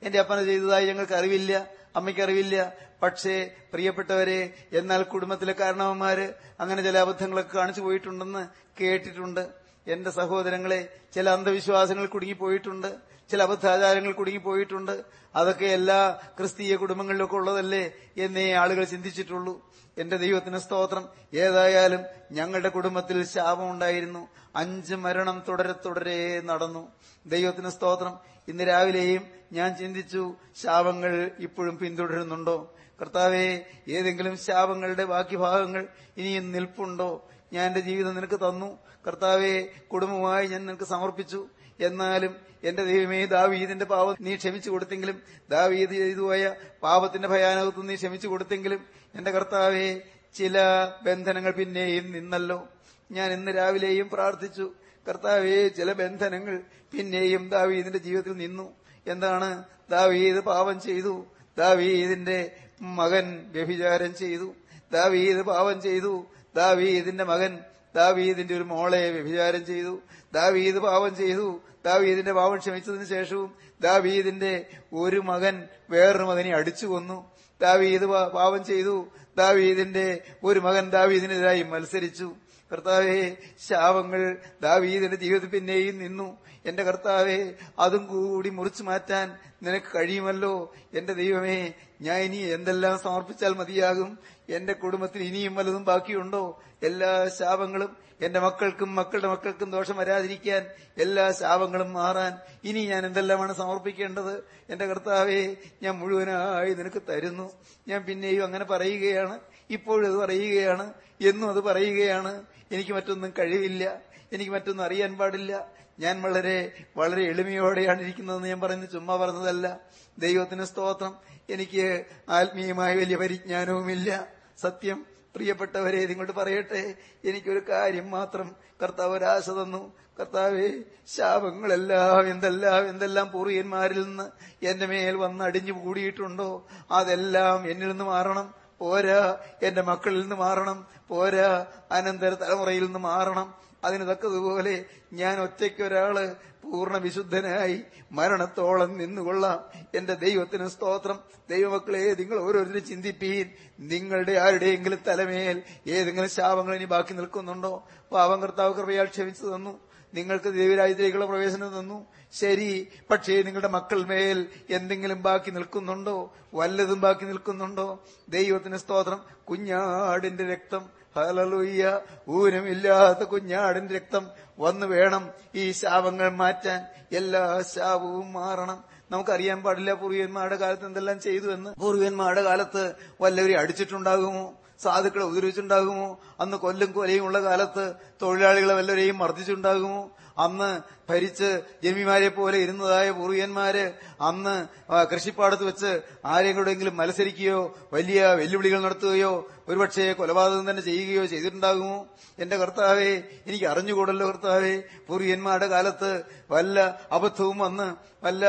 എന്റെ അപ്പന ചെയ്തതായി ഞങ്ങൾക്ക് അറിവില്ല. അമ്മയ്ക്കറിവില്ല പക്ഷേ പ്രിയപ്പെട്ടവരെ എന്നാൽ കുടുംബത്തിലെ കാരണവന്മാര് അങ്ങനെ ചില അബദ്ധങ്ങളൊക്കെ കാണിച്ചു പോയിട്ടുണ്ടെന്ന് കേട്ടിട്ടുണ്ട്. എന്റെ സഹോദരങ്ങളെ ചില അന്ധവിശ്വാസങ്ങൾ കുടുങ്ങിപ്പോയിട്ടുണ്ട് ചില അബദ്ധാചാരങ്ങൾ കുടുങ്ങിപ്പോയിട്ടുണ്ട്. അതൊക്കെ എല്ലാ ക്രിസ്തീയ കുടുംബങ്ങളിലൊക്കെ ഉള്ളതല്ലേ എന്നേ ആളുകൾ ചിന്തിച്ചിട്ടുള്ളൂ. എന്റെ ദൈവത്തിന് സ്തോത്രം. ഏതായാലും ഞങ്ങളുടെ കുടുംബത്തിൽ ശാപമുണ്ടായിരുന്നു അഞ്ച് മരണം തുടരെ തുടരെ നടന്നു. ദൈവത്തിന് സ്തോത്രം. ഇന്ന് രാവിലെയും ഞാൻ ചിന്തിച്ചു ശാപങ്ങൾ ഇപ്പോഴും പിന്തുടരുന്നുണ്ടോ? കർത്താവെ ഏതെങ്കിലും ശാപങ്ങളുടെ ബാക്കി ഭാഗങ്ങൾ ഇനിയും നിൽപ്പുണ്ടോ? ഞാൻ എന്റെ ജീവിതം നിനക്ക് തന്നു. കർത്താവെ കുടുംബമായി ഞാൻ നിനക്ക് സമർപ്പിച്ചു. എന്നാലും എന്റെ ദൈവമേ ദാവീദിന്റെ പാവം നീ ക്ഷമിച്ചു കൊടുത്തെങ്കിലും ദാവീദ് ചെയ്തുപോയ പാപത്തിന്റെ ഭയാനകത്ത് നീ ക്ഷമിച്ചു കൊടുത്തെങ്കിലും എന്റെ കർത്താവെ ചില ബന്ധനങ്ങൾ പിന്നെയും നിന്നല്ലോ. ഞാൻ ഇന്ന് രാവിലെയും പ്രാർത്ഥിച്ചു. കർത്താവെ ചില ബന്ധനങ്ങൾ പിന്നെയും ദാവീദിന്റെ ജീവിതത്തിൽ നിന്നു. എന്താണ്? ദാവീദ് പാപം ചെയ്തു. ദാവീദിന്റെ മകൻ വ്യഭിചാരം ചെയ്തു. ദാവീദ് പാപം ചെയ്തു. ദാവീദിന്റെ മകൻ ദാവീദിന്റെ ഒരു മോളെ വ്യഭിചാരം ചെയ്തു. ദാവീദ് പാപം ചെയ്തു. ദാവീദിന്റെ പാപം ക്ഷമിച്ചതിന് ശേഷവും ദാവീദിന്റെ ഒരു മകൻ വേറൊരു മകനെ അടിച്ചു കൊന്നു. ദാവീദ് പാപം ചെയ്തു. ദാവീദിന്റെ ഒരു മകൻ ദാവീദിനെതിരായി മത്സരിച്ചു. കർത്താവെ ശാപങ്ങൾ ദാവീദിന്റെ ജീവിതത്തിൽ പിന്നെയും നിന്നു. എന്റെ കർത്താവെ അതും കൂടി മുറിച്ചു മാറ്റാൻ നിനക്ക് കഴിയുമല്ലോ? എന്റെ ദൈവമേ ഞാൻ ഇനി എന്തെല്ലാം സമർപ്പിച്ചാൽ മതിയാകും? എന്റെ കുടുംബത്തിന് ഇനിയും വല്ലതും ബാക്കിയുണ്ടോ? എല്ലാ ശാപങ്ങളും എന്റെ മക്കൾക്കും മക്കളുടെ മക്കൾക്കും ദോഷം വരാതിരിക്കാൻ എല്ലാ ശാപങ്ങളും മാറാൻ ഇനി ഞാൻ എന്തെല്ലാമാണ് സമർപ്പിക്കേണ്ടത്? എന്റെ കർത്താവെ ഞാൻ മുഴുവനായി നിനക്ക് തരുന്നു. ഞാൻ പിന്നെയും അങ്ങനെ പറയുകയാണ്. ഇപ്പോഴും അത് പറയുകയാണ്. എന്നും അത് പറയുകയാണ്. എനിക്ക് മറ്റൊന്നും കഴിവില്ല. എനിക്ക് മറ്റൊന്നും അറിയാൻ പാടില്ല. ഞാൻ വളരെ വളരെ എളിമയോടെയാണ് ഇരിക്കുന്നതെന്ന് ഞാൻ പറയുന്നത് ചുമ്മാ പറഞ്ഞതല്ല. ദൈവത്തിന് സ്തോത്രം. എനിക്ക് ആത്മീയമായ വലിയ പരിജ്ഞാനവുമില്ല. സത്യം പ്രിയപ്പെട്ടവരെ നിങ്ങോട്ട് പറയട്ടെ. എനിക്കൊരു കാര്യം മാത്രം കർത്താവ് ഒരാശ തന്നു. കർത്താവെ ശാപങ്ങളെല്ലാം എന്തെല്ലാം എന്തെല്ലാം പൂർവിയന്മാരിൽ നിന്ന് എന്റെ മേൽ വന്ന് അടിഞ്ഞു കൂടിയിട്ടുണ്ടോ? അതെല്ലാം എന്നിൽ നിന്ന് മാറണം. പോരാ എന്റെ മക്കളിൽ നിന്ന് മാറണം. പോരാ അനന്തര തലമുറയിൽ നിന്ന് മാറണം. അതിന് തക്കതുപോലെ ഞാൻ ഒറ്റയ്ക്ക് ഒരാൾ പൂർണ വിശുദ്ധനായി മരണത്തോളം നിന്നുകൊള്ളാം. എന്റെ ദൈവത്തിന് സ്തോത്രം. ദൈവമക്കളെ നിങ്ങൾ ഓരോരുത്തരും ചിന്തിപ്പീൻ. നിങ്ങളുടെ ആരുടെയെങ്കിലും തലമേൽ ഏതെങ്കിലും ശാപങ്ങൾ ഇനി ബാക്കി നിൽക്കുന്നുണ്ടോ? പാവം കർത്താവ് കൃപയാൽ ക്ഷമിച്ചു തന്നു. നിങ്ങൾക്ക് ദൈവരാജ്യത്തിലേക്കുള്ള പ്രവേശനം തന്നു. ശരി പക്ഷേ നിങ്ങളുടെ മക്കൾ മേൽ എന്തെങ്കിലും ബാക്കി നിൽക്കുന്നുണ്ടോ? വല്ലതും ബാക്കി നിൽക്കുന്നുണ്ടോ? ദൈവത്തിന് സ്തോത്രം. കുഞ്ഞാടിന്റെ രക്തം ഹലലുയ്യ. ഊരമില്ലാത്ത കുഞ്ഞാടിന്റെ രക്തം വന്നു വേണം ഈ ശാപങ്ങൾ മാറ്റാൻ. എല്ലാ ശാപവും മാറണം. നമുക്കറിയാൻ പാടില്ല പൂർവികന്മാരുടെ കാലത്ത് എന്തെല്ലാം ചെയ്തു എന്ന്. പൂർവികന്മാരുടെ കാലത്ത് വല്ലവരെ അടിച്ചിട്ടുണ്ടാകുമോ? സാധുക്കളെ ഉപദ്രവിച്ചുണ്ടാകുമോ അന്ന് കൊല്ലും കൊലയും ഉള്ള കാലത്ത് തൊഴിലാളികളെ വല്ലവരെയും മർദ്ദിച്ചുണ്ടാകുമോ അന്ന് ഭരിച്ച് ജന്മിമാരെ പോലെ ഇരുന്നതായ പൂർവികന്മാര് അന്ന് കൃഷിപ്പാടത്ത് വെച്ച് ആരെങ്കിലും മത്സരിക്കുകയോ വലിയ വെല്ലുവിളികൾ നടത്തുകയോ ഒരുപക്ഷെ കൊലപാതകം തന്നെ ചെയ്യുകയോ ചെയ്തിട്ടുണ്ടാകുമോ? എന്റെ കർത്താവെ എനിക്ക് അറിഞ്ഞുകൂടല്ലോ കർത്താവെ. പൂർവികന്മാരുടെ കാലത്ത് വല്ല അബദ്ധവും വന്ന് വല്ല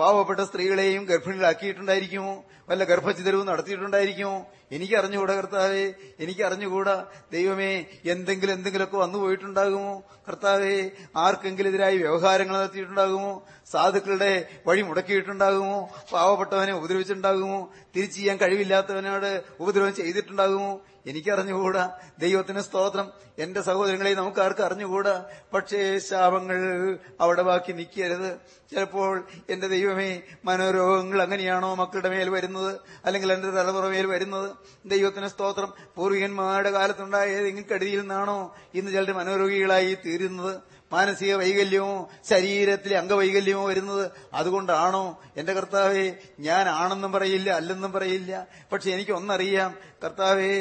പാവപ്പെട്ട സ്ത്രീകളെയും ഗർഭിണികളാക്കിയിട്ടുണ്ടായിരിക്കുമോ? വല്ല ഗർഭചിതരവും നടത്തിയിട്ടുണ്ടായിരിക്കുമോ? എനിക്ക് അറിഞ്ഞുകൂടാ കർത്താവെ എനിക്ക് അറിഞ്ഞുകൂടാ ദൈവമേ എന്തെങ്കിലും എന്തെങ്കിലുമൊക്കെ വന്നു പോയിട്ടുണ്ടാകുമോ? കർത്താവെ ആർക്കെങ്കിലും എതിരായി വ്യവഹാരങ്ങൾ നടത്തിയിട്ടുണ്ടാകുമോ? സാധുക്കളുടെ വഴി മുടക്കിയിട്ടുണ്ടാകുമോ? പാവപ്പെട്ടവനെ ഉപദ്രവിച്ചിട്ടുണ്ടാകുമോ? തിരിച്ചു ചെയ്യാൻ കഴിവില്ലാത്തവനോട് ഉപദ്രവം ചെയ്തിട്ടുണ്ടാകുമോ? എനിക്കറിഞ്ഞുകൂടാ. ദൈവത്തിന് സ്തോത്രം. എന്റെ സഹോദരങ്ങളെ നമുക്ക് ആർക്ക് അറിഞ്ഞുകൂടാ. പക്ഷേ ശാപങ്ങൾ അവിടെ ബാക്കി നിൽക്കരുത്. ചിലപ്പോൾ എന്റെ ദൈവമേ മനോരോഗങ്ങൾ അങ്ങനെയാണോ മക്കളുടെ മേൽ വരുന്നത്? അല്ലെങ്കിൽ എന്റെ തലമുറ മേൽ വരുന്നത്? ദൈവത്തിന് സ്തോത്രം. പൂർവികന്മാരുടെ കാലത്തുണ്ടായ കടിയിൽ നിന്നാണോ ഇന്ന് ചിലർ മനോരോഗികളായി തീരുന്നത്? മാനസിക വൈകല്യമോ ശരീരത്തിലെ അംഗവൈകല്യമോ വരുന്നത് അതുകൊണ്ടാണോ? എന്റെ കർത്താവെ ഞാൻ ആണെന്നും പറയില്ല അല്ലെന്നും പറയില്ല. പക്ഷെ എനിക്ക് ഒന്നറിയാം കർത്താവെ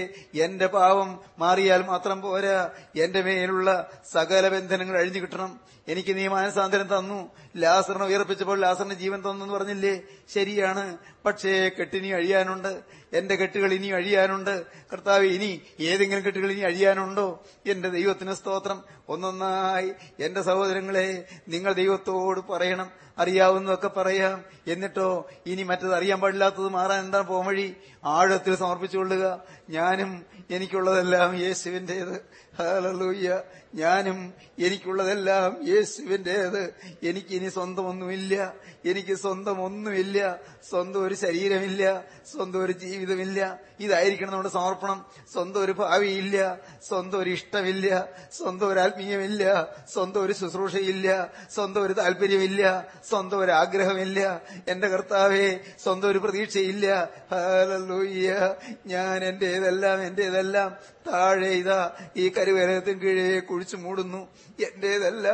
എന്റെ പാവം മാറിയാൽ മാത്രം പോരാ. എന്റെ മേലുള്ള സകല ബന്ധനങ്ങൾ അഴിഞ്ഞു കിട്ടണം. എനിക്ക് നീ മാനസാന്തരം തന്നു. ലാസറിനെ ഉയർപ്പിച്ചപ്പോൾ ലാസറിന് ജീവൻ തന്നു എന്ന് പറഞ്ഞില്ലേ? ശരിയാണ്. പക്ഷേ കെട്ടിനി അഴിയാനുണ്ട്. എന്റെ കെട്ടുകൾ ഇനി അഴിയാനുണ്ട്. കർത്താവ് ഇനി ഏതെങ്കിലും കെട്ടുകൾ ഇനി അഴിയാനുണ്ടോ? എന്റെ ദൈവത്തിന് സ്തോത്രം. ഒന്നൊന്നായി എന്റെ സഹോദരങ്ങളെ നിങ്ങൾ ദൈവത്തോട് പറയണം. അറിയാവുന്നതൊക്കെ പറയാം. എന്നിട്ടോ ഇനി മറ്റത് അറിയാൻ പാടില്ലാത്തത് മാറാൻ എന്താണ് പോംവഴി? ആഴത്തിൽ സമർപ്പിച്ചുകൊള്ളുക. ഞാനും എനിക്കുള്ളതെല്ലാം യേശുവിന്റേത്. ഹാലലൂയ്യ ഞാനും എനിക്കുള്ളതെല്ലാം യേശുവിന്റേത് എനിക്കിനി സ്വന്തമൊന്നുമില്ല. എനിക്ക് സ്വന്തമൊന്നുമില്ല. സ്വന്തം ഒരു ശരീരമില്ല. സ്വന്തം ഒരു ജീവിതമില്ല. ഇതായിരിക്കണം നമ്മുടെ സമർപ്പണം. സ്വന്തം ഒരു ഭാവിയില്ല. സ്വന്തം ഒരു ഇഷ്ടമില്ല. സ്വന്തം ഒരു ആത്മീയമില്ല. സ്വന്തം ഒരു ശുശ്രൂഷയില്ല. സ്വന്തം ഒരു താല്പര്യമില്ല. സ്വന്തം ഒരു ആഗ്രഹമില്ല എന്റെ കർത്താവെ സ്വന്തം ഒരു പ്രതീക്ഷയില്ല ഞാൻ എന്റേതെല്ലാം എന്റേതെല്ലാം താഴെ ഇതാ ഈ കരുവേലകത്തിന് കീഴേ കുഴിച്ചു മൂടുന്നു. എന്റേതല്ല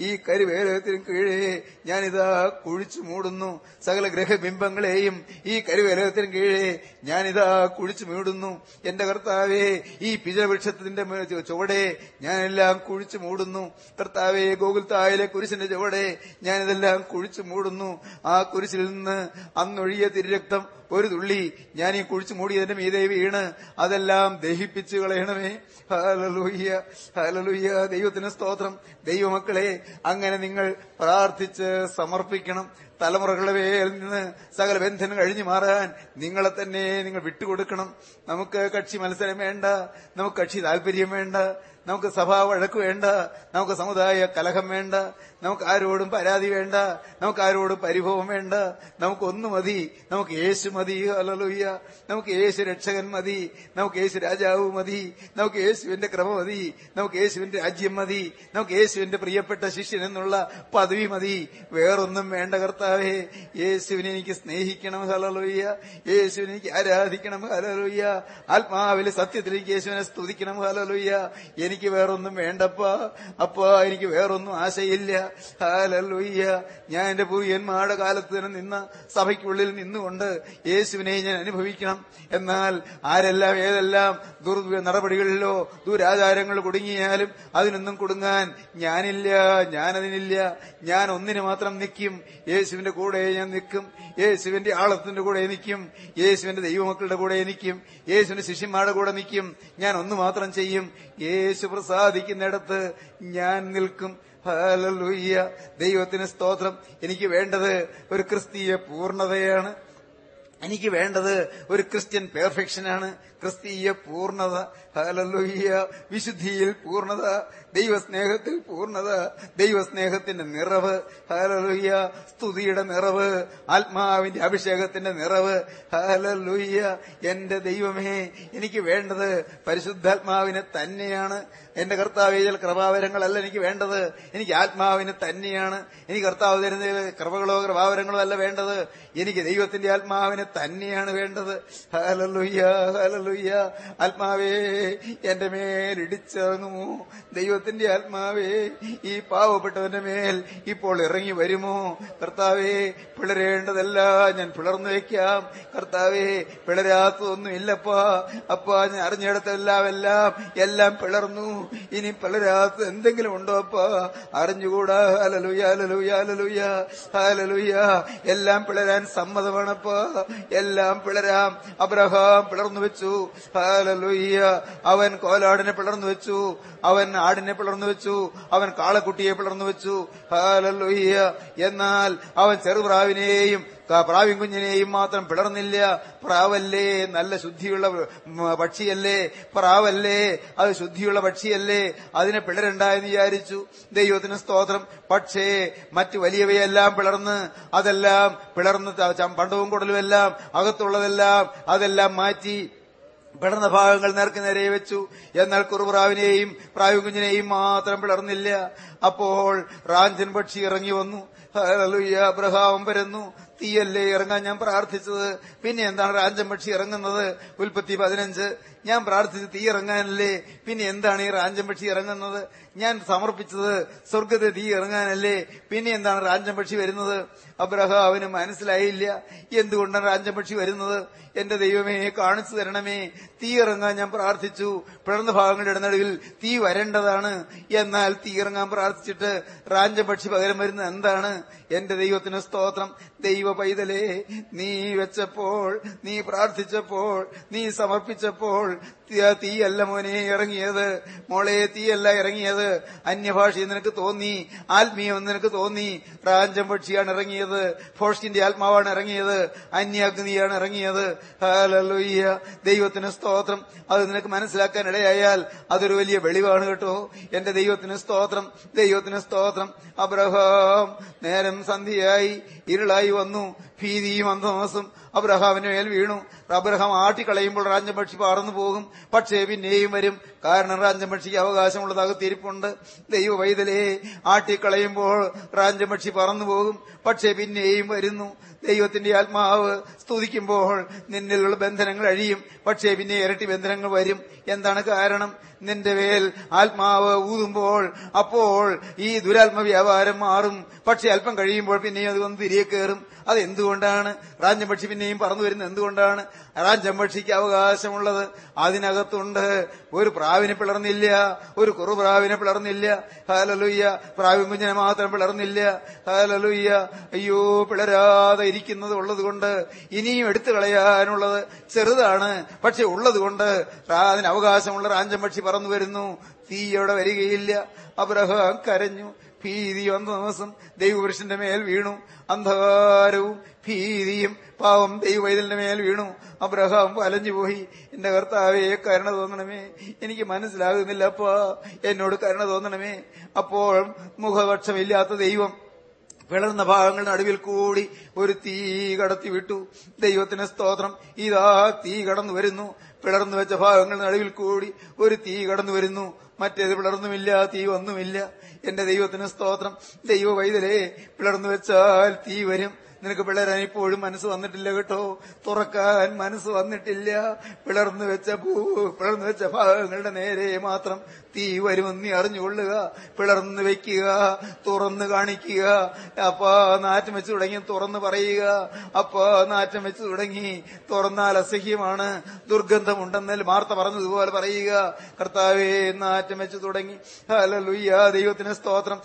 ഈ കരുവേലകത്തിന് കീഴേ ഞാനിതാ കുഴിച്ചു മൂടുന്നു. സകല ഗ്രഹബിംബങ്ങളെയും ഈ കരുവേലകത്തിന് കീഴേ ഞാനിതാ കുഴിച്ചു മൂടുന്നു. എന്റെ കർത്താവേ ഈ പിജവൃക്ഷത്തിന്റെ ചുവടെ ഞാനെല്ലാം കുഴിച്ചു മൂടുന്നു. കർത്താവേ ഗോകുൽ തായിലെ കുരിശിന്റെ ചുവടെ ഞാനിതെല്ലാം കുഴിച്ചു മൂടുന്നു. ആ കുരിശിൽ നിന്ന് അന്നൊഴിയ തിരുരക്തം ഒരു തുള്ളി ഞാൻ ഈ കുഴിച്ചു മൂടിയതിന്റെ മീതെ വീണ് അതെല്ലാം ദഹിപ്പിച്ചു കളയണമേ. ഹാലലൂയ്യ ഹാലലൂയ്യ ദൈവത്തിന് സ്തോത്രം. ദൈവമക്കളെ അങ്ങനെ നിങ്ങൾ പ്രാർത്ഥിച്ച് സമർപ്പിക്കണം. തലമുറകളുടെ പേരിൽ നിന്ന് സകല ബന്ധനം കഴിഞ്ഞു മാറാൻ നിങ്ങളെ തന്നെ നിങ്ങൾ വിട്ടുകൊടുക്കണം. നമുക്ക് കക്ഷി മത്സരം വേണ്ട നമുക്ക് കക്ഷി താല്പര്യം വേണ്ട നമുക്ക് സഭാ വഴക്ക് വേണ്ട നമുക്ക് സമുദായ കലഹം വേണ്ട നമുക്ക് ആരോടും പരാതി വേണ്ട നമുക്ക് ആരോടും പരിഭവം വേണ്ട നമുക്കൊന്നു മതി നമുക്ക് യേശു മതി അലലുയ്യ നമുക്ക് യേശു രക്ഷകൻ മതി നമുക്ക് യേശു രാജാവ് മതി നമുക്ക് യേശുവിന്റെ ക്രമ മതി നമുക്ക് യേശുവിന്റെ രാജ്യം മതി നമുക്ക് യേശുവിന്റെ പ്രിയപ്പെട്ട ശിഷ്യൻ എന്നുള്ള പദവി മതി. വേറൊന്നും വേണ്ട കർത്താവേ യേശുവിനെ എനിക്ക് സ്നേഹിക്കണം ഹലലുയ്യ യേശുവിനെ എനിക്ക് ആരാധിക്കണം ഹലലുയ്യ ആത്മാവിൽ സത്യത്തിൽ എനിക്ക് യേശുവിനെ സ്തുതിക്കണം ഹലലുയ്യ എനിക്ക് വേറൊന്നും വേണ്ടപ്പാ. അപ്പാ എനിക്ക് വേറൊന്നും ആശയില്ല. ഹാലലുയ്യ. ഞാൻ എന്റെ പൂർവന്മാരുടെ കാലത്ത് തന്നെ നിന്ന സഭയ്ക്കുള്ളിൽ നിന്നുകൊണ്ട് യേശുവിനെ ഞാൻ അനുഭവിക്കണം. എന്നാൽ ആരെല്ലാം ഏതെല്ലാം ദുർ നടപടികളിലോ ദുരാചാരങ്ങൾ കുടുങ്ങിയാലും അതിനൊന്നും കൊടുങ്ങാൻ ഞാനില്ല ഞാനതിനില്ല. ഞാൻ ഒന്നിന് മാത്രം നിൽക്കും. യേശുവിന്റെ കൂടെ ഞാൻ നിൽക്കും. യേശുവിന്റെ ആളത്തിന്റെ കൂടെ നിൽക്കും. യേശുവിന്റെ ദൈവമക്കളുടെ കൂടെ നിൽക്കും. യേശുവിന്റെ ശിഷ്യന്മാരുടെ കൂടെ നിൽക്കും. ഞാൻ ഒന്ന് മാത്രം ചെയ്യും. യേശു പ്രസാദിക്കുന്നിടത്ത് ഞാൻ നിൽക്കും. ഹല്ലേലൂയ. ദൈവത്തിന് സ്തോത്രം. എനിക്ക് വേണ്ടത് ഒരു ക്രിസ്തീയ പൂർണതയാണ്. എനിക്ക് വേണ്ടത് ഒരു ക്രിസ്ത്യൻ പെർഫെക്ഷനാണ്. ക്രിസ്തീയ പൂർണത. ഹലലുയ്യ വിശുദ്ധിയിൽ പൂർണത. ദൈവസ്നേഹത്തിൽ പൂർണത. ദൈവസ്നേഹത്തിന്റെ നിറവ്. ഹലലുയ്യ സ്തുതിയുടെ നിറവ്. ആത്മാവിന്റെ അഭിഷേകത്തിന്റെ നിറവ്. ഹലലുയ്യ എന്റെ ദൈവമേ എനിക്ക് വേണ്ടത് പരിശുദ്ധാത്മാവിനെ തന്നെയാണ്. എന്റെ കർത്താവ് ചില കൃപാവരങ്ങളല്ല എനിക്ക് വേണ്ടത്. എനിക്ക് ആത്മാവിന് തന്നെയാണ്. എനിക്ക് കർത്താവ് തരുന്ന കൃപകളോ കൃപാവരങ്ങളോ അല്ല വേണ്ടത്. എനിക്ക് ദൈവത്തിന്റെ ആത്മാവിന് തന്നെയാണ് വേണ്ടത്. ഹലലുയ്യ ഹലലുയ്യ ആത്മാവേ എന്റെ മേൽ ഇടിച്ചിറങ്ങുമോ? ദൈവത്തിന്റെ ആത്മാവേ ഈ പാവപ്പെട്ടവന്റെ മേൽ ഇപ്പോൾ ഇറങ്ങി വരുമോ? കർത്താവേ പിളരേണ്ടതല്ല. ഞാൻ പിളർന്നു വയ്ക്കാം. കർത്താവേ പിളരാത്തതൊന്നും ഇല്ലപ്പാ അപ്പാ ഞാൻ അറിഞ്ഞെടുത്തെല്ലാം എല്ലാം എല്ലാം പിളർന്നു. ഇനി പലരാത്ത എന്തെങ്കിലും ഉണ്ടോ അപ്പ? അറിഞ്ഞുകൂടാ. ഹലലുയ ഹലലുയ ഹലലുയ ഹലലുയ എല്ലാം പിളരാൻ സമ്മതമാണപ്പാ. എല്ലാം പിളരാം. അബ്രഹാം പിളർന്നു വെച്ചു. ഹാലലുയ്യ അവൻ കോലാടിനെ പിളർന്നു വെച്ചു. അവൻ ആടിനെ പിളർന്നു വെച്ചു. അവൻ കാളക്കുട്ടിയെ പിളർന്നു വെച്ചു. ഹാലലുയ്യ എന്നാൽ അവൻ ചെറുപ്രാവിനെയും പ്രാവിൻ കുഞ്ഞിനെയും മാത്രം പിളർന്നില്ല. പ്രാവല്ലേ നല്ല ശുദ്ധിയുള്ള പക്ഷിയല്ലേ? പ്രാവല്ലേ അത് ശുദ്ധിയുള്ള പക്ഷിയല്ലേ? അതിനെ പിളരണ്ട വിചാരിച്ചു. ദൈവത്തിന് സ്തോത്രം. പക്ഷേ മറ്റു വലിയവയെല്ലാം പിളർന്ന് അതെല്ലാം പിളർന്ന് പണ്ടവും കൊടലും എല്ലാം അകത്തുള്ളതെല്ലാം അതെല്ലാം മാറ്റി പിളർന്ന ഭാഗങ്ങൾ നേർക്ക് നേരെ വെച്ചു. എന്നാൽ കുറുപ്രാവിനെയും പ്രാവിൻ കുഞ്ഞിനെയും മാത്രം പിളർന്നില്ല. അപ്പോൾ റാഞ്ചൻ പക്ഷി ഇറങ്ങി വന്നു. അബ്രഹാം വരുന്നു. തീയല്ലേ ഇറങ്ങാൻ ഞാൻ പ്രാർത്ഥിച്ചത്. പിന്നെ എന്താണ് റാഞ്ചൻ പക്ഷി ഇറങ്ങുന്നത്? ഉൽപ്പത്തി പതിനഞ്ച്. ഞാൻ പ്രാർത്ഥിച്ചത് തീ ഇറങ്ങാനല്ലേ? പിന്നെ എന്താണ് ഈ റാഞ്ചൻ പക്ഷി ഇറങ്ങുന്നത്? ഞാൻ സമർപ്പിച്ചത് സ്വർഗത്തെ തീ ഇറങ്ങാനല്ലേ? പിന്നെ എന്താണ് റാഞ്ചൻ പക്ഷി വരുന്നത്? അബ്രഹാവിന് മനസ്സിലായില്ല. എന്തുകൊണ്ടാണ് രാജപക്ഷി വരുന്നത്? എന്റെ ദൈവമേ കാണിച്ചു തരണമേ. തീ ഇറങ്ങാൻ ഞാൻ പ്രാർത്ഥിച്ചു. പിളർന്ന ഭാഗങ്ങളുടെ ഇടനടുവിൽ തീ വരേണ്ടതാണ്. എന്നാൽ തീ ഇറങ്ങാൻ പ്രാർത്ഥിച്ചിട്ട് രാജപക്ഷി പകരം വരുന്നത് എന്താണ്? എന്റെ ദൈവത്തിന് സ്തോത്രം. ദൈവ പൈതലേ നീ വെച്ചപ്പോൾ നീ പ്രാർത്ഥിച്ചപ്പോൾ നീ സമർപ്പിച്ചപ്പോൾ തീയല്ല മോനെ ഇറങ്ങിയത്. മോളെ തീയല്ല ഇറങ്ങിയത്. അന്യഭാഷ നിനക്ക് തോന്നി. ആത്മീയം നിനക്ക് തോന്നി. റാഞ്ചം പക്ഷിയാണ് ഇറങ്ങിയത്. ഫോഷ്കിന്റെ ആത്മാവാണ് ഇറങ്ങിയത്. അന്യാഗ്നിയാണ് ഇറങ്ങിയത്. ദൈവത്തിന് സ്തോത്രം. അത് നിനക്ക് മനസ്സിലാക്കാൻ ഇടയായാൽ അതൊരു വലിയ വെളിവാണ് കേട്ടോ. എന്റെ ദൈവത്തിന് സ്തോത്രം. ദൈവത്തിന് സ്തോത്രം. അബ്രഹാം നേരം സന്ധ്യയായി. ഇരുളായി വന്നു. ഭീതിയും അന്ധമാസം അബ്രഹാമിന് മേൽ വീണു. അബ്രഹാം ആട്ടിക്കളയുമ്പോൾ റാഞ്ചപക്ഷി പറന്നു പോകും. പക്ഷേ പിന്നെയും വരും. കാരണം റാഞ്ചപക്ഷിക്ക് അവകാശമുള്ളതാകെ തിരിപ്പുണ്ട് ദൈവ വൈതലേ ആട്ടിക്കളയുമ്പോൾ റാഞ്ചപക്ഷി പറന്നു പോകും. പക്ഷേ പിന്നെയും വരുന്നു. ദൈവത്തിന്റെ ആത്മാവ് സ്തുതിക്കുമ്പോൾ നിന്നിലുള്ള ബന്ധനങ്ങൾ അഴിയും. പക്ഷേ പിന്നെ ഇരട്ടി ബന്ധനങ്ങൾ വരും. എന്താണ് കാരണം? നിന്റെ മേൽ ആത്മാവ് ഊതുമ്പോൾ അപ്പോൾ ഈ ദുരാത്മ വ്യാപാരം മാറും. പക്ഷെ അല്പം കഴിയുമ്പോൾ പിന്നെയും അത് വന്ന് തിരികെ കയറും. അത് എന്തുകൊണ്ടാണ് റാഞ്ചമ്പക്ഷി പിന്നെയും പറന്നു വരുന്നത് എന്തുകൊണ്ടാണ്? റാഞ്ചമ്പക്ഷിക്ക് അവകാശമുള്ളത് അതിനകത്തുണ്ട്. ഒരു പ്രാവിനെ പിളർന്നില്ല. ഒരു കുറു പ്രാവിനെ പിളർന്നില്ല. ഹാലലുയ്യ. പ്രാവിൻ കുഞ്ഞിനെ മാത്രം പിളർന്നില്ല. ഹാലലുയ്യ. അയ്യോ പിളരാതെ ഇരിക്കുന്നത് ഉള്ളതുകൊണ്ട് ഇനിയും എടുത്തു കളയാനുള്ളത് ചെറുതാണ്. പക്ഷെ ഉള്ളതുകൊണ്ട് അതിന് അവകാശമുള്ള റാഞ്ചമ്പക്ഷി പറന്നു വരുന്നു. തീയോടെ വരികയില്ല. അബ്രഹാം കരഞ്ഞു. ഭീതി വന്ന ദിവസം ദൈവപുരുഷന്റെ മേൽ വീണു. അന്ധകാരവും ഭീതിയും പാവം ദൈവവൈതലിന്റെ മേൽ വീണു. അബ്രഹാം വലഞ്ഞുപോയി എന്റെ കർത്താവേ കരുണ തോന്നണമേ. എനിക്ക് മനസ്സിലാകുന്നില്ല അപ്പാ. എന്നോട് കരുണ തോന്നണമേ. അപ്പോൾ മുഖപക്ഷമില്ലാത്ത ദൈവം പിളർന്ന ഭാഗങ്ങൾ നടുവിൽ കൂടി ഒരു തീ കടത്തിവിട്ടു ദൈവത്തിന് സ്തോത്രം. ഇതാ തീ കടന്നു വരുന്നു. പിളർന്നു വെച്ച ഭാഗങ്ങൾ നടുവിൽ കൂടി ഒരു തീ കടന്നു വരുന്നു. മറ്റേത് പിളർന്നുമില്ല തീ ഒന്നുമില്ല. എന്റെ ദൈവത്തിന് സ്തോത്രം. ദൈവ വൈദലേ പിളർന്നു വെച്ചാൽ തീ വരും. നിനക്ക് പിളരാൻ ഇപ്പോഴും മനസ്സ് വന്നിട്ടില്ല കേട്ടോ. തുറക്കാൻ മനസ്സ് വന്നിട്ടില്ല. പിളർന്നു വെച്ച ഭൂ പിളർന്നു വെച്ച ഭാഗങ്ങളുടെ നേരെ മാത്രം തീ വരുമെന്ന് അറിഞ്ഞുകൊള്ളുക. പിളർന്നു വെക്കുക തുറന്നു കാണിക്കുക. അപ്പാ നാറ്റം വെച്ച് തുടങ്ങി തുറന്നു പറയുക. അപ്പാ നാറ്റം വെച്ച് തുടങ്ങി. തുറന്നാൽ അസഹ്യമാണ്. ദുർഗന്ധമുണ്ടെന്നൽ വാർത്ത പറഞ്ഞതുപോലെ പറയുക. കർത്താവേ നാറ്റം വെച്ച് തുടങ്ങി. ഹലലുയ്യ ദൈവത്തിന് സ്തോത്രം.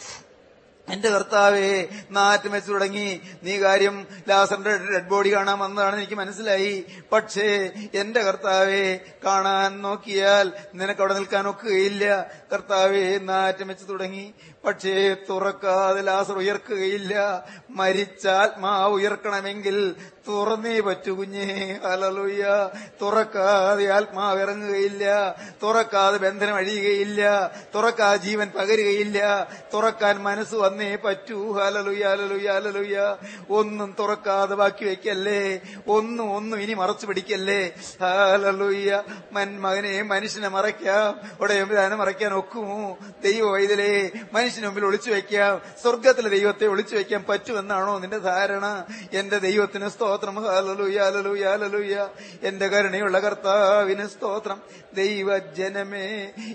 എന്റെ കർത്താവേ നാറ്റ് വെച്ചു തുടങ്ങി. നീ കാര്യം ലാസറിന്റെ ഡെഡ് ബോഡി കാണാൻ വന്നതാണ് എനിക്ക് മനസ്സിലായി. പക്ഷേ എന്റെ കർത്താവേ കാണാൻ നോക്കിയാൽ നിനക്ക് അവിടെ നിൽക്കാൻ ഒക്കുകയില്ല. കർത്താവേ നാറ്റം വെച്ചു തുടങ്ങി. പക്ഷേ തുറക്കാതെ ലാസർ ഉയർക്കുകയില്ല. മരിച്ചാത്മാവ് ഉയർക്കണമെങ്കിൽ തുറന്നേ പറ്റൂ കുഞ്ഞേ. അലലുയ്യ തുറക്കാതെ ആത്മാവ് ഇറങ്ങുകയില്ല. തുറക്കാതെ ബന്ധനം അഴിയുകയില്ല. തുറക്കാതെ ജീവൻ പകരുകയില്ല. തുറക്കാൻ മനസ്സ് വന്നേ പറ്റൂ. അലലുയ്യ അലലുയ്യ അലലുയ്യ ഒന്നും തുറക്കാതെ ബാക്കി വെക്കല്ലേ? ഒന്നും ഒന്നും ഇനി മറച്ചു പിടിക്കല്ലേ? അലലുയ്യ മൻ മകനെ മനുഷ്യനെ മറയ്ക്കാം. ഉടയമ്പുരാനെ മറയ്ക്കാൻ ഒക്കുമോ? ദൈവ വൈദലേ മനുഷ്യൻ മനുഷ്യന് മുമ്പിൽ ഒളിച്ചു വെക്കാം സ്വർഗത്തിലെ ദൈവത്തെ ഒളിച്ചു വെക്കാൻ പറ്റുമെന്നാണോ നിന്റെ ധാരണ? എന്റെ ദൈവത്തിന് സ്തോത്രം. ഹാലലൂയ ഹാലലൂയ ഹാലലൂയ എന്റെ കരുണയുള്ള കർത്താവിന് സ്തോത്രം. ദൈവജനമേ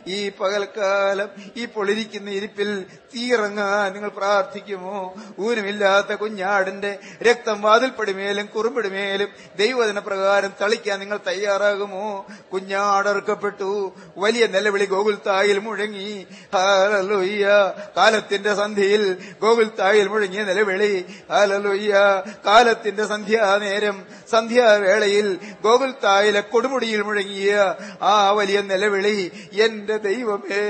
ഈ പകൽക്കാലം ഈ പൊളിരിക്കുന്ന ഇരിപ്പിൽ തീറങ്ങാൻ നിങ്ങൾ പ്രാർത്ഥിക്കുമോ? ഊനമില്ലാത്ത കുഞ്ഞാടിന്റെ രക്തം വാതിൽപ്പടിമേലും കുറുമ്പിടിമേലും ദൈവദിന പ്രകാരം തളിക്കാൻ നിങ്ങൾ തയ്യാറാകുമോ? കുഞ്ഞാടർക്കപ്പെട്ടു വലിയ നിലവിളി ഗോകുൽത്തായിൽ മുഴങ്ങി. ഹാലലൊയ്യ കാലത്തിന്റെ സന്ധിയിൽ ഗോകുൽത്തായിൽ മുഴങ്ങിയ നിലവിളി. കാലത്തിന്റെ കാലത്തിന്റെ സന്ധ്യാനേരം സന്ധ്യാവേളയിൽ ഗോകുൽത്തായിലെ കൊടുമുടിയിൽ മുഴങ്ങിയ ആ വലിയ നിലവിളി എന്റെ ദൈവമേ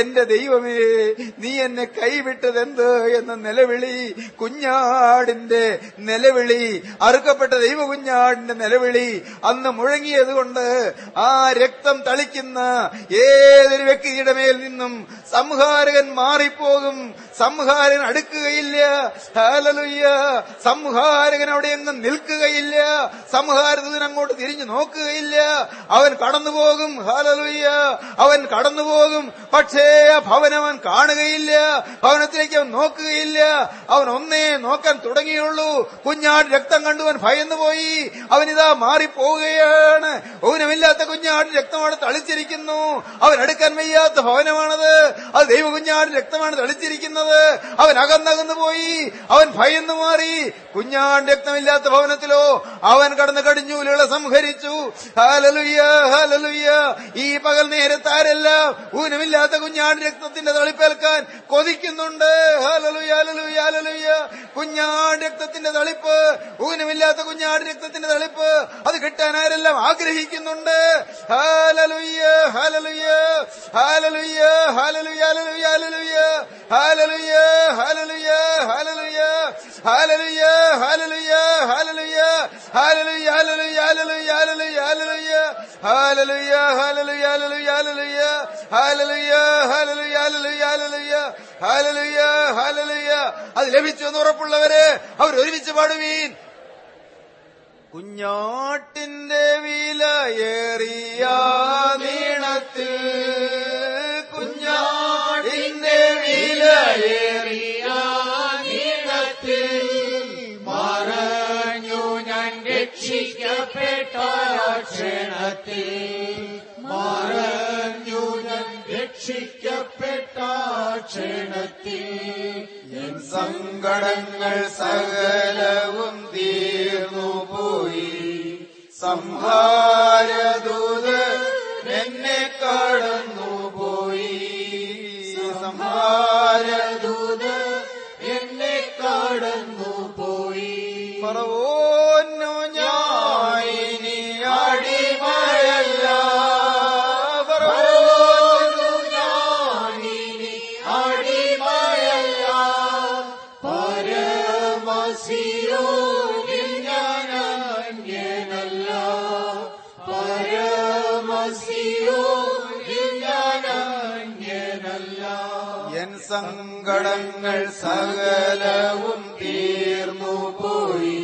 എന്റെ ദൈവമേ നീ എന്നെ കൈവിട്ടതെന്ത്? എന്ന നിലവിളി കുഞ്ഞാടിന്റെ നിലവിളി അറുക്കപ്പെട്ട ദൈവ കുഞ്ഞാടിന്റെ നിലവിളി അന്ന് മുഴങ്ങിയത് കൊണ്ട് ആ രക്തം തളിക്കുന്ന ഏതൊരു വ്യക്തിയുടെ മേൽ നിന്നും സംഹാരകൻ മാറിപ്പോകും. സംഹാരൻ അടുക്കുകയില്ല. സംഹാരകൻ അവിടെ നിൽക്കുകയില്ല. സംഹാരദൂതൻ അങ്ങോട്ട് തിരിഞ്ഞു നോക്കുകയില്ല. അവൻ കടന്നുപോകും. ഹാലലുയ്യ അവൻ കടന്നുപോകും. പക്ഷേ ആ കാണുകയില്ല. ഭവനത്തിലേക്ക് അവൻ നോക്കുകയില്ല. അവൻ ഒന്നേ നോക്കാൻ തുടങ്ങിയുള്ളൂ. കുഞ്ഞാട് രക്തം കണ്ടു അവൻ ഭയന്നു പോയി അവനിതാ മാറിപ്പോവുകയാണ്. ഊനമില്ലാത്ത കുഞ്ഞാട് രക്തമാണ് തളിച്ചിരിക്കുന്നു. അവൻ എടുക്കാൻ വയ്യാത്ത ഭവനമാണത്. അത് ദൈവ കുഞ്ഞാട് രക്തമാണ് തളിച്ചിരിക്കുന്നത്. അവൻ അകന്നകന്നു പോയി അവൻ ഭയന്നു മാറി കുഞ്ഞാട് രക്തമില്ലാത്ത ഭവനത്തിലോ അവൻ കടന്നു കടിഞ്ഞൂലുകളെ സംഹരിച്ചു. ഹാലലുയ്യ ഹാലലുയ്യ ഈ പകൽ നേരത്താരെല്ലാം ഊനമില്ലാത്ത കുഞ്ഞാട് രക്തത്തിന്റെ തളിപ്പേൽക്കാൻ കൊതിക്കുന്നുണ്ട്. ഹാലലുയ്യ കുഞ്ഞാട് രക്തത്തിന്റെ തളിപ്പ് ഊനമില്ലാത്ത കുഞ്ഞാട് രക്തത്തിന്റെ തളിപ്പ്. അത് കിട്ടാൻ ആരെല്ലാം ആഗ്രഹിക്കുന്നുണ്ട്? ഹാലലുയ്യ ഹാലലുയ്യ ഹാലലുയ്യ ഹാലലുയ്യ ഹാലലുയ്യ ഹാലലുയ്യ ഹാലലുയ്യ ഹാലലുയ്യ ഹാലലുയ്യ ഹാലലുയ്യ Hallelujah, hallelujah, hallelujah, hallelujah, hallelujah. Hallelujah, hallelujah, hallelujah, hallelujah. Hallelujah, hallelujah, hallelujah, hallelujah. Hallelujah, hallelujah. അത് ലഭിച്ചു എന്ന് ഉറപ്പുള്ളവരെ അവർ ഒരുമിച്ച് പാടുവീൻ കുഞ്ഞാട്ടിന്റെ വിലയേറിയ നീളത്തിൽ ക്ഷണത്തിൽ മറഞ്ഞു ഞാൻ രക്ഷിക്കപ്പെട്ട ക്ഷണത്തിൽ എൻ സങ്കടങ്ങൾ സകലവും തീർന്നു പോയി. സംഹാരദൂത് എന്നെ കടന്നു പോയി. സംഹാരദൂത് എന്നെ കടന്നു പോയി. പറവോന്നു സങ്കടങ്ങൾ സകലവും തീർന്നു പോയി.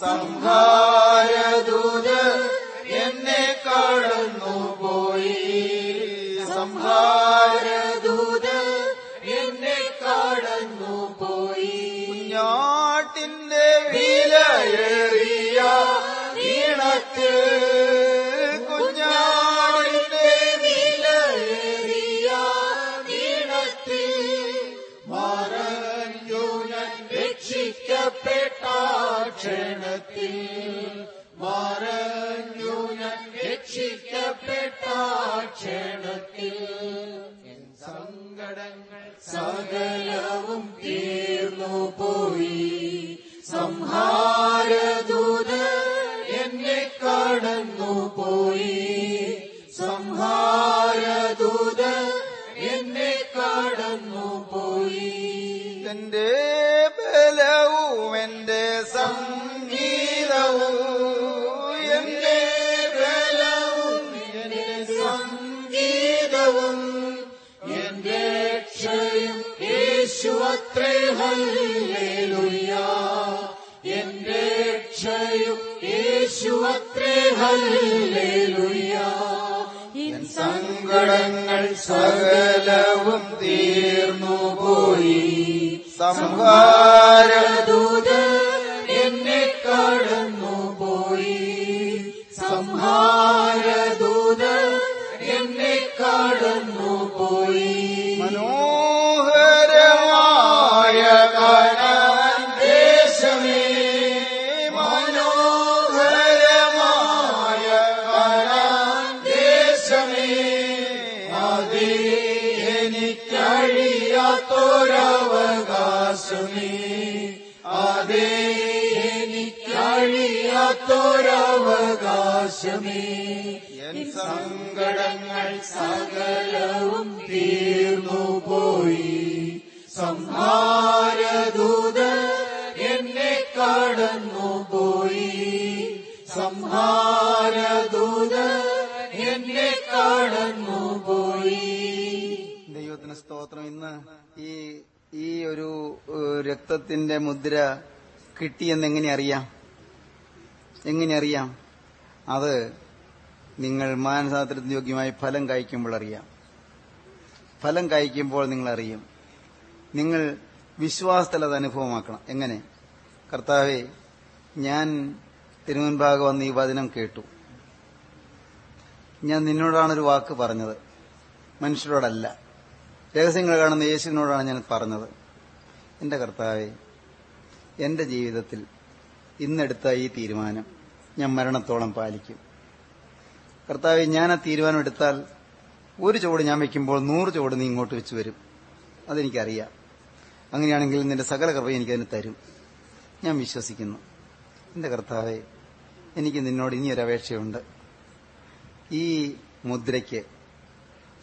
സംഹാരദൂത എന്നെ കടന്നു പോയി. സംഹാരദൂത എന്നെ കടന്നു പോയി. ഞാട്ടിന്റെ വിലയേറിയ ക്ഷണത്തിൽ മറഞ്ഞു ഞാൻ രക്ഷിക്കപ്പെട്ട ക്ഷണത്തിൽ സങ്കടങ്ങൾ സകലവും തീർന്നു. രക്തത്തിന്റെ മുദ്ര കിട്ടിയെന്ന് എങ്ങനെ അറിയാം? എങ്ങനെ അറിയാം? അത് നിങ്ങൾ മാനസാന്തരത്തിന് യോഗ്യമായി ഫലം കായ്ക്കുമ്പോൾ അറിയാം. ഫലം കായ്ക്കുമ്പോൾ നിങ്ങൾ അറിയും. നിങ്ങൾ വിശ്വാസത്തിൽ അനുഭവമാക്കണം. എങ്ങനെ? കർത്താവെ ഞാൻ തിരുമുൻപാകെ വന്ന് ഈ വചനം കേട്ടു. ഞാൻ നിന്നോടാണൊരു വാക്ക് പറഞ്ഞത്. മനുഷ്യരോടല്ല. രഹസ്യങ്ങൾ കാണുന്ന യേശുവിനോടാണ് ഞാൻ പറഞ്ഞത്. എന്റെ കർത്താവെ എന്റെ ജീവിതത്തിൽ ഇന്നെടുത്ത ഈ തീരുമാനം ഞാൻ മരണത്തോളം പാലിക്കും. കർത്താവെ ഞാൻ ആ തീരുമാനം എടുത്താൽ ഒരു ചുവട് ഞാൻ വെക്കുമ്പോൾ നൂറ് ചുവട് നീ ഇങ്ങോട്ട് വെച്ച് വരും. അതെനിക്കറിയാം. അങ്ങനെയാണെങ്കിൽ നിന്റെ സകല കൃപയും എനിക്കതിന് തരും. ഞാൻ വിശ്വസിക്കുന്നു. എന്റെ കർത്താവെ എനിക്ക് നിന്നോട് ഇനിയൊരപേക്ഷയുണ്ട് ഈ മുദ്രയ്ക്ക്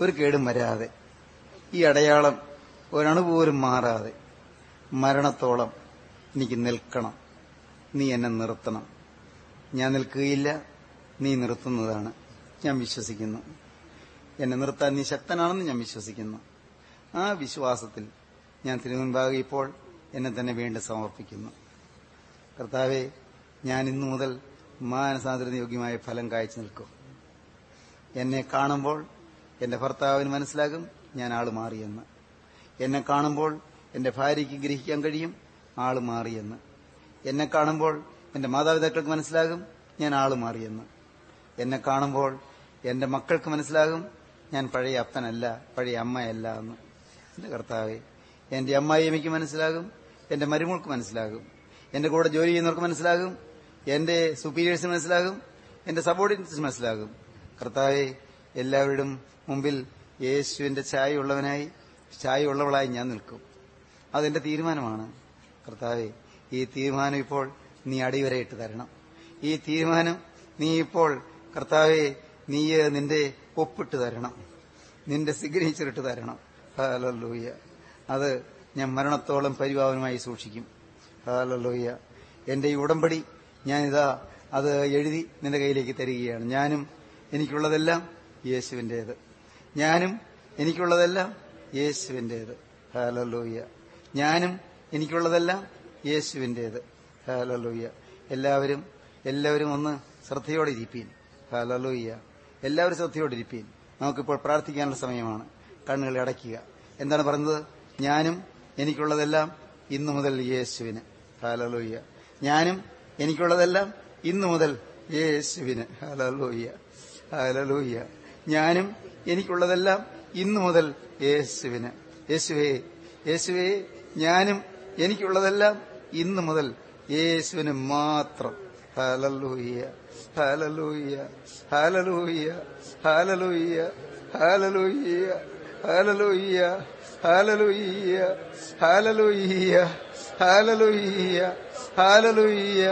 ഒരു കേടും വരാതെ ഈ അടയാളം ഒരണുപോലും മാറാതെ മരണത്തോളം എനിക്ക് നിൽക്കണം. നീ എന്നെ നിർത്തണം. ഞാൻ നിൽക്കുകയില്ല. നീ നിർത്തുന്നതാണ്. ഞാൻ വിശ്വസിക്കുന്നു. എന്നെ നിർത്താൻ നീ ശക്തനാണെന്ന് ഞാൻ വിശ്വസിക്കുന്നു. ആ വിശ്വാസത്തിൽ ഞാൻ തിരുമുൻപാകെ ഇപ്പോൾ എന്നെ തന്നെ വീണ്ടും സമർപ്പിക്കുന്നു. കർത്താവെ ഞാൻ ഇന്നു മുതൽ മാനസാന്തരത്തിന് യോഗ്യമായ ഫലം കായ്ച്ചു നിൽക്കും. എന്നെ കാണുമ്പോൾ എന്റെ ഭർത്താവിന് മനസ്സിലാകും ഞാൻ ആൾ മാറിയെന്ന്. എന്നെ കാണുമ്പോൾ എന്റെ ഭാര്യയ്ക്ക് ഗ്രഹിക്കാൻ കഴിയും? ആൾ മാറിയെന്ന്. എന്നെ കാണുമ്പോൾ എന്റെ മാതാപിതാക്കൾക്ക് മനസ്സിലാകും? ഞാൻ ആൾ മാറിയെന്ന്. എന്നെ കാണുമ്പോൾ എന്റെ മക്കൾക്ക് മനസ്സിലാകും? ഞാൻ പഴയ അപ്പനല്ല പഴയ അമ്മയല്ല എന്ന്. എന്റെ കർത്താവെ എന്റെ അമ്മായി മനസ്സിലാകും എന്റെ മരുമോൾക്ക് മനസ്സിലാകും എന്റെ കൂടെ ജോലി ചെയ്യുന്നവർക്ക് മനസ്സിലാകും എന്റെ സുപ്പീരിയേഴ്സിന് മനസ്സിലാകും എന്റെ സബോർഡിനേറ്റ്സിന് മനസ്സിലാകും. കർത്താവെ എല്ലാവരുടെയും മുമ്പിൽ യേശുവിന്റെ ഛായയുള്ളവനായി ഛായയുള്ളവളായി ഞാൻ നിൽക്കും. അതെന്റെ തീരുമാനമാണ്. കർത്താവെ ഈ തീരുമാനം ഇപ്പോൾ നീ അടിവരയിട്ട് തരണം. ഈ തീരുമാനം നീ ഇപ്പോൾ കർത്താവെ നീ നിന്റെ ഒപ്പിട്ട് തരണം. നിന്റെ സിഗ്നേച്ചർ ഇട്ട് തരണം. ഹാലൂയ്യ അത് ഞാൻ മരണത്തോളം പരിഭാവനമായി സൂക്ഷിക്കും. ഹാലൂയ്യ എന്റെ ഈ ഉടമ്പടി ഞാനിതാ അത് എഴുതി നിന്റെ കയ്യിലേക്ക് തരികയാണ്. ഞാനും എനിക്കുള്ളതെല്ലാം യേശുവിന്റേത് ഞാനും എനിക്കുള്ളതെല്ലാം യേശുവിന്റേത് ഹാലൂയ്യ ഞാനും എനിക്കുള്ളതെല്ലാം യേശുവിന്റേത് ഹാലലൂയ്യ എല്ലാവരും എല്ലാവരും ഒന്ന് ശ്രദ്ധയോടെ ഇരിപ്പീൻ ഹാലലൂയ്യ എല്ലാവരും ശ്രദ്ധയോടെ ഇരിപ്പീൻ നമുക്കിപ്പോൾ പ്രാർത്ഥിക്കാനുള്ള സമയമാണ്. കണ്ണുകൾ അടയ്ക്കുക. എന്താണ് പറഞ്ഞത് ഞാനും എനിക്കുള്ളതെല്ലാം ഇന്നു മുതൽ യേശുവിന്. ഹാലലൂയ്യ ഞാനും എനിക്കുള്ളതെല്ലാം ഇന്നു മുതൽ യേശുവിന്. ഹാലലൂയ്യ ഹാലലൂയ്യ ഞാനും എനിക്കുള്ളതെല്ലാം ഇന്നു മുതൽ യേശുവിന്. യേശുവേ യേശുവേ ഞാനും എനിക്കുള്ളതെല്ലാം ഇന്ന് മുതൽ യേശുവിന് മാത്രം ഹലലൂയ്യ ഹലലൂയ്യ ഹലലൂയ്യ ഹലലൂയ്യ ഹലലൂയ്യ ഹലലൂയ്യ ഹലലൂയ്യ ഹലലൂയ്യ ഹലലൂയ്യ ഹലലൂയ്യ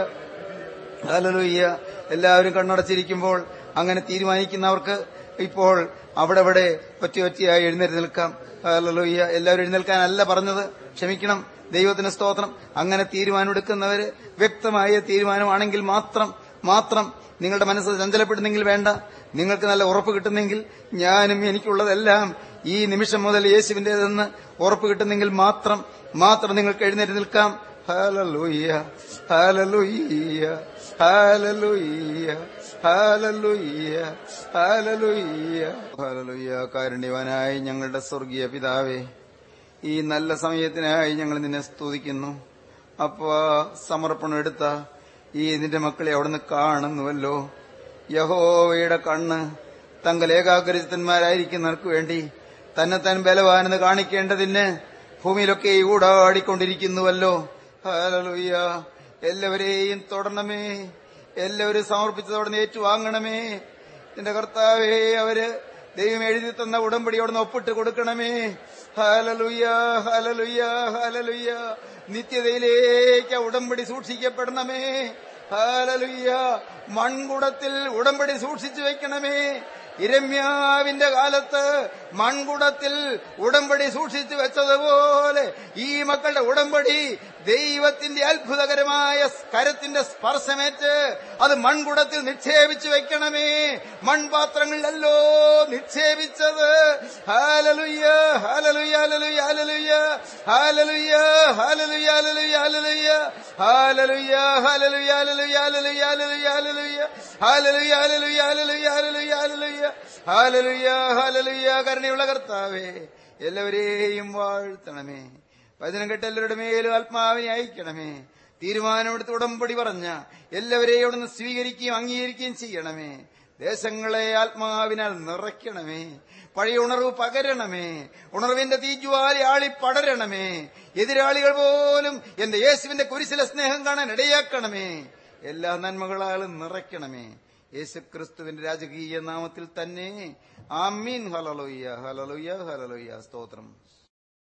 ഹലലൂയ്യ എല്ലാവരും കണ്ണടച്ചിരിക്കുമ്പോൾ അങ്ങനെ തീരുമാനിക്കുന്നവർക്ക് ഇപ്പോൾ അവിടെ അവിടെ ഒറ്റ ഒറ്റയായി എഴുന്നേറ്റ് നിൽക്കാം ഹലലൂയ്യ എല്ലാവരും എഴുന്നേൽക്കാനല്ല പറഞ്ഞത് ക്ഷമിക്കണം ദൈവത്തിന് സ്തോത്രം. അങ്ങനെ തീരുമാനമെടുക്കുന്നവര് വ്യക്തമായ തീരുമാനമാണെങ്കിൽ മാത്രം മാത്രം നിങ്ങളുടെ മനസ്സ് ചഞ്ചലപ്പെടുന്നെങ്കിൽ വേണ്ട. നിങ്ങൾക്ക് നല്ല ഉറപ്പ് കിട്ടുന്നെങ്കിൽ ഞാനും എനിക്കുള്ളതെല്ലാം ഈ നിമിഷം മുതൽ യേശുവിന്റേതെന്ന് ഉറപ്പ് കിട്ടുന്നെങ്കിൽ മാത്രം മാത്രം നിങ്ങൾക്ക് എഴുന്നേറ്റ് നിൽക്കാം. ഹലലുയ്യ ഹലലുയ്യ ഹലലുയ്യ ഹലലുയ്യ ഹലലുയ്യ ഹലലുയ്യ കാരുണ്യവാനായി ഞങ്ങളുടെ സ്വർഗീയ പിതാവേ. ഈ നല്ല സമയത്തിനായി ഞങ്ങൾ നിന്നെ സ്തുതിക്കുന്നു. അപ്പ സമർപ്പണം എടുത്ത ഈ നിന്റെ മക്കളെ അവിടുന്ന് കാണുന്നുവല്ലോ. യഹോവയുടെ കണ്ണ് തങ്ങൾ ഏകാഗ്രചിത്തന്മാരായിരിക്കുന്നവർക്ക് വേണ്ടി തന്നെ താൻ ബലവാനെന്ന് കാണിക്കേണ്ടതിന് ഭൂമിയിലൊക്കെ ഊടാടിക്കൊണ്ടിരിക്കുന്നുവല്ലോ ഹല്ലേലൂയ. എല്ലാവരെയും തൊടണമേ. എല്ലാവരും സമർപ്പിച്ചതോടെ ഏറ്റുവാങ്ങണമേ. നിന്റെ കർത്താവേ അവർ ദൈവം എഴുതി തന്ന ഉടമ്പടി ഒപ്പിട്ട് കൊടുക്കണമേ. ഹലലുയ്യ ഹലലുയ്യ ഹലലുയ്യ നിത്യതയിലേക്ക് ഉടമ്പടി സൂക്ഷിക്കപ്പെടണമേ. ഹലലുയ്യ മൺകുടത്തിൽ ഉടമ്പടി സൂക്ഷിച്ചു വെക്കണമേ. ഇരമ്യാവിന്റെ കാലത്ത് മൺകുടത്തിൽ ഉടമ്പടി സൂക്ഷിച്ചു വെച്ചതുപോലെ ഈ മക്കളുടെ ഉടമ്പടി ദൈവത്തിന്റെ അത്ഭുതകരമായ കരത്തിന്റെ സ്പർശമേറ്റ് അത് മൺകുടത്തിൽ നിക്ഷേപിച്ചു വെക്കണമേ മൺപാത്രങ്ങളിലല്ലോ നിക്ഷേപിച്ചത് ഹാലലുയ്യ ഹാലലുയ്യ ഹാലലുയ്യ ഹാലലുയ്യ ഹാലലുയ്യ ഹാലലുയ്യ ഹാലലുയ്യ ഹാലലുയ്യ ഹാലലുയ്യ ഹാലലുയ്യ ഹാലലുയ്യ ഹാലലുയ്യ ഹാലലുയ്യ ഹാലലുയ്യ ഹാലലുയ്യ ഹാലലുയ്യ ഹാലലുയ്യ കരുണയുള്ള കർത്താവേ എല്ലാവരെയും വാഴ്ത്തണമേ. വചനം കേട്ട എല്ലാവരുടെ മേലും ആത്മാവിനെ അയക്കണമേ. തീരുമാനമെടുത്ത് ഉടമ്പടി പറഞ്ഞ എല്ലാവരെയും അവിടുന്ന് സ്വീകരിക്കുകയും അംഗീകരിക്കുകയും ചെയ്യണമേ. ദേശങ്ങളെ ആത്മാവിനാൽ നിറയ്ക്കണമേ. പഴയ ഉണർവ് പകരണമേ. ഉണർവിന്റെ തീജ്വാലി ആളി പടരണമേ എതിരാളികൾ പോലും എന്റെ യേശുവിന്റെ കുരിശിലെ സ്നേഹം കാണാൻ ഇടയാക്കണമേ. എല്ലാ നന്മകളാലും നിറയ്ക്കണമേ. യേശുക്രിസ്തുവിന്റെ രാജകീയ നാമത്തിൽ തന്നെ ആമീൻ ഹലലുയ്യ ഹലലുയ്യ ഹലലുയ്യ സ്തോത്രം.